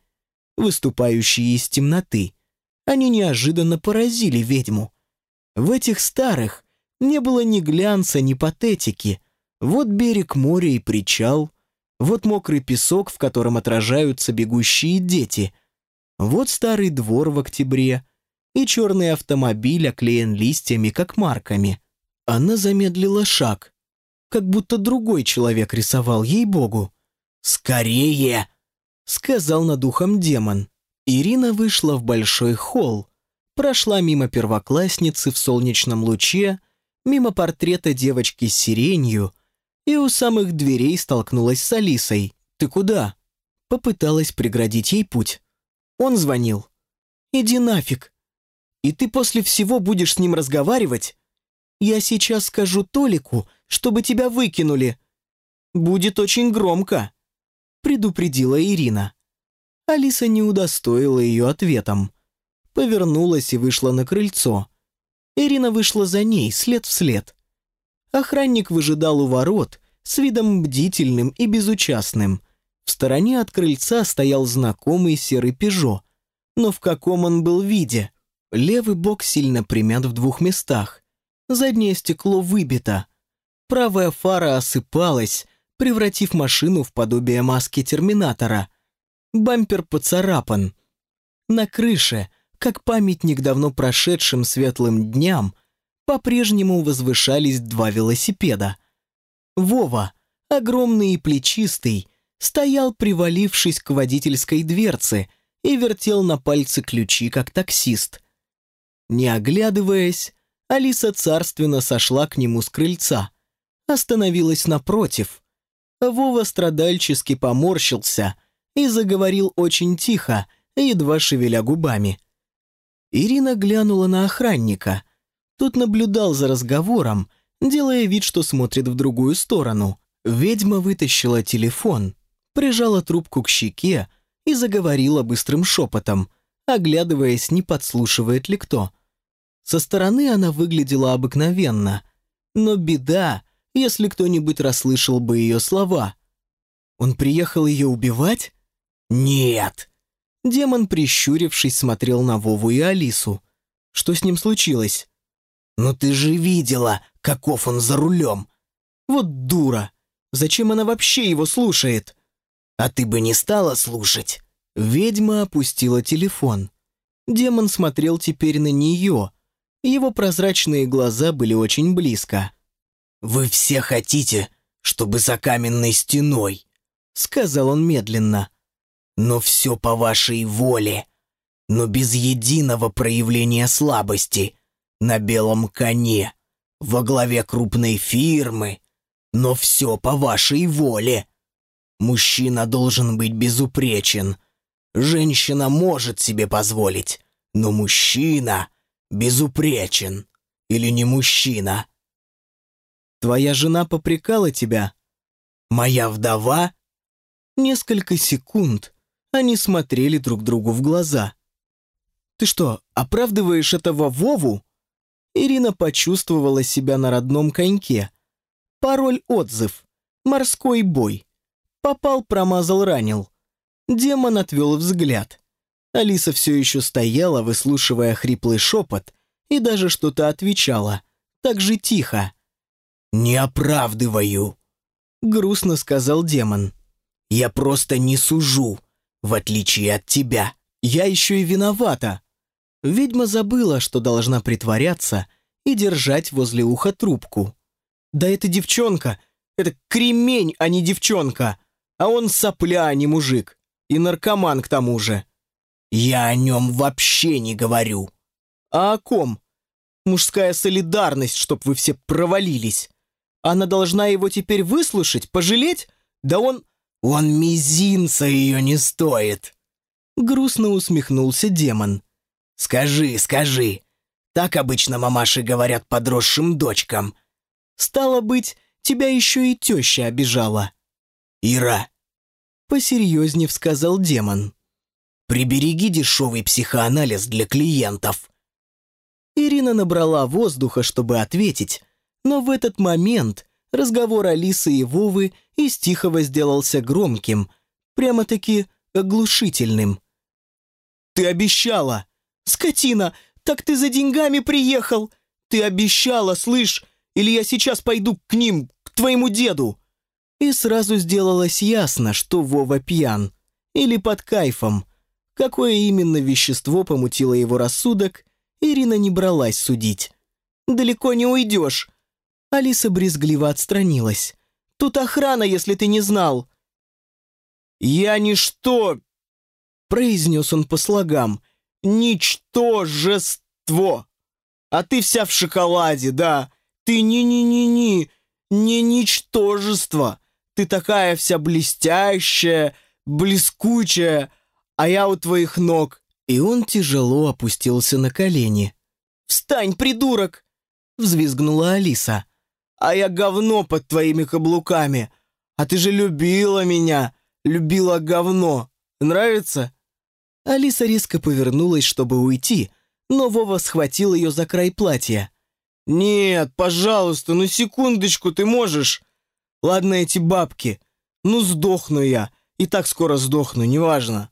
выступающие из темноты они неожиданно поразили ведьму. В этих старых не было ни глянца, ни патетики. Вот берег моря и причал, вот мокрый песок, в котором отражаются бегущие дети, вот старый двор в октябре и черный автомобиль оклеен листьями, как марками. Она замедлила шаг, как будто другой человек рисовал ей-богу. «Скорее!» — сказал над ухом демон. Ирина вышла в большой холл, прошла мимо первоклассницы в солнечном луче, мимо портрета девочки с сиренью и у самых дверей столкнулась с Алисой. «Ты куда?» Попыталась преградить ей путь. Он звонил. «Иди нафиг. И ты после всего будешь с ним разговаривать? Я сейчас скажу Толику, чтобы тебя выкинули. Будет очень громко», предупредила Ирина. Алиса не удостоила ее ответом. Повернулась и вышла на крыльцо. Ирина вышла за ней, след в след. Охранник выжидал у ворот, с видом бдительным и безучастным. В стороне от крыльца стоял знакомый серый «Пежо». Но в каком он был виде? Левый бок сильно примят в двух местах. Заднее стекло выбито. Правая фара осыпалась, превратив машину в подобие маски терминатора – Бампер поцарапан. На крыше, как памятник давно прошедшим светлым дням, по-прежнему возвышались два велосипеда. Вова, огромный и плечистый, стоял, привалившись к водительской дверце и вертел на пальце ключи, как таксист. Не оглядываясь, Алиса царственно сошла к нему с крыльца, остановилась напротив. Вова страдальчески поморщился — и заговорил очень тихо, едва шевеля губами. Ирина глянула на охранника. Тот наблюдал за разговором, делая вид, что смотрит в другую сторону. Ведьма вытащила телефон, прижала трубку к щеке и заговорила быстрым шепотом, оглядываясь, не подслушивает ли кто. Со стороны она выглядела обыкновенно, но беда, если кто-нибудь расслышал бы ее слова. Он приехал ее убивать? Нет. Демон, прищурившись, смотрел на Вову и Алису. Что с ним случилось? «Ну ты же видела, каков он за рулем!» «Вот дура! Зачем она вообще его слушает?» «А ты бы не стала слушать?» Ведьма опустила телефон. Демон смотрел теперь на нее. Его прозрачные глаза были очень близко. «Вы все хотите, чтобы за каменной стеной», — сказал он медленно. «Но все по вашей воле, но без единого проявления слабости, на белом коне, во главе крупной фирмы, но все по вашей воле. Мужчина должен быть безупречен. Женщина может себе позволить, но мужчина безупречен. Или не мужчина. Твоя жена попрекала тебя? Моя вдова? Несколько секунд они смотрели друг другу в глаза. Ты что, оправдываешь этого Вову? Ирина почувствовала себя на родном коньке. Пароль-отзыв. Морской бой. Попал, промазал, ранил. Демон отвел взгляд. Алиса все еще стояла, выслушивая хриплый шепот, и даже что-то отвечала. Так же тихо. «Не оправдываю», — грустно сказал демон. «Я просто не сужу, в отличие от тебя. Я еще и виновата». Ведьма забыла, что должна притворяться и держать возле уха трубку. «Да это девчонка! Это кремень, а не девчонка! А он сопля, а не мужик! И наркоман к тому же!» «Я о нем вообще не говорю!» «А о ком? Мужская солидарность, чтоб вы все провалились!» Она должна его теперь выслушать, пожалеть? Да он... Он мизинца ее не стоит. Грустно усмехнулся демон. Скажи, скажи. Так обычно мамаши говорят подросшим дочкам. Стало быть, тебя еще и теща обижала. Ира. Посерьезнее сказал демон. Прибереги дешевый психоанализ для клиентов. Ирина набрала воздуха, чтобы ответить, но в этот момент разговор Алисы и Вовы из тихого сделался громким, прямо-таки оглушительным. «Ты обещала! Скотина! Так ты за деньгами приехал! Ты обещала, слышь! Или я сейчас пойду к ним, к твоему деду!» И сразу сделалось ясно, что Вова пьян. Или под кайфом. Какое именно вещество помутило его рассудок, Ирина не бралась судить. «Далеко не уйдешь. Алиса брезгливо отстранилась. «Тут охрана, если ты не знал!» «Я ничто!» произнес он по слогам. «Ничтожество! А ты вся в шоколаде, да! Ты ни-ни-ни-ни! Не ничтожество! Ты такая вся блестящая, блескучая, а я у твоих ног!» И он тяжело опустился на колени. «Встань, придурок!» взвизгнула Алиса а я говно под твоими каблуками. А ты же любила меня, любила говно. Нравится?» Алиса резко повернулась, чтобы уйти, но Вова схватил ее за край платья. «Нет, пожалуйста, ну секундочку ты можешь? Ладно эти бабки. Ну сдохну я, и так скоро сдохну, неважно.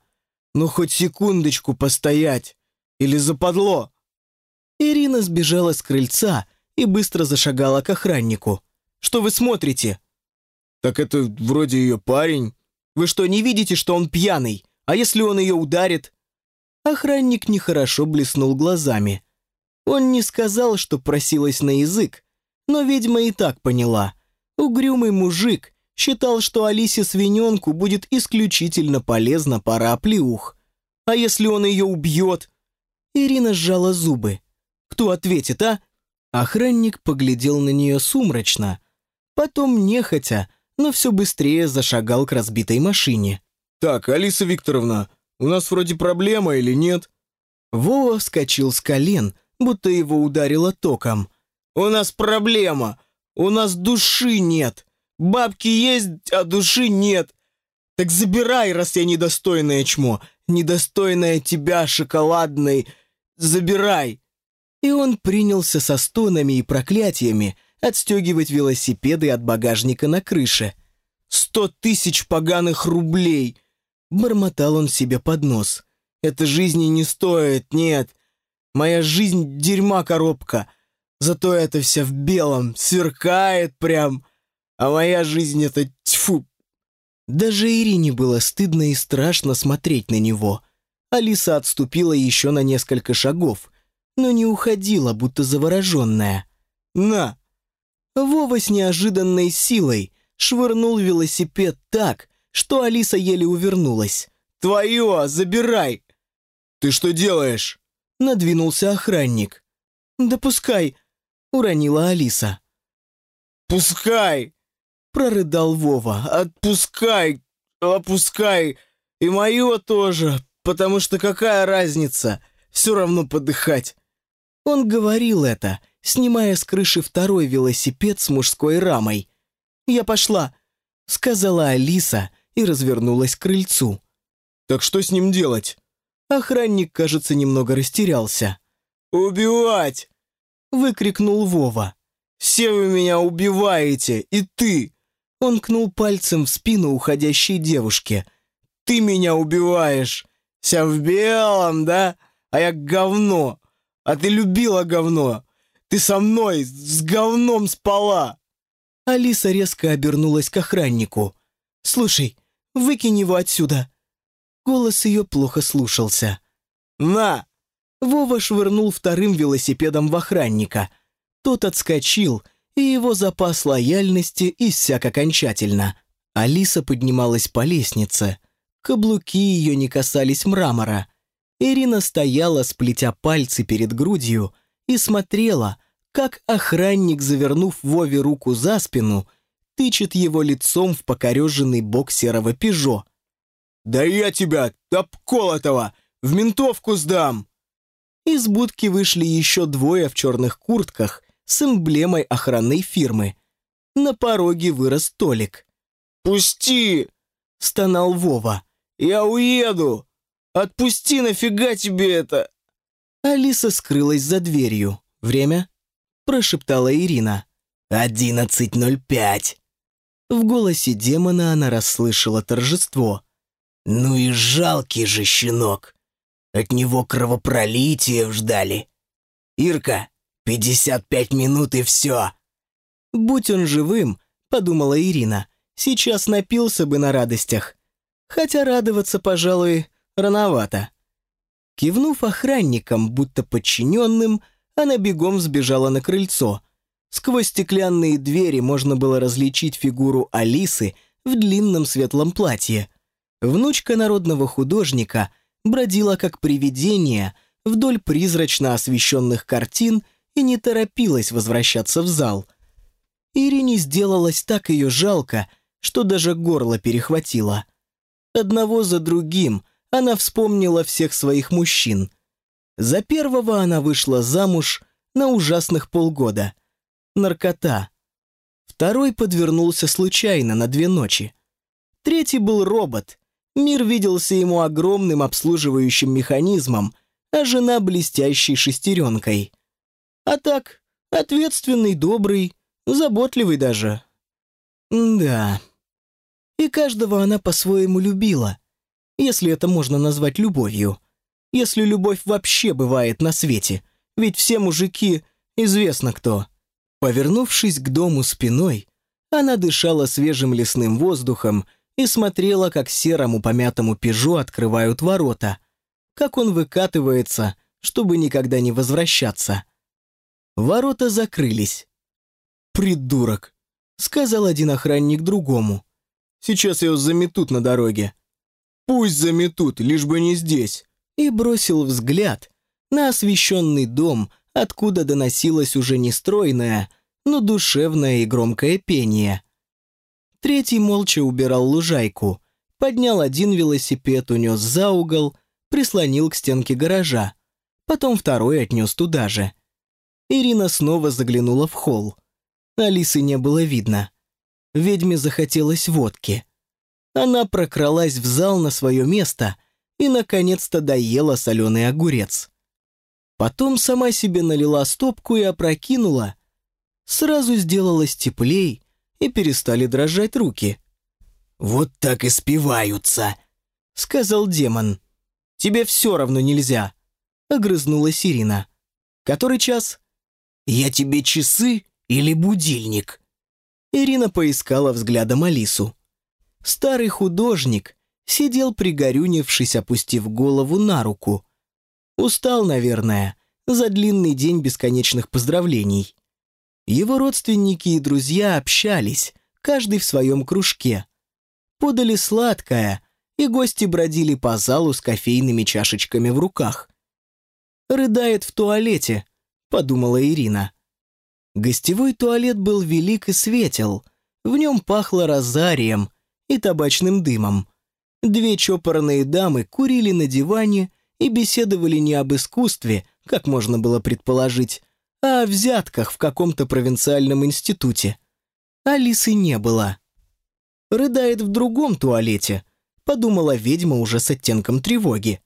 Ну хоть секундочку постоять. Или западло». Ирина сбежала с крыльца, и быстро зашагала к охраннику. «Что вы смотрите?» «Так это вроде ее парень. Вы что, не видите, что он пьяный? А если он ее ударит?» Охранник нехорошо блеснул глазами. Он не сказал, что просилась на язык, но ведьма и так поняла. Угрюмый мужик считал, что Алисе свиненку будет исключительно полезна пара оплеух. А если он ее убьет? Ирина сжала зубы. Кто ответит, а? Охранник поглядел на нее сумрачно, потом нехотя, но все быстрее зашагал к разбитой машине. «Так, Алиса Викторовна, у нас вроде проблема или нет?» Вова вскочил с колен, будто его ударило током. «У нас проблема! У нас души нет! Бабки есть, а души нет! Так забирай, раз я недостойное чмо! Недостойное тебя, шоколадный! Забирай!» И он принялся со стонами и проклятиями отстегивать велосипеды от багажника на крыше. «Сто тысяч поганых рублей!» Бормотал он себе под нос. «Это жизни не стоит, нет! Моя жизнь — дерьма коробка! Зато это вся в белом, сверкает прям! А моя жизнь — это тьфу!» Даже Ирине было стыдно и страшно смотреть на него. Алиса отступила еще на несколько шагов, но не уходила, будто завороженная. «На!» Вова с неожиданной силой швырнул велосипед так, что Алиса еле увернулась. «Твое, забирай!» «Ты что делаешь?» Надвинулся охранник. «Да пускай!» — уронила Алиса. «Пускай!» — прорыдал Вова. «Отпускай! Опускай! И мое тоже, потому что какая разница? Все равно подыхать!» Он говорил это, снимая с крыши второй велосипед с мужской рамой. «Я пошла», — сказала Алиса и развернулась к крыльцу. «Так что с ним делать?» Охранник, кажется, немного растерялся. «Убивать!» — выкрикнул Вова. «Все вы меня убиваете, и ты!» Он кнул пальцем в спину уходящей девушке. «Ты меня убиваешь! Вся в белом, да? А я говно! А ты любила говно! Ты со мной с говном спала!» Алиса резко обернулась к охраннику. «Слушай, выкинь его отсюда!» Голос ее плохо слушался. «На!» Вова швырнул вторым велосипедом в охранника. Тот отскочил, и его запас лояльности иссяк окончательно. Алиса поднималась по лестнице. Каблуки ее не касались мрамора. Ирина стояла, сплетя пальцы перед грудью, и смотрела, как охранник, завернув Вове руку за спину, тычет его лицом в покореженный бок серого «Пежо». «Да я тебя, обколотого, в ментовку сдам!» Из будки вышли еще двое в черных куртках с эмблемой охранной фирмы. На пороге вырос Толик. «Пусти!» — стонал Вова. «Я уеду! Отпусти, нафига тебе это?» Алиса скрылась за дверью. «Время?» – прошептала Ирина. «Одиннадцать ноль пять». В голосе демона она расслышала торжество. «Ну и жалкий же щенок! От него кровопролитие ждали. Ирка, пятьдесят пять минут и все!» «Будь он живым», — подумала Ирина, — «сейчас напился бы на радостях. Хотя радоваться, пожалуй, рановато». Кивнув охранникам, будто подчиненным, она бегом сбежала на крыльцо. Сквозь стеклянные двери можно было различить фигуру Алисы в длинном светлом платье. Внучка народного художника бродила как привидение вдоль призрачно освещенных картин и не торопилась возвращаться в зал. Ирине сделалось так ее жалко, что даже горло перехватило. Одного за другим она вспомнила всех своих мужчин. За первого она вышла замуж на ужасных полгода. Наркота. Второй подвернулся случайно на две ночи. Третий был робот. Мир виделся ему огромным обслуживающим механизмом, а жена блестящей шестеренкой. А так, ответственный, добрый, заботливый даже. да. И каждого она по-своему любила — если это можно назвать любовью. Если любовь вообще бывает на свете, ведь все мужики известно кто. Повернувшись к дому спиной, она дышала свежим лесным воздухом и смотрела, как серому помятому пежу открывают ворота, как он выкатывается, чтобы никогда не возвращаться. Ворота закрылись. «Придурок», — сказал один охранник другому. «Сейчас его заметут на дороге. Пусть заметут, лишь бы не здесь. И бросил взгляд на освещенный дом, откуда доносилось уже не стройное, но душевное и громкое пение. Третий молча убирал лужайку, поднял один велосипед, унес за угол, прислонил к стенке гаража. Потом второй отнес туда же. Ирина снова заглянула в холл. Алисы не было видно. Ведьме захотелось водки. Она прокралась в зал на свое место и, наконец-то, доела соленый огурец. Потом сама себе налила стопку и опрокинула. Сразу сделалось теплей, и перестали дрожать руки. «Вот так и спиваются», — сказал демон. «Тебе все равно нельзя», — огрызнулась Ирина. «Который час?» «Я тебе часы или будильник?» Ирина поискала взглядом Алису. Старый художник сидел пригорюнившись, опустив голову на руку. Устал, наверное, за длинный день бесконечных поздравлений. Его родственники и друзья общались, каждый в своем кружке. Подали сладкое, и гости бродили по залу с кофейными чашечками в руках. «Рыдает в туалете», — подумала Ирина. Гостевой туалет был велик и светел. В нем пахло розарием и табачным дымом. Две чопорные дамы курили на диване и беседовали не об искусстве, как можно было предположить, а о взятках в каком-то провинциальном институте. Алисы не было. «Рыдает в другом туалете», — подумала ведьма уже с оттенком тревоги.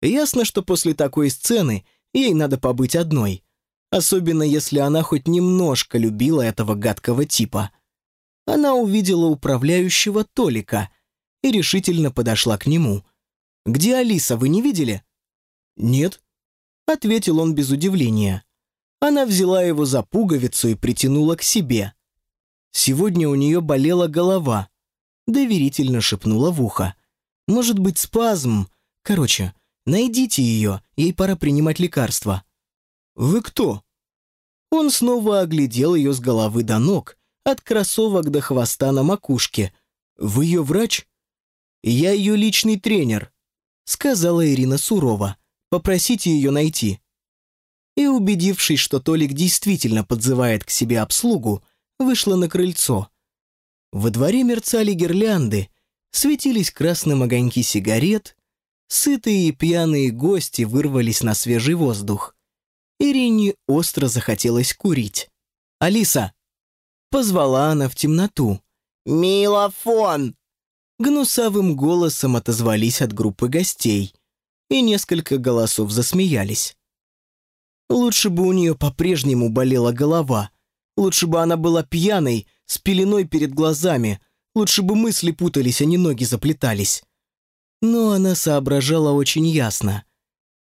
Ясно, что после такой сцены ей надо побыть одной — особенно если она хоть немножко любила этого гадкого типа. Она увидела управляющего Толика и решительно подошла к нему. «Где Алиса, вы не видели?» «Нет», — ответил он без удивления. Она взяла его за пуговицу и притянула к себе. Сегодня у нее болела голова. Доверительно шепнула в ухо. «Может быть, спазм? Короче, найдите ее, ей пора принимать лекарства». «Вы кто?» Он снова оглядел ее с головы до ног, от кроссовок до хвоста на макушке. «Вы ее врач?» «Я ее личный тренер», — сказала Ирина сурово. «Попросите ее найти». И, убедившись, что Толик действительно подзывает к себе обслугу, вышла на крыльцо. Во дворе мерцали гирлянды, светились красным огоньки сигарет, сытые и пьяные гости вырвались на свежий воздух. Ирине остро захотелось курить. «Алиса!» Позвала она в темноту. «Милофон!» Гнусавым голосом отозвались от группы гостей, и несколько голосов засмеялись. Лучше бы у нее по-прежнему болела голова. Лучше бы она была пьяной, с пеленой перед глазами. Лучше бы мысли путались, а не ноги заплетались. Но она соображала очень ясно.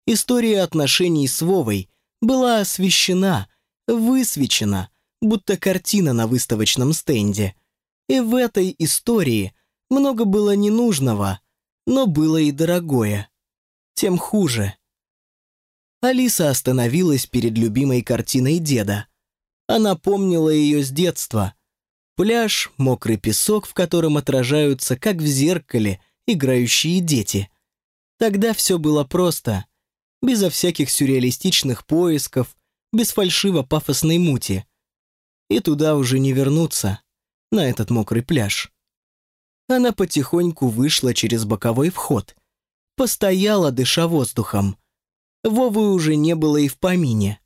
История отношений с Вовой была освещена, высвечена, будто картина на выставочном стенде. И в этой истории много было ненужного, но было и дорогое. Тем хуже. Алиса остановилась перед любимой картиной деда. Она помнила ее с детства. Пляж, мокрый песок, в котором отражаются, как в зеркале, играющие дети. Тогда все было просто — безо всяких сюрреалистичных поисков, без фальшиво-пафосной мути. И туда уже не вернуться, на этот мокрый пляж. Она потихоньку вышла через боковой вход, постояла, дыша воздухом. Вовы уже не было и в помине.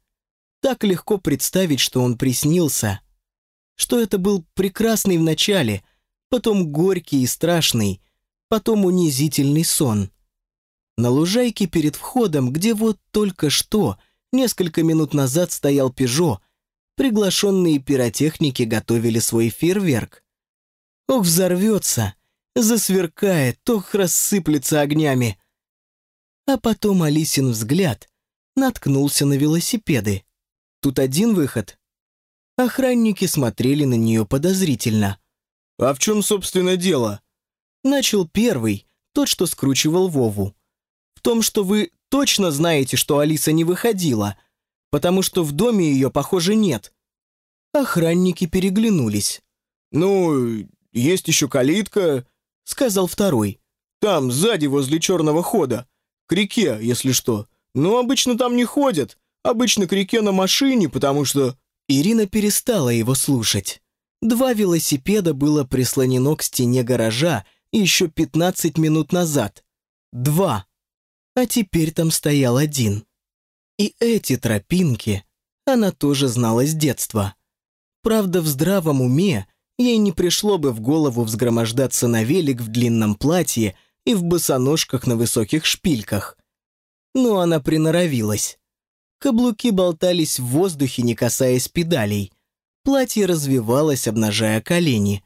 Так легко представить, что он приснился, что это был прекрасный в начале, потом горький и страшный, потом унизительный сон. На лужайке перед входом, где вот только что, несколько минут назад стоял «Пежо», приглашенные пиротехники готовили свой фейерверк. Ох, взорвется, засверкает, ох, рассыплется огнями. А потом Алисин взгляд наткнулся на велосипеды. Тут один выход. Охранники смотрели на нее подозрительно. «А в чем, собственно, дело?» Начал первый, тот, что скручивал Вову в том, что вы точно знаете, что Алиса не выходила, потому что в доме ее, похоже, нет». Охранники переглянулись. «Ну, есть еще калитка», — сказал второй. «Там, сзади, возле черного хода. К реке, если что. Но обычно там не ходят. Обычно к реке на машине, потому что...» Ирина перестала его слушать. Два велосипеда было прислонено к стене гаража еще 15 минут назад. Два а теперь там стоял один. И эти тропинки она тоже знала с детства. Правда, в здравом уме ей не пришло бы в голову взгромождаться на велик в длинном платье и в босоножках на высоких шпильках. Но она приноровилась. Каблуки болтались в воздухе, не касаясь педалей. Платье развивалось, обнажая колени.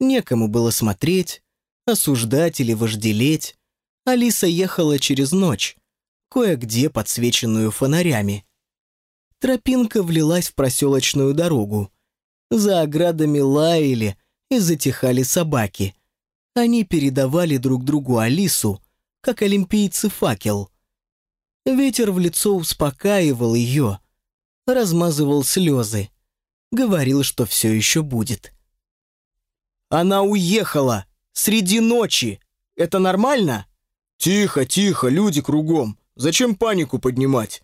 Некому было смотреть, осуждать или вожделеть. Алиса ехала через ночь, кое-где подсвеченную фонарями. Тропинка влилась в проселочную дорогу. За оградами лаяли и затихали собаки. Они передавали друг другу Алису, как олимпийцы факел. Ветер в лицо успокаивал ее, размазывал слезы, говорил, что все еще будет. «Она уехала! Среди ночи! Это нормально?» «Тихо, тихо, люди кругом. Зачем панику поднимать?»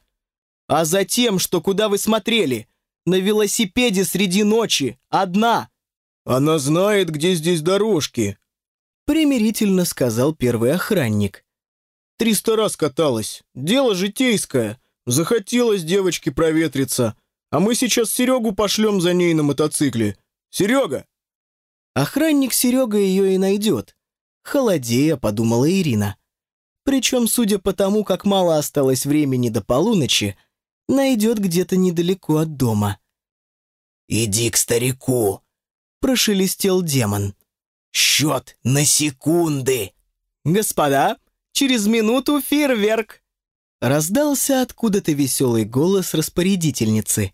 «А затем, что куда вы смотрели? На велосипеде среди ночи, одна!» «Она знает, где здесь дорожки», — примирительно сказал первый охранник. «Триста раз каталась. Дело житейское. Захотелось девочке проветриться. А мы сейчас Серегу пошлем за ней на мотоцикле. Серега!» Охранник Серега ее и найдет. Холодея, подумала Ирина. Причем, судя по тому, как мало осталось времени до полуночи, найдет где-то недалеко от дома. «Иди к старику», — прошелестел демон. «Счет на секунды!» «Господа, через минуту фейерверк!» Раздался откуда-то веселый голос распорядительницы.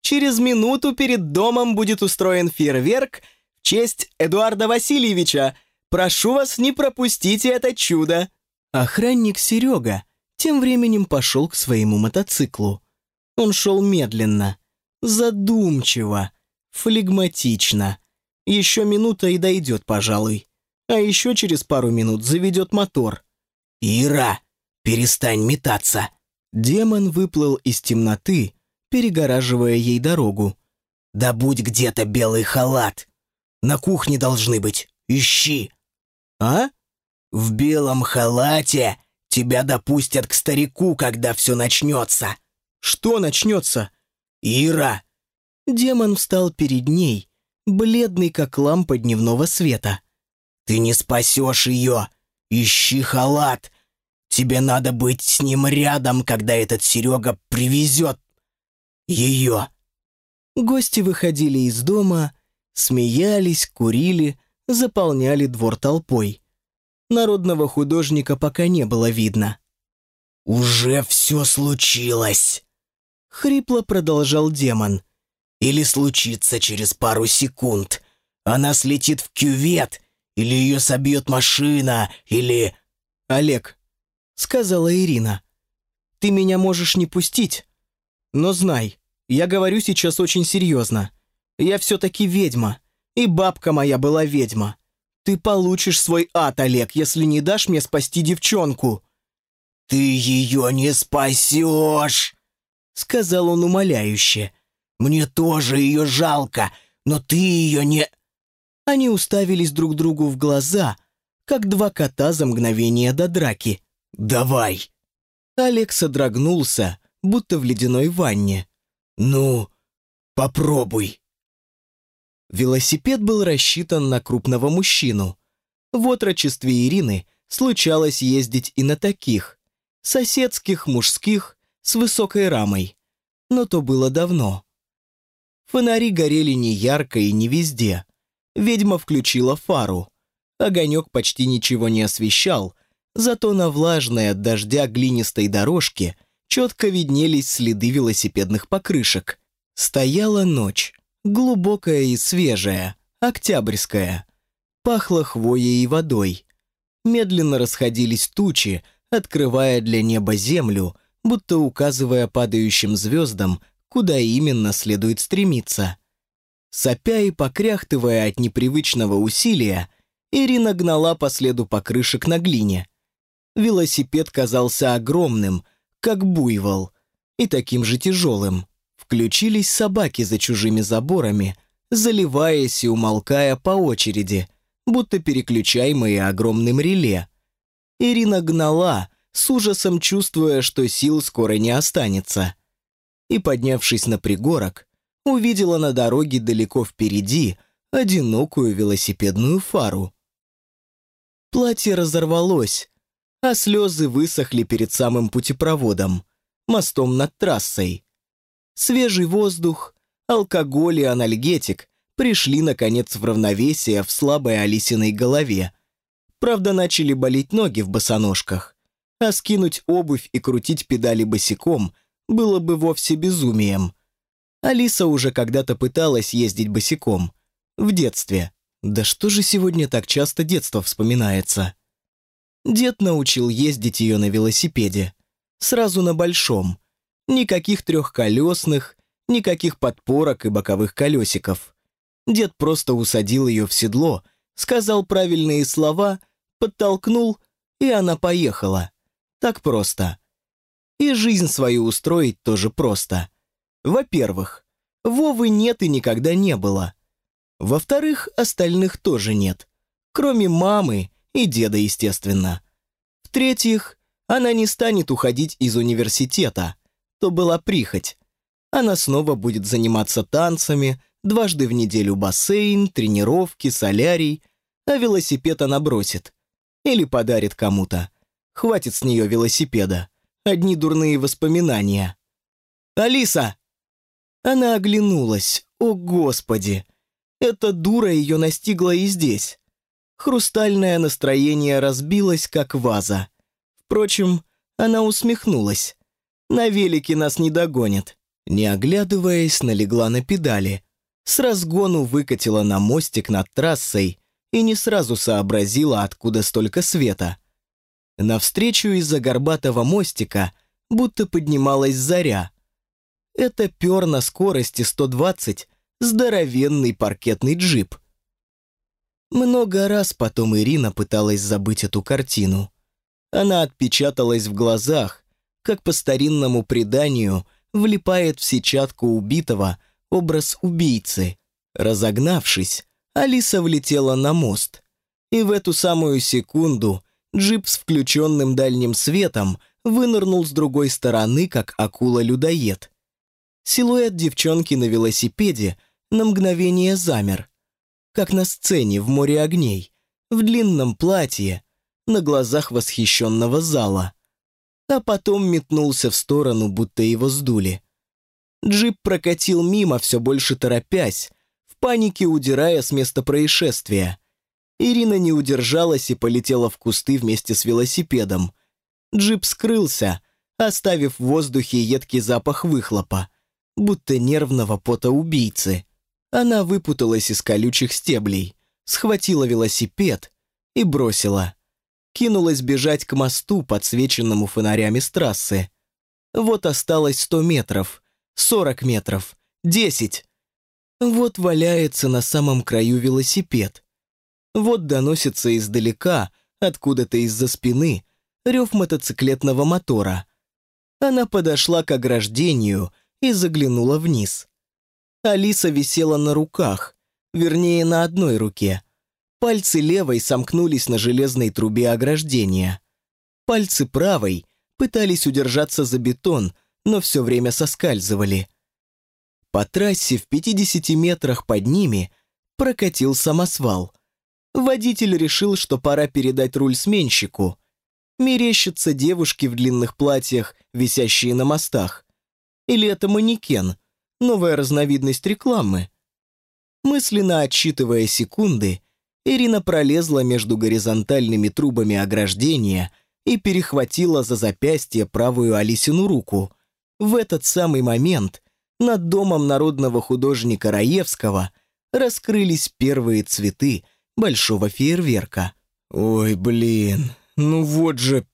«Через минуту перед домом будет устроен фейерверк в честь Эдуарда Васильевича. Прошу вас, не пропустите это чудо!» Охранник Серега тем временем пошел к своему мотоциклу. Он шел медленно, задумчиво, флегматично. Еще минута и дойдет, пожалуй. А еще через пару минут заведет мотор. «Ира, перестань метаться!» Демон выплыл из темноты, перегораживая ей дорогу. «Да будь где-то белый халат! На кухне должны быть, ищи!» «А?» «В белом халате тебя допустят к старику, когда все начнется!» Что начнется? Ира!» Демон встал перед ней, бледный, как лампа дневного света. «Ты не спасешь ее! Ищи халат! Тебе надо быть с ним рядом, когда этот Серега привезет ее!» Гости выходили из дома, смеялись, курили, заполняли двор толпой. Народного художника пока не было видно. «Уже все случилось!» — хрипло продолжал демон. «Или случится через пару секунд. Она слетит в кювет, или ее собьет машина, или...» «Олег», — сказала Ирина, — «ты меня можешь не пустить, но знай, я говорю сейчас очень серьезно. Я все-таки ведьма, и бабка моя была ведьма. Ты получишь свой ад, Олег, если не дашь мне спасти девчонку». «Ты ее не спасешь!» сказал он умоляюще. «Мне тоже ее жалко, но ты ее не...» Они уставились друг другу в глаза, как два кота за мгновение до драки. «Давай!» Олег содрогнулся, будто в ледяной ванне. «Ну, попробуй!» Велосипед был рассчитан на крупного мужчину. В отрочестве Ирины случалось ездить и на таких. Соседских, мужских, с высокой рамой. Но то было давно. Фонари горели не ярко и не везде. Ведьма включила фару. Огонек почти ничего не освещал, зато на влажной от дождя глинистой дорожке четко виднелись следы велосипедных покрышек. Стояла ночь, глубокая и свежая, октябрьская. Пахло хвоей и водой. Медленно расходились тучи, открывая для неба землю — будто указывая падающим звездам, куда именно следует стремиться. Сопя и покряхтывая от непривычного усилия, Ирина гнала по следу покрышек на глине. Велосипед казался огромным, как буйвол, и таким же тяжелым. Включились собаки за чужими заборами, заливаясь и умолкая по очереди, будто переключаемые огромным реле. Ирина гнала, с ужасом чувствуя, что сил скоро не останется. И, поднявшись на пригорок, увидела на дороге далеко впереди одинокую велосипедную фару. Платье разорвалось, а слезы высохли перед самым путепроводом, мостом над трассой. Свежий воздух, алкоголь и анальгетик пришли, наконец, в равновесие в слабой Алисиной голове. Правда, начали болеть ноги в босоножках, а скинуть обувь и крутить педали босиком было бы вовсе безумием. Алиса уже когда-то пыталась ездить босиком. В детстве. Да что же сегодня так часто детство вспоминается? Дед научил ездить ее на велосипеде. Сразу на большом. Никаких трехколесных, никаких подпорок и боковых колесиков. Дед просто усадил ее в седло, сказал правильные слова, подтолкнул, и она поехала. Так просто. И жизнь свою устроить тоже просто. Во-первых, Вовы нет и никогда не было. Во-вторых, остальных тоже нет. Кроме мамы и деда, естественно. В-третьих, она не станет уходить из университета. То была прихоть. Она снова будет заниматься танцами, дважды в неделю бассейн, тренировки, солярий, а велосипед она бросит. Или подарит кому-то. Хватит с нее велосипеда. Одни дурные воспоминания. «Алиса!» Она оглянулась. «О, Господи!» Эта дура ее настигла и здесь. Хрустальное настроение разбилось, как ваза. Впрочем, она усмехнулась. На велике нас не догонят. Не оглядываясь, налегла на педали. С разгону выкатила на мостик над трассой и не сразу сообразила, откуда столько света. Навстречу из-за горбатого мостика будто поднималась заря. Это пер на скорости 120 здоровенный паркетный джип. Много раз потом Ирина пыталась забыть эту картину. Она отпечаталась в глазах, как по старинному преданию влипает в сетчатку убитого образ убийцы. Разогнавшись, Алиса влетела на мост. И в эту самую секунду джип с включенным дальним светом вынырнул с другой стороны, как акула-людоед. Силуэт девчонки на велосипеде на мгновение замер, как на сцене в море огней, в длинном платье, на глазах восхищенного зала. А потом метнулся в сторону, будто его сдули. Джип прокатил мимо, все больше торопясь, в панике удирая с места происшествия. Ирина не удержалась и полетела в кусты вместе с велосипедом. Джип скрылся, оставив в воздухе едкий запах выхлопа, будто нервного пота убийцы. Она выпуталась из колючих стеблей, схватила велосипед и бросила. Кинулась бежать к мосту, подсвеченному фонарями с трассы. Вот осталось сто метров, сорок метров, десять. Вот валяется на самом краю велосипед. Вот доносится издалека, откуда-то из-за спины, рев мотоциклетного мотора. Она подошла к ограждению и заглянула вниз. Алиса висела на руках, вернее, на одной руке. Пальцы левой сомкнулись на железной трубе ограждения. Пальцы правой пытались удержаться за бетон, но все время соскальзывали. По трассе в 50 метрах под ними прокатил самосвал. Водитель решил, что пора передать руль сменщику. Мерещатся девушки в длинных платьях, висящие на мостах. Или это манекен — новая разновидность рекламы. Мысленно отсчитывая секунды, Ирина пролезла между горизонтальными трубами ограждения и перехватила за запястье правую Алисину руку. В этот самый момент над домом народного художника Раевского раскрылись первые цветы большого фейерверка. «Ой, блин, ну вот же...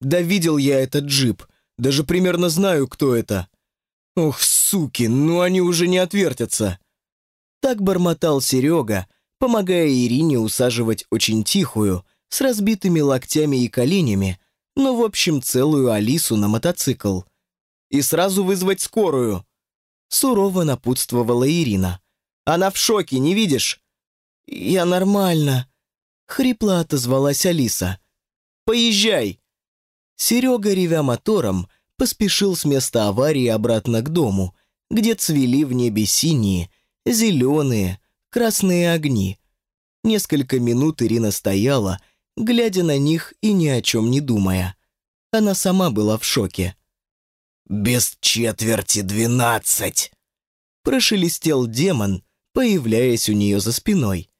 Да видел я этот джип, даже примерно знаю, кто это. Ох, суки, ну они уже не отвертятся. Так бормотал Серега, помогая Ирине усаживать очень тихую, с разбитыми локтями и коленями, но в общем целую Алису на мотоцикл. И сразу вызвать скорую. Сурово напутствовала Ирина. Она в шоке, не видишь? Я нормально. Хрипло отозвалась Алиса. Поезжай. Серега, ревя мотором, поспешил с места аварии обратно к дому, где цвели в небе синие, зеленые, красные огни. Несколько минут Ирина стояла, глядя на них и ни о чем не думая. Она сама была в шоке. «Без четверти двенадцать!» Прошелестел демон, появляясь у нее за спиной.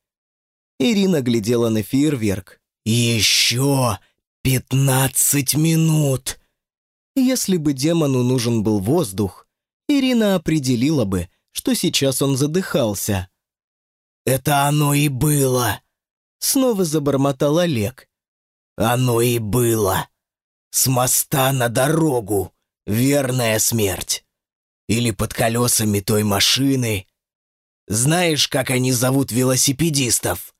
Ирина глядела на фейерверк. «Еще пятнадцать минут!» Если бы демону нужен был воздух, Ирина определила бы, что сейчас он задыхался. «Это оно и было!» Снова забормотал Олег. «Оно и было! С моста на дорогу! Верная смерть! Или под колесами той машины! Знаешь, как они зовут велосипедистов?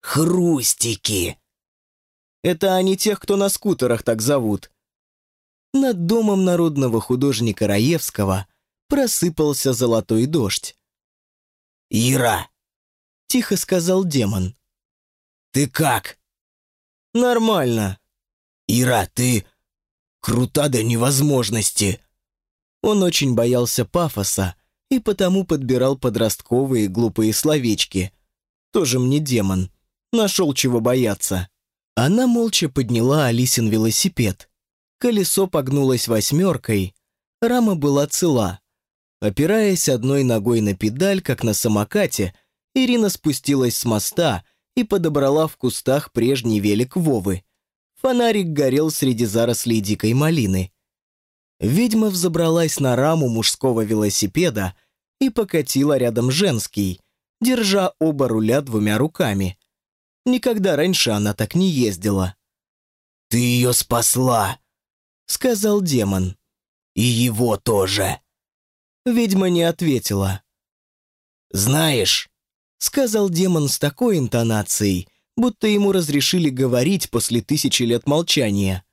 Хрустики!» Это они тех, кто на скутерах так зовут. Над домом народного художника Раевского просыпался золотой дождь. «Ира!» — тихо сказал демон. «Ты как?» «Нормально». «Ира, ты крута до невозможности». Он очень боялся пафоса и потому подбирал подростковые глупые словечки. Тоже мне демон. Нашел чего бояться. Она молча подняла Алисин велосипед. Колесо погнулось восьмеркой, рама была цела. Опираясь одной ногой на педаль, как на самокате, Ирина спустилась с моста и подобрала в кустах прежний велик Вовы. Фонарик горел среди зарослей дикой малины. Ведьма взобралась на раму мужского велосипеда и покатила рядом женский, держа оба руля двумя руками. Никогда раньше она так не ездила. «Ты ее спасла!» — сказал демон. «И его тоже!» Ведьма не ответила. «Знаешь», — сказал демон с такой интонацией, будто ему разрешили говорить после тысячи лет молчания.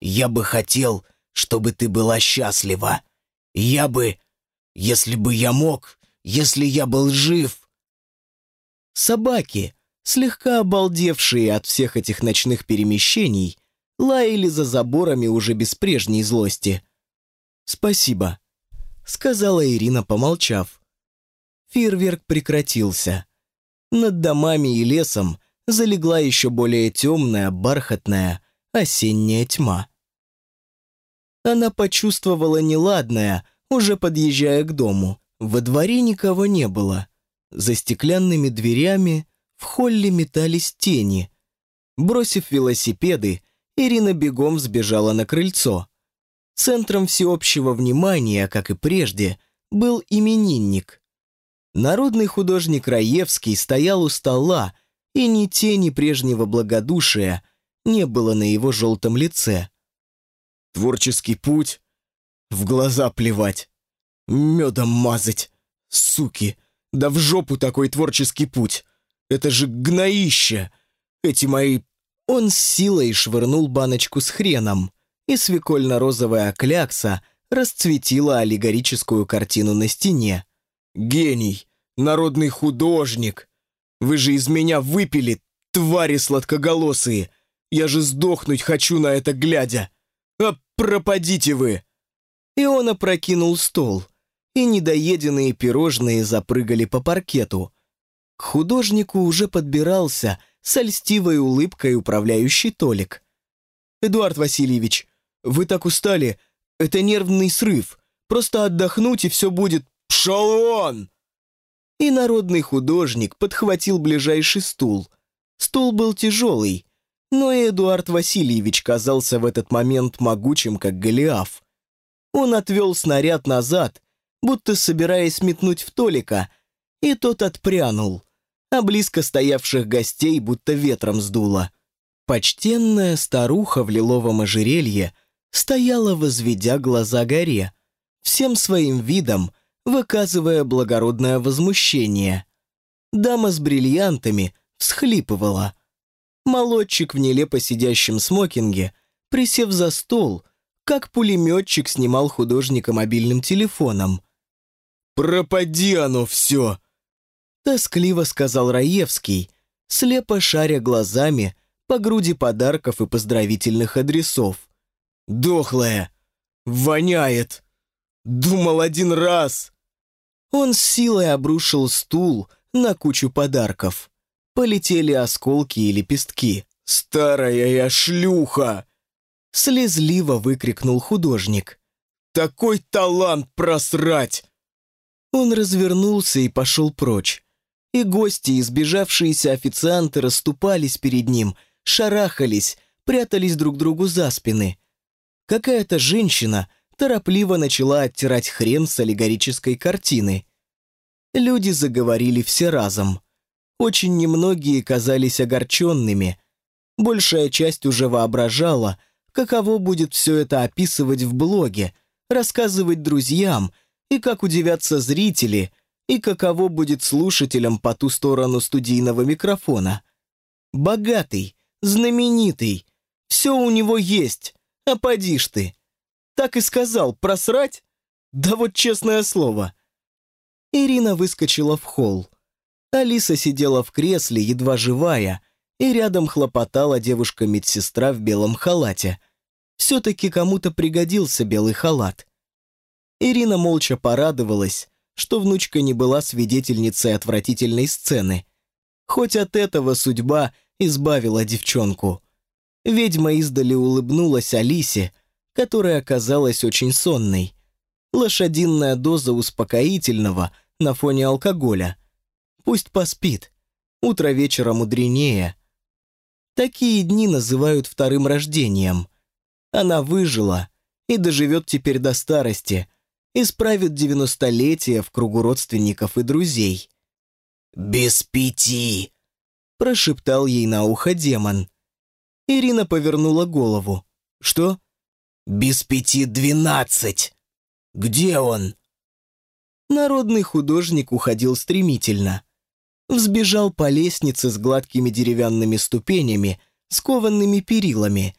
«Я бы хотел, чтобы ты была счастлива. Я бы, если бы я мог, если я был жив». Собаки, слегка обалдевшие от всех этих ночных перемещений, лаяли за заборами уже без прежней злости. «Спасибо», — сказала Ирина, помолчав. Фейерверк прекратился. Над домами и лесом залегла еще более темная, бархатная, осенняя тьма. Она почувствовала неладное, уже подъезжая к дому. Во дворе никого не было. За стеклянными дверями в холле метались тени. Бросив велосипеды, Ирина бегом сбежала на крыльцо. Центром всеобщего внимания, как и прежде, был именинник. Народный художник Раевский стоял у стола, и ни тени прежнего благодушия не было на его желтом лице. Творческий путь? В глаза плевать. Медом мазать. Суки, да в жопу такой творческий путь. Это же гноище! Эти мои...» Он с силой швырнул баночку с хреном, и свекольно-розовая клякса расцветила аллегорическую картину на стене. «Гений! Народный художник! Вы же из меня выпили, твари сладкоголосые! Я же сдохнуть хочу на это глядя! А пропадите вы!» И он опрокинул стол, и недоеденные пирожные запрыгали по паркету, к художнику уже подбирался с льстивой улыбкой управляющий Толик. «Эдуард Васильевич, вы так устали, это нервный срыв. Просто отдохнуть, и все будет шалон!» И народный художник подхватил ближайший стул. Стул был тяжелый, но и Эдуард Васильевич казался в этот момент могучим, как Голиаф. Он отвел снаряд назад, будто собираясь метнуть в Толика, и тот отпрянул а близко стоявших гостей будто ветром сдуло. Почтенная старуха в лиловом ожерелье стояла, возведя глаза горе, всем своим видом выказывая благородное возмущение. Дама с бриллиантами всхлипывала. Молодчик в нелепо сидящем смокинге, присев за стол, как пулеметчик снимал художника мобильным телефоном. «Пропади оно все!» Тоскливо сказал Раевский, слепо шаря глазами по груди подарков и поздравительных адресов. Дохлая! Воняет! Думал один раз!» Он с силой обрушил стул на кучу подарков. Полетели осколки и лепестки. «Старая я шлюха!» Слезливо выкрикнул художник. «Такой талант просрать!» Он развернулся и пошел прочь. И гости, избежавшиеся официанты, расступались перед ним, шарахались, прятались друг другу за спины. Какая-то женщина торопливо начала оттирать хрен с аллегорической картины. Люди заговорили все разом. Очень немногие казались огорченными. Большая часть уже воображала, каково будет все это описывать в блоге, рассказывать друзьям, и как удивятся зрители, и каково будет слушателям по ту сторону студийного микрофона. Богатый, знаменитый, все у него есть, а поди ж ты. Так и сказал, просрать? Да вот честное слово. Ирина выскочила в холл. Алиса сидела в кресле, едва живая, и рядом хлопотала девушка-медсестра в белом халате. Все-таки кому-то пригодился белый халат. Ирина молча порадовалась, что внучка не была свидетельницей отвратительной сцены. Хоть от этого судьба избавила девчонку. Ведьма издали улыбнулась Алисе, которая оказалась очень сонной. Лошадиная доза успокоительного на фоне алкоголя. Пусть поспит. Утро вечера мудренее. Такие дни называют вторым рождением. Она выжила и доживет теперь до старости, исправит девяностолетие в кругу родственников и друзей. «Без пяти!» – прошептал ей на ухо демон. Ирина повернула голову. «Что?» «Без пяти двенадцать! Где он?» Народный художник уходил стремительно. Взбежал по лестнице с гладкими деревянными ступенями, скованными перилами.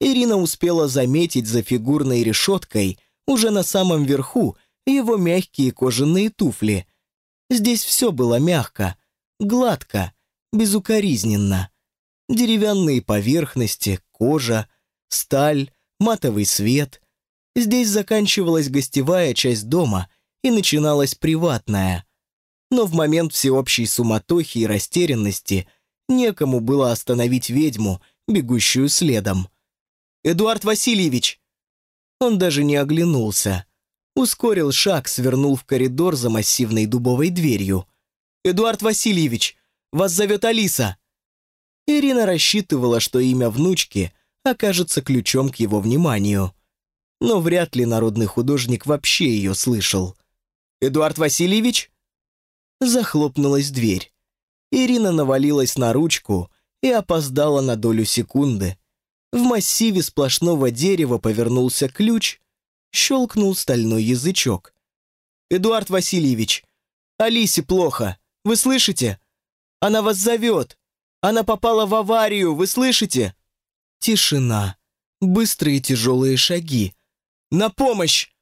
Ирина успела заметить за фигурной решеткой, уже на самом верху, его мягкие кожаные туфли. Здесь все было мягко, гладко, безукоризненно. Деревянные поверхности, кожа, сталь, матовый свет. Здесь заканчивалась гостевая часть дома — и начиналась приватная. Но в момент всеобщей суматохи и растерянности некому было остановить ведьму, бегущую следом. «Эдуард Васильевич!» Он даже не оглянулся. Ускорил шаг, свернул в коридор за массивной дубовой дверью. «Эдуард Васильевич! Вас зовет Алиса!» Ирина рассчитывала, что имя внучки окажется ключом к его вниманию. Но вряд ли народный художник вообще ее слышал. Эдуард Васильевич?» Захлопнулась дверь. Ирина навалилась на ручку и опоздала на долю секунды. В массиве сплошного дерева повернулся ключ, щелкнул стальной язычок. «Эдуард Васильевич, Алисе плохо, вы слышите? Она вас зовет! Она попала в аварию, вы слышите?» Тишина. Быстрые тяжелые шаги. «На помощь!»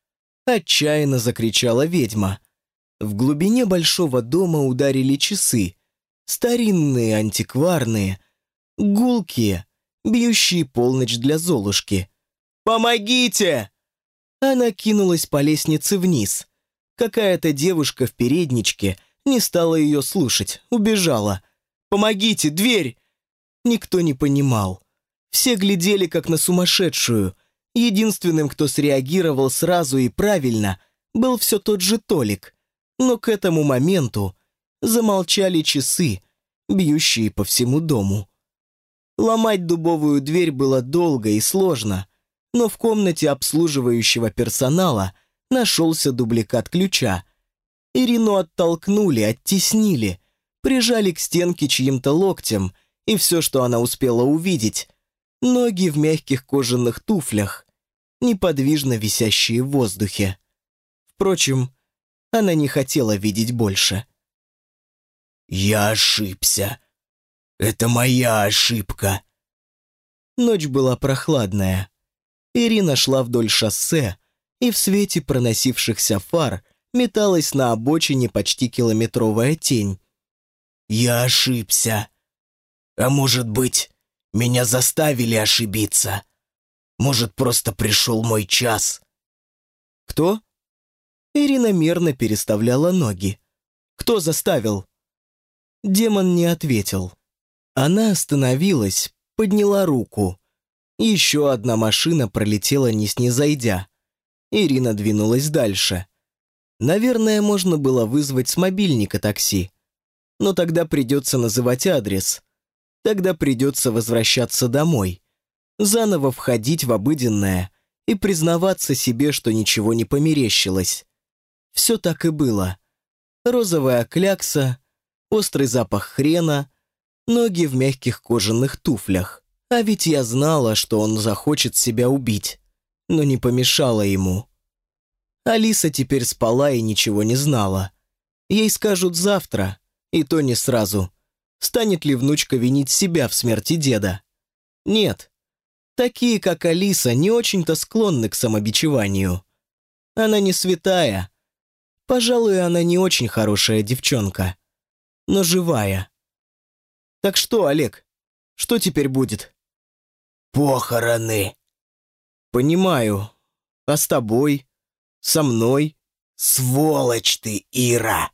Отчаянно закричала ведьма. В глубине большого дома ударили часы. Старинные, антикварные, гулкие, бьющие полночь для Золушки. «Помогите!» Она кинулась по лестнице вниз. Какая-то девушка в передничке не стала ее слушать, убежала. «Помогите, дверь!» Никто не понимал. Все глядели, как на сумасшедшую. Единственным, кто среагировал сразу и правильно, был все тот же Толик. Но к этому моменту замолчали часы, бьющие по всему дому. Ломать дубовую дверь было долго и сложно, но в комнате обслуживающего персонала нашелся дубликат ключа. Ирину оттолкнули, оттеснили, прижали к стенке чьим-то локтем, и все, что она успела увидеть — ноги в мягких кожаных туфлях, неподвижно висящие в воздухе. Впрочем, она не хотела видеть больше. «Я ошибся. Это моя ошибка». Ночь была прохладная. Ирина шла вдоль шоссе, и в свете проносившихся фар металась на обочине почти километровая тень. «Я ошибся. А может быть, меня заставили ошибиться. Может, просто пришел мой час?» «Кто?» Ирина мерно переставляла ноги. «Кто заставил?» Демон не ответил. Она остановилась, подняла руку. Еще одна машина пролетела не снизойдя. Ирина двинулась дальше. Наверное, можно было вызвать с мобильника такси. Но тогда придется называть адрес. Тогда придется возвращаться домой. Заново входить в обыденное и признаваться себе, что ничего не померещилось. Все так и было. Розовая клякса, острый запах хрена, ноги в мягких кожаных туфлях. А ведь я знала, что он захочет себя убить, но не помешала ему. Алиса теперь спала и ничего не знала. Ей скажут завтра, и то не сразу. Станет ли внучка винить себя в смерти деда? Нет. Такие, как Алиса, не очень-то склонны к самобичеванию. Она не святая. Пожалуй, она не очень хорошая девчонка. Но живая. Так что, Олег, что теперь будет? Похороны. Понимаю. А с тобой? Со мной? Сволочь ты, Ира!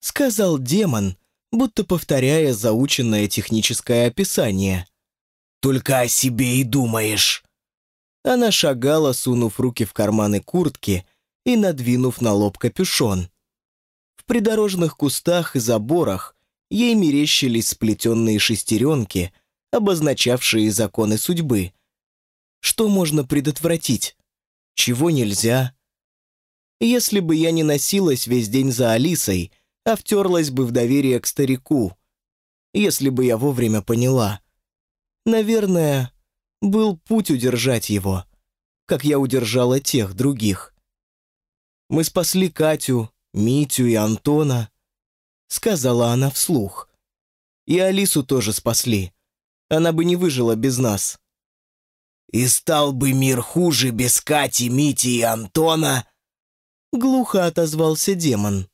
Сказал демон, будто повторяя заученное техническое описание. Только о себе и думаешь. Она шагала, сунув руки в карманы куртки и надвинув на лоб капюшон. В придорожных кустах и заборах ей мерещились сплетенные шестеренки, обозначавшие законы судьбы. Что можно предотвратить? Чего нельзя? Если бы я не носилась весь день за Алисой, а втерлась бы в доверие к старику. Если бы я вовремя поняла. Наверное, был путь удержать его, как я удержала тех других. Мы спасли Катю, Митю и Антона, сказала она вслух. И Алису тоже спасли. Она бы не выжила без нас. «И стал бы мир хуже без Кати, Мити и Антона?» Глухо отозвался демон.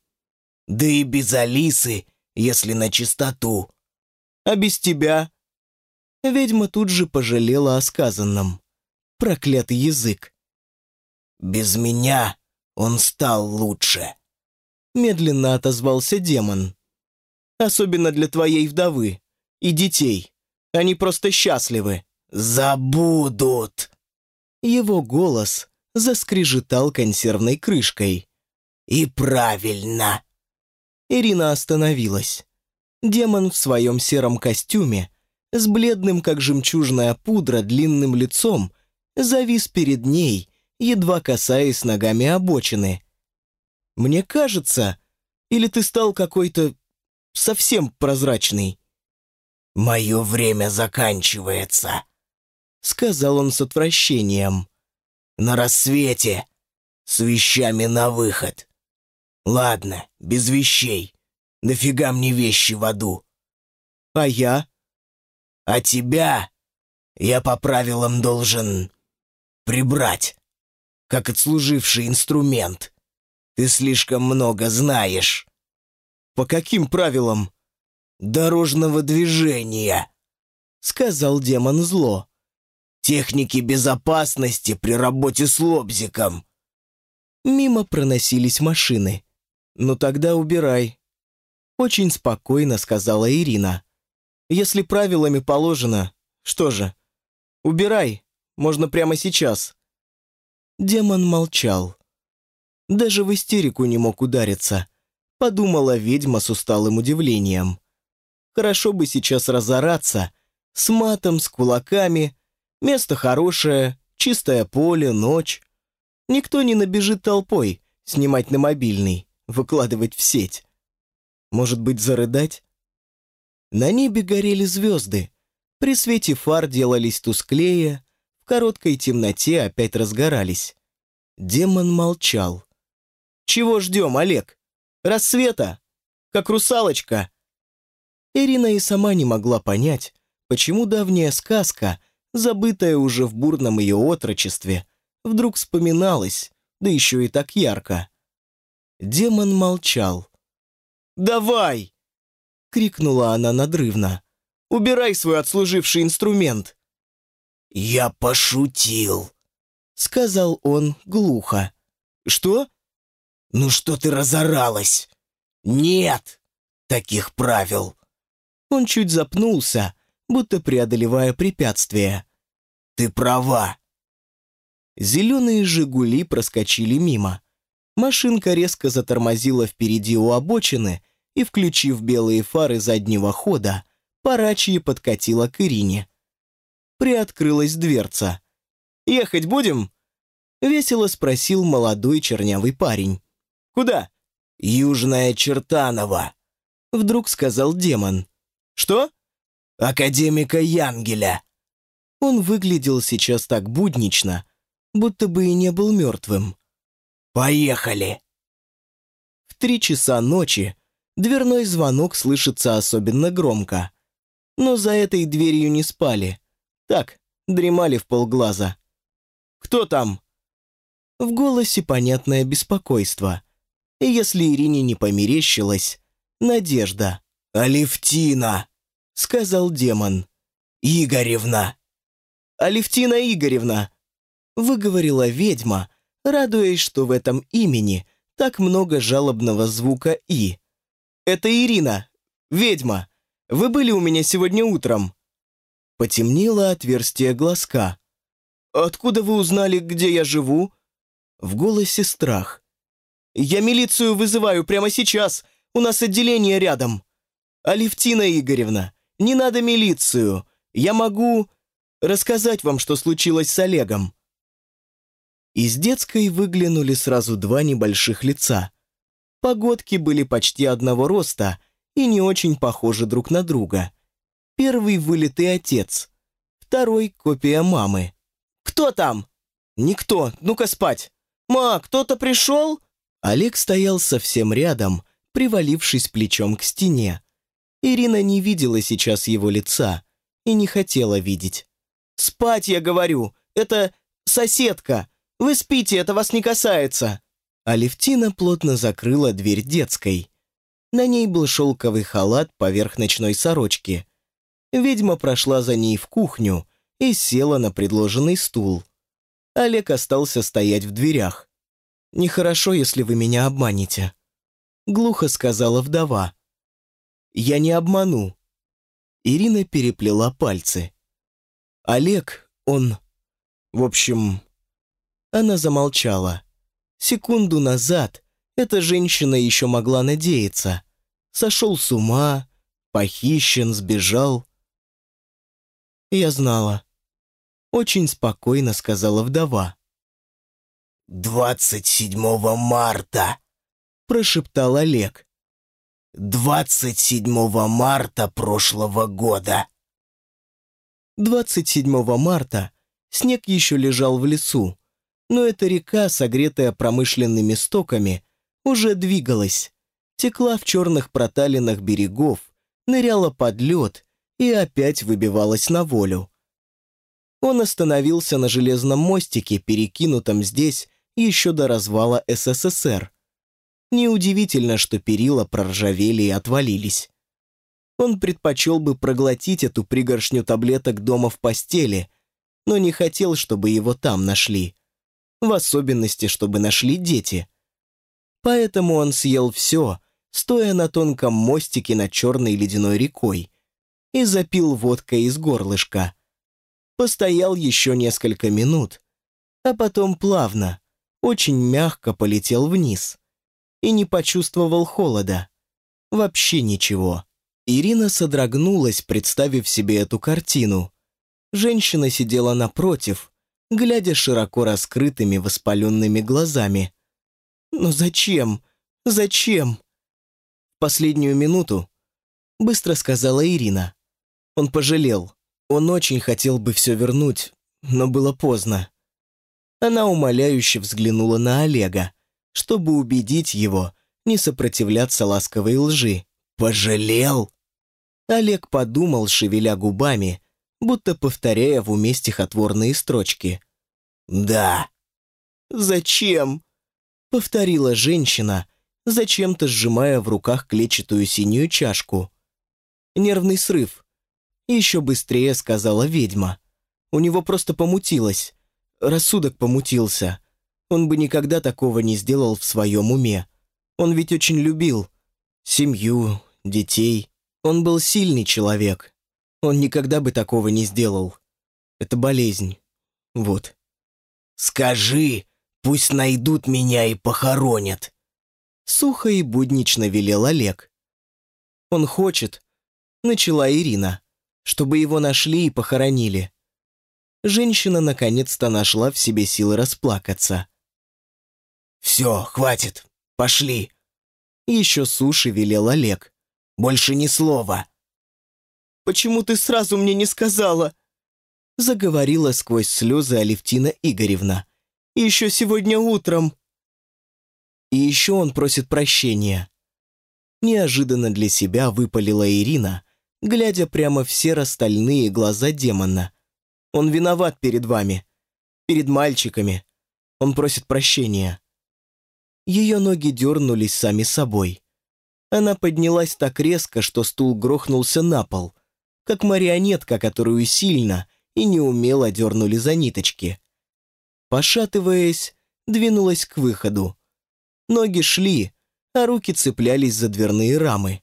«Да и без Алисы, если на чистоту». «А без тебя?» Ведьма тут же пожалела о сказанном. Проклятый язык. «Без меня он стал лучше», — медленно отозвался демон. «Особенно для твоей вдовы и детей. Они просто счастливы». «Забудут!» Его голос заскрежетал консервной крышкой. «И правильно!» Ирина остановилась. Демон в своем сером костюме, с бледным, как жемчужная пудра, длинным лицом, завис перед ней, едва касаясь ногами обочины. «Мне кажется, или ты стал какой-то совсем прозрачный?» «Мое время заканчивается», — сказал он с отвращением на рассвете, с вещами на выход. Ладно, без вещей. Нафига мне вещи в аду? А я? А тебя я по правилам должен прибрать, как отслуживший инструмент. Ты слишком много знаешь. По каким правилам? Дорожного движения, сказал демон зло техники безопасности при работе с лобзиком». Мимо проносились машины. «Ну тогда убирай», — очень спокойно сказала Ирина. «Если правилами положено, что же, убирай, можно прямо сейчас». Демон молчал. Даже в истерику не мог удариться. Подумала ведьма с усталым удивлением. Хорошо бы сейчас разораться, с матом, с кулаками, Место хорошее, чистое поле, ночь. Никто не набежит толпой, снимать на мобильный, выкладывать в сеть. Может быть, зарыдать? На небе горели звезды. При свете фар делались тусклее, в короткой темноте опять разгорались. Демон молчал. «Чего ждем, Олег? Рассвета? Как русалочка?» Ирина и сама не могла понять, почему давняя сказка — забытая уже в бурном ее отрочестве, вдруг вспоминалась, да еще и так ярко. Демон молчал. «Давай!» — крикнула она надрывно. «Убирай свой отслуживший инструмент!» «Я пошутил», — сказал он глухо. «Что?» «Ну что ты разоралась? Нет таких правил». Он чуть запнулся, будто преодолевая препятствие. «Ты права». Зеленые «Жигули» проскочили мимо. Машинка резко затормозила впереди у обочины и, включив белые фары заднего хода, парачьи подкатила к Ирине. Приоткрылась дверца. «Ехать будем?» — весело спросил молодой чернявый парень. «Куда?» «Южная Чертанова», — вдруг сказал демон. «Что?» «Академика Янгеля». Он выглядел сейчас так буднично, будто бы и не был мертвым. «Поехали!» В три часа ночи дверной звонок слышится особенно громко. Но за этой дверью не спали. Так, дремали в полглаза. «Кто там?» В голосе понятное беспокойство. И если Ирине не померещилась, надежда. «Алевтина!» — сказал демон. «Игоревна!» «Алевтина Игоревна!» — выговорила ведьма, радуясь, что в этом имени так много жалобного звука «и». «Это Ирина, ведьма. Вы были у меня сегодня утром?» Потемнело отверстие глазка. «Откуда вы узнали, где я живу?» В голосе страх. «Я милицию вызываю прямо сейчас. У нас отделение рядом». «Алевтина Игоревна, не надо милицию. Я могу рассказать вам, что случилось с Олегом». Из детской выглянули сразу два небольших лица. Погодки были почти одного роста и не очень похожи друг на друга. Первый вылитый отец, второй — копия мамы. «Кто там?» «Никто, ну-ка спать!» «Ма, кто-то пришел?» Олег стоял совсем рядом, привалившись плечом к стене. Ирина не видела сейчас его лица и не хотела видеть. «Спать, я говорю! Это соседка! Вы спите, это вас не касается!» Алевтина плотно закрыла дверь детской. На ней был шелковый халат поверх ночной сорочки. Ведьма прошла за ней в кухню и села на предложенный стул. Олег остался стоять в дверях. «Нехорошо, если вы меня обманете», — глухо сказала вдова. «Я не обману». Ирина переплела пальцы. «Олег, он... В общем, она замолчала. Секунду назад эта женщина еще могла надеяться. Сошел с ума, похищен, сбежал. Я знала. Очень спокойно сказала вдова. «Двадцать седьмого марта», — прошептал Олег. «Двадцать седьмого марта прошлого года». Двадцать седьмого марта снег еще лежал в лесу, но эта река, согретая промышленными стоками, уже двигалась, текла в черных проталинах берегов, ныряла под лед и опять выбивалась на волю. Он остановился на железном мостике, перекинутом здесь еще до развала СССР. Неудивительно, что перила проржавели и отвалились. Он предпочел бы проглотить эту пригоршню таблеток дома в постели, но не хотел, чтобы его там нашли в особенности, чтобы нашли дети. Поэтому он съел все, стоя на тонком мостике над черной ледяной рекой, и запил водкой из горлышка. Постоял еще несколько минут, а потом плавно, очень мягко полетел вниз и не почувствовал холода. Вообще ничего. Ирина содрогнулась, представив себе эту картину. Женщина сидела напротив, глядя широко раскрытыми воспаленными глазами. «Но зачем? Зачем?» «Последнюю минуту», — быстро сказала Ирина. Он пожалел. Он очень хотел бы все вернуть, но было поздно. Она умоляюще взглянула на Олега, чтобы убедить его не сопротивляться ласковой лжи. «Пожалел?» Олег подумал, шевеля губами, будто повторяя в уме стихотворные строчки. «Да». «Зачем?» — повторила женщина, зачем-то сжимая в руках клетчатую синюю чашку. «Нервный срыв», — еще быстрее сказала ведьма. У него просто помутилось. Рассудок помутился. Он бы никогда такого не сделал в своем уме. Он ведь очень любил семью, детей. Он был сильный человек. Он никогда бы такого не сделал. Это болезнь. Вот. «Скажи, пусть найдут меня и похоронят!» Сухо и буднично велел Олег. «Он хочет», — начала Ирина, «чтобы его нашли и похоронили». Женщина наконец-то нашла в себе силы расплакаться. «Все, хватит, пошли!» Еще суши велел Олег. «Больше ни слова!» «Почему ты сразу мне не сказала?» Заговорила сквозь слезы Алевтина Игоревна. «Еще сегодня утром!» И еще он просит прощения. Неожиданно для себя выпалила Ирина, глядя прямо в серо-стальные глаза демона. «Он виноват перед вами, перед мальчиками. Он просит прощения». Ее ноги дернулись сами собой. Она поднялась так резко, что стул грохнулся на пол, как марионетка, которую сильно и неумело дернули за ниточки. Пошатываясь, двинулась к выходу. Ноги шли, а руки цеплялись за дверные рамы.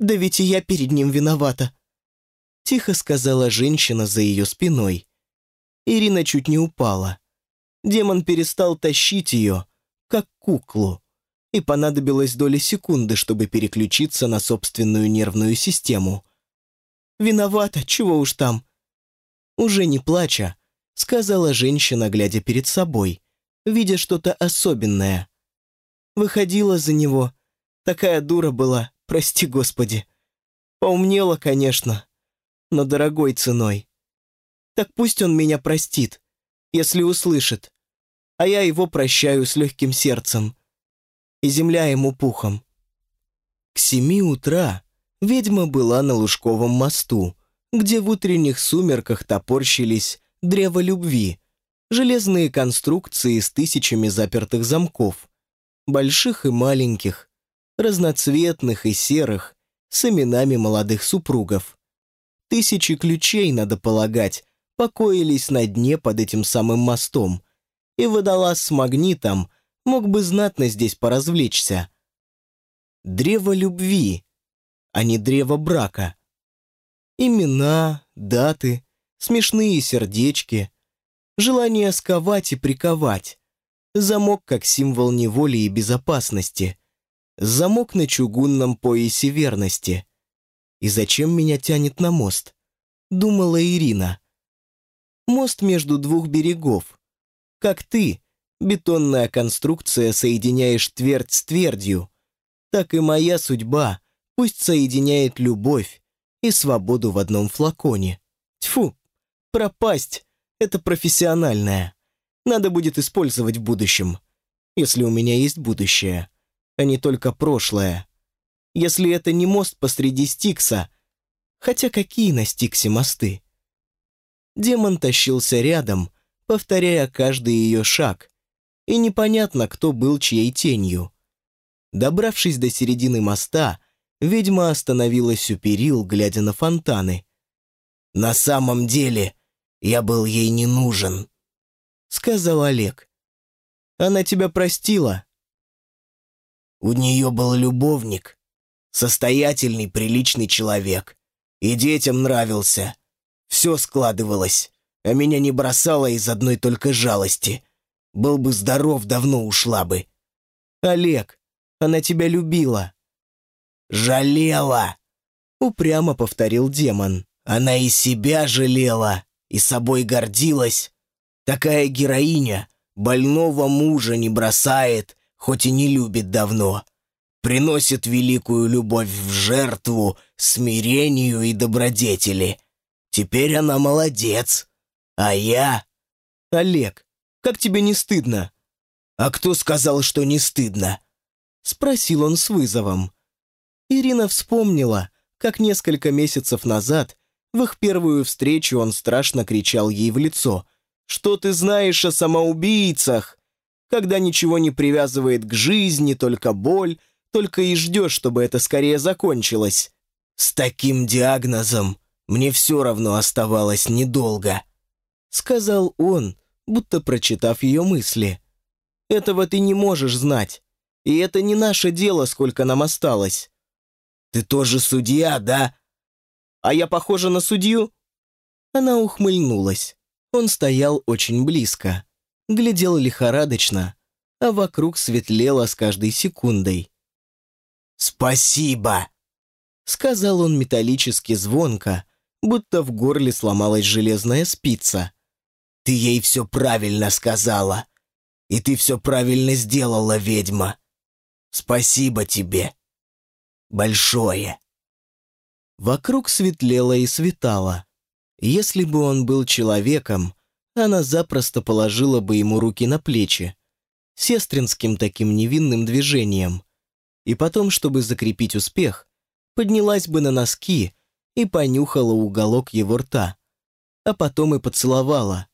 «Да ведь и я перед ним виновата», — тихо сказала женщина за ее спиной. Ирина чуть не упала. Демон перестал тащить ее, как куклу, и понадобилось доли секунды, чтобы переключиться на собственную нервную систему. «Виновата, чего уж там?» Уже не плача, сказала женщина, глядя перед собой, видя что-то особенное. Выходила за него. Такая дура была, прости господи. Поумнела, конечно, но дорогой ценой. Так пусть он меня простит, если услышит а я его прощаю с легким сердцем. И земля ему пухом. К семи утра ведьма была на Лужковом мосту, где в утренних сумерках топорщились древо любви, железные конструкции с тысячами запертых замков, больших и маленьких, разноцветных и серых, с именами молодых супругов. Тысячи ключей, надо полагать, покоились на дне под этим самым мостом, и водолаз с магнитом мог бы знатно здесь поразвлечься. Древо любви, а не древо брака. Имена, даты, смешные сердечки, желание сковать и приковать, замок как символ неволи и безопасности, замок на чугунном поясе верности. И зачем меня тянет на мост? Думала Ирина. Мост между двух берегов. Как ты, бетонная конструкция, соединяешь твердь с твердью, так и моя судьба пусть соединяет любовь и свободу в одном флаконе. Тьфу, пропасть — это профессиональное. Надо будет использовать в будущем, если у меня есть будущее, а не только прошлое. Если это не мост посреди Стикса, хотя какие на Стиксе мосты? Демон тащился рядом, повторяя каждый ее шаг, и непонятно, кто был чьей тенью. Добравшись до середины моста, ведьма остановилась у перил, глядя на фонтаны. «На самом деле, я был ей не нужен», — сказал Олег. «Она тебя простила?» «У нее был любовник, состоятельный, приличный человек, и детям нравился. Все складывалось а меня не бросала из одной только жалости. Был бы здоров, давно ушла бы. Олег, она тебя любила. Жалела, упрямо повторил демон. Она и себя жалела, и собой гордилась. Такая героиня больного мужа не бросает, хоть и не любит давно. Приносит великую любовь в жертву, смирению и добродетели. Теперь она молодец. А я... Олег, как тебе не стыдно? А кто сказал, что не стыдно? Спросил он с вызовом. Ирина вспомнила, как несколько месяцев назад в их первую встречу он страшно кричал ей в лицо. «Что ты знаешь о самоубийцах?» Когда ничего не привязывает к жизни, только боль, только и ждешь, чтобы это скорее закончилось. С таким диагнозом Мне все равно оставалось недолго», — сказал он, будто прочитав ее мысли. «Этого ты не можешь знать, и это не наше дело, сколько нам осталось». «Ты тоже судья, да?» «А я похожа на судью?» Она ухмыльнулась. Он стоял очень близко, глядел лихорадочно, а вокруг светлело с каждой секундой. «Спасибо!» — сказал он металлически звонко, будто в горле сломалась железная спица. «Ты ей все правильно сказала. И ты все правильно сделала, ведьма. Спасибо тебе. Большое». Вокруг светлело и светало. Если бы он был человеком, она запросто положила бы ему руки на плечи, сестринским таким невинным движением. И потом, чтобы закрепить успех, поднялась бы на носки и понюхала уголок его рта, а потом и поцеловала.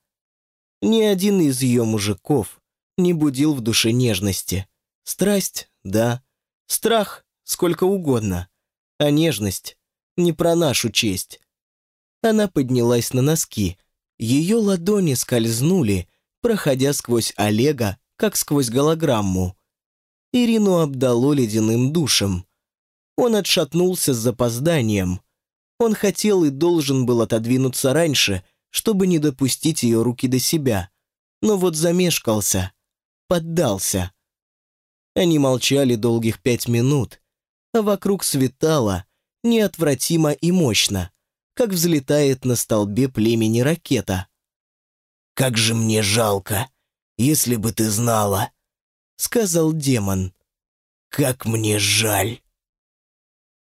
Ни один из ее мужиков не будил в душе нежности. Страсть, да, страх сколько угодно, а нежность не про нашу честь. Она поднялась на носки, ее ладони скользнули, проходя сквозь Олега, как сквозь голограмму. Ирину обдало ледяным душем. Он отшатнулся с запозданием. Он хотел и должен был отодвинуться раньше, чтобы не допустить ее руки до себя. Но вот замешкался, поддался. Они молчали долгих пять минут, вокруг светало неотвратимо и мощно, как взлетает на столбе племени ракета. «Как же мне жалко, если бы ты знала», — сказал демон. «Как мне жаль».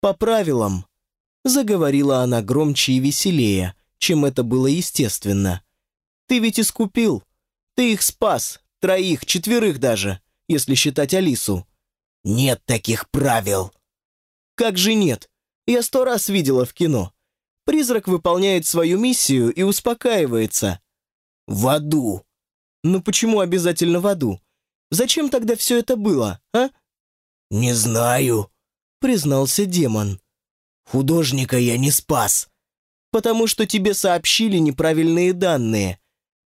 «По правилам», — заговорила она громче и веселее, чем это было естественно. «Ты ведь искупил. Ты их спас, троих, четверых даже, если считать Алису». «Нет таких правил». «Как же нет? Я сто раз видела в кино. Призрак выполняет свою миссию и успокаивается. В аду. Ну почему обязательно в аду? Зачем тогда все это было, а? Не знаю, признался демон. Художника я не спас. Потому что тебе сообщили неправильные данные.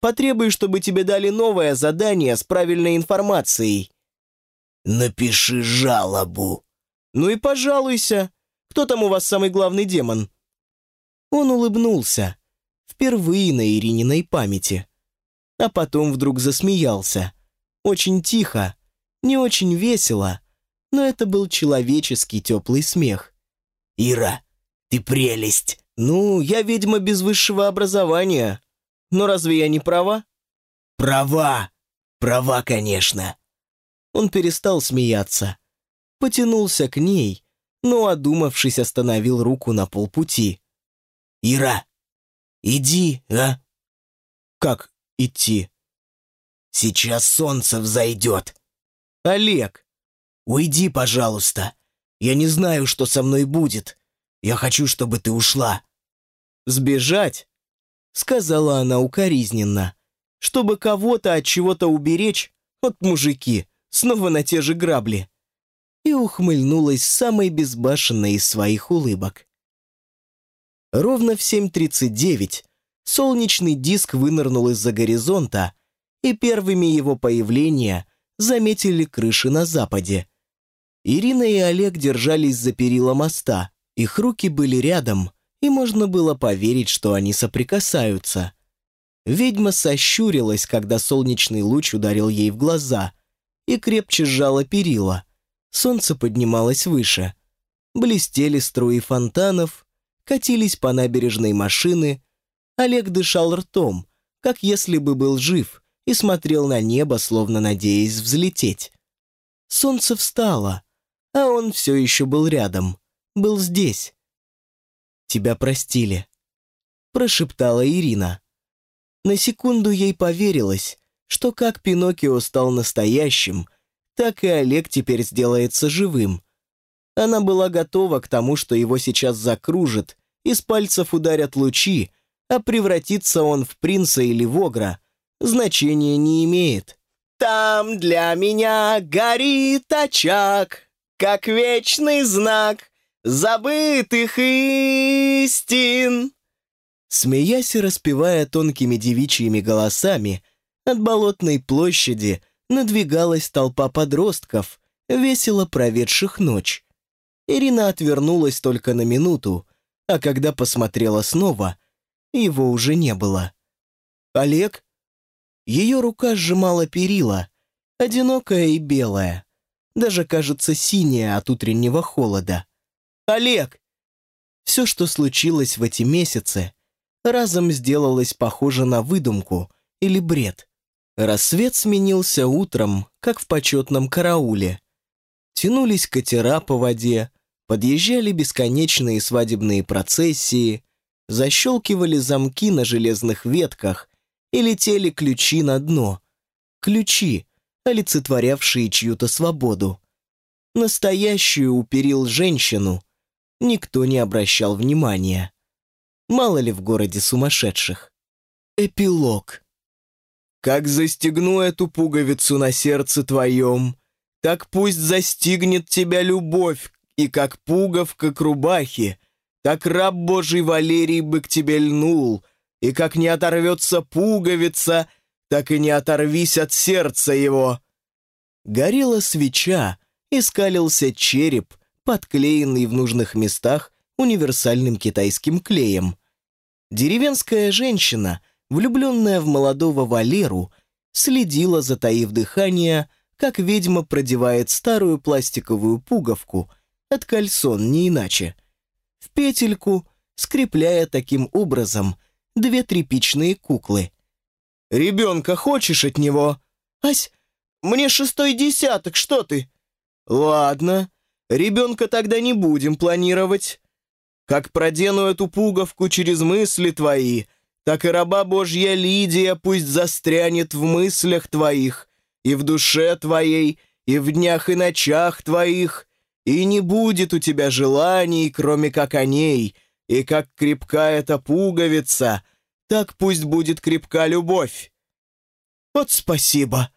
Потребуй, чтобы тебе дали новое задание с правильной информацией. Напиши жалобу. Ну и пожалуйся. Кто там у вас самый главный демон?» Он улыбнулся. Впервые на Ирининой памяти. А потом вдруг засмеялся. Очень тихо, не очень весело, но это был человеческий теплый смех. «Ира, ты прелесть!» «Ну, я ведьма без высшего образования. Но разве я не права?» «Права! Права, конечно!» Он перестал смеяться. Потянулся к ней, но, одумавшись, остановил руку на полпути. «Ира, иди, а?» «Как идти?» «Сейчас солнце взойдет». «Олег!» «Уйди, пожалуйста. Я не знаю, что со мной будет. Я хочу, чтобы ты ушла». «Сбежать?» — сказала она укоризненно. «Чтобы кого-то от чего-то уберечь? от мужики, снова на те же грабли» и ухмыльнулась самой безбашенной из своих улыбок. Ровно в 7.39 солнечный диск вынырнул из-за горизонта, и первыми его появления заметили крыши на западе. Ирина и Олег держались за перила моста, их руки были рядом, и можно было поверить, что они соприкасаются. Ведьма сощурилась, когда солнечный луч ударил ей в глаза, и крепче сжала перила – Солнце поднималось выше. Блестели струи фонтанов, катились по набережной машины. Олег дышал ртом, как если бы был жив, и смотрел на небо, словно надеясь взлететь. Солнце встало, а он все еще был рядом, был здесь. «Тебя простили», — прошептала Ирина. На секунду ей поверилось, что как Пиноккио стал настоящим, так и Олег теперь сделается живым. Она была готова к тому, что его сейчас закружит, из пальцев ударят лучи, а превратится он в принца или в огра, значения не имеет. «Там для меня горит очаг, как вечный знак, забытых истин!» Смеясь и распевая тонкими девичьими голосами, от болотной площади надвигалась толпа подростков, весело проведших ночь. Ирина отвернулась только на минуту, а когда посмотрела снова, его уже не было. «Олег?» Ее рука сжимала перила, одинокая и белая, даже, кажется, синяя от утреннего холода. «Олег!» Все, что случилось в эти месяцы, разом сделалось похоже на выдумку или бред. Рассвет сменился утром, как в почетном карауле. Тянулись катера по воде, подъезжали бесконечные свадебные процессии, защелкивали замки на железных ветках и летели ключи на дно. Ключи, олицетворявшие чью-то свободу. Настоящую уперил женщину никто не обращал внимания. Мало ли в городе сумасшедших. Эпилог. «Как застегну эту пуговицу на сердце твоем, так пусть застигнет тебя любовь, и как пуговка к рубахе, так раб Божий Валерий бы к тебе льнул, и как не оторвется пуговица, так и не оторвись от сердца его». Горела свеча, и скалился череп, подклеенный в нужных местах универсальным китайским клеем. Деревенская женщина, влюбленная в молодого Валеру, следила, затаив дыхание, как ведьма продевает старую пластиковую пуговку, от кальсон не иначе, в петельку, скрепляя таким образом две тряпичные куклы. «Ребенка хочешь от него?» «Ась, мне шестой десяток, что ты?» «Ладно, ребенка тогда не будем планировать. Как продену эту пуговку через мысли твои, так и раба Божья Лидия пусть застрянет в мыслях твоих, и в душе твоей, и в днях и ночах твоих, и не будет у тебя желаний, кроме как о ней, и как крепка эта пуговица, так пусть будет крепка любовь. Вот спасибо.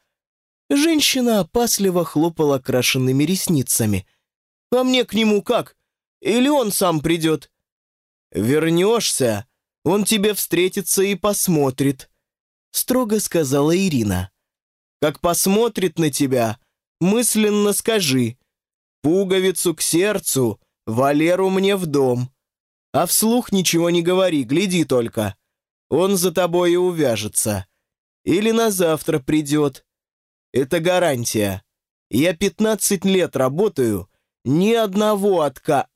Женщина опасливо хлопала крашенными ресницами. «А мне к нему как? Или он сам придет?» «Вернешься, он тебе встретится и посмотрит», — строго сказала Ирина. «Как посмотрит на тебя, мысленно скажи, пуговицу к сердцу, Валеру мне в дом. А вслух ничего не говори, гляди только. Он за тобой и увяжется. Или на завтра придет, это гарантия. Я 15 лет работаю, ни одного отка...»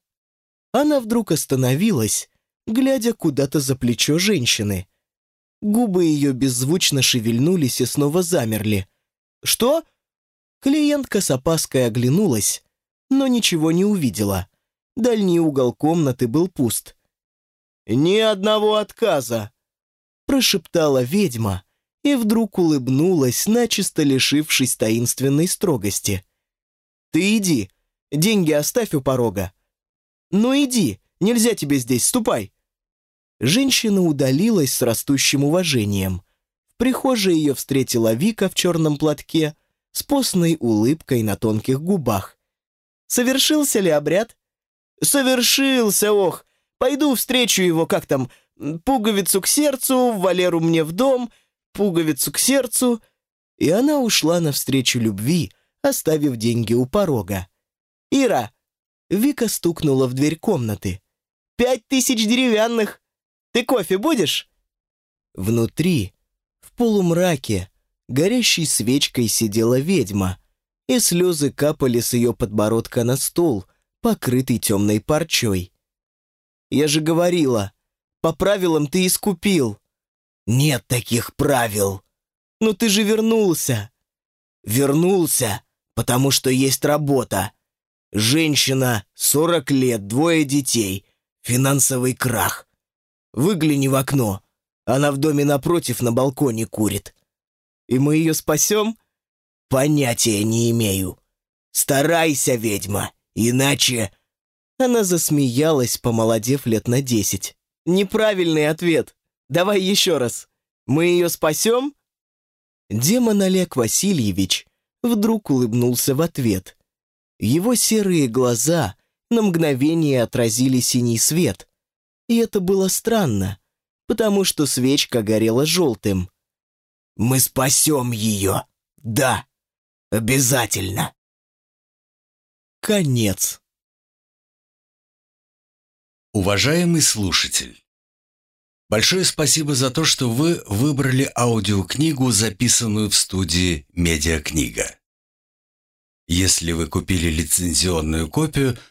Она вдруг остановилась, глядя куда-то за плечо женщины. Губы ее беззвучно шевельнулись и снова замерли. «Что?» Клиентка с опаской оглянулась, но ничего не увидела. Дальний угол комнаты был пуст. «Ни одного отказа!» прошептала ведьма, и вдруг улыбнулась, начисто лишившись таинственной строгости. «Ты иди, деньги оставь у порога». «Ну иди, нельзя тебе здесь, ступай». Женщина удалилась с растущим уважением. В прихожей ее встретила Вика в черном платке с постной улыбкой на тонких губах. «Совершился ли обряд?» «Совершился, ох! Пойду встречу его, как там, пуговицу к сердцу, Валеру мне в дом, пуговицу к сердцу, и она ушла навстречу любви, оставив деньги у порога. «Ира!» Вика стукнула в дверь комнаты. «Пять тысяч деревянных! Ты кофе будешь?» Внутри, в полумраке, горящей свечкой сидела ведьма, и слезы капали с ее подбородка на стол, покрытый темной парчой. «Я же говорила, по правилам ты искупил!» Нет таких правил. Но ты же вернулся. Вернулся, потому что есть работа. Женщина, 40 лет, двое детей, финансовый крах. Выгляни в окно. Она в доме напротив на балконе курит. И мы ее спасем? Понятия не имею. Старайся, ведьма, иначе... Она засмеялась, помолодев лет на десять. Неправильный ответ. Давай еще раз. Мы ее спасем?» Демон Олег Васильевич вдруг улыбнулся в ответ. Его серые глаза на мгновение отразили синий свет. И это было странно, потому что свечка горела желтым. «Мы спасем ее! Да, обязательно!» Конец. Уважаемый слушатель, большое спасибо за то, что вы выбрали аудиокнигу, записанную в студии «Медиакнига». Если вы купили лицензионную копию,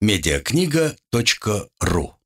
медиакнига.ру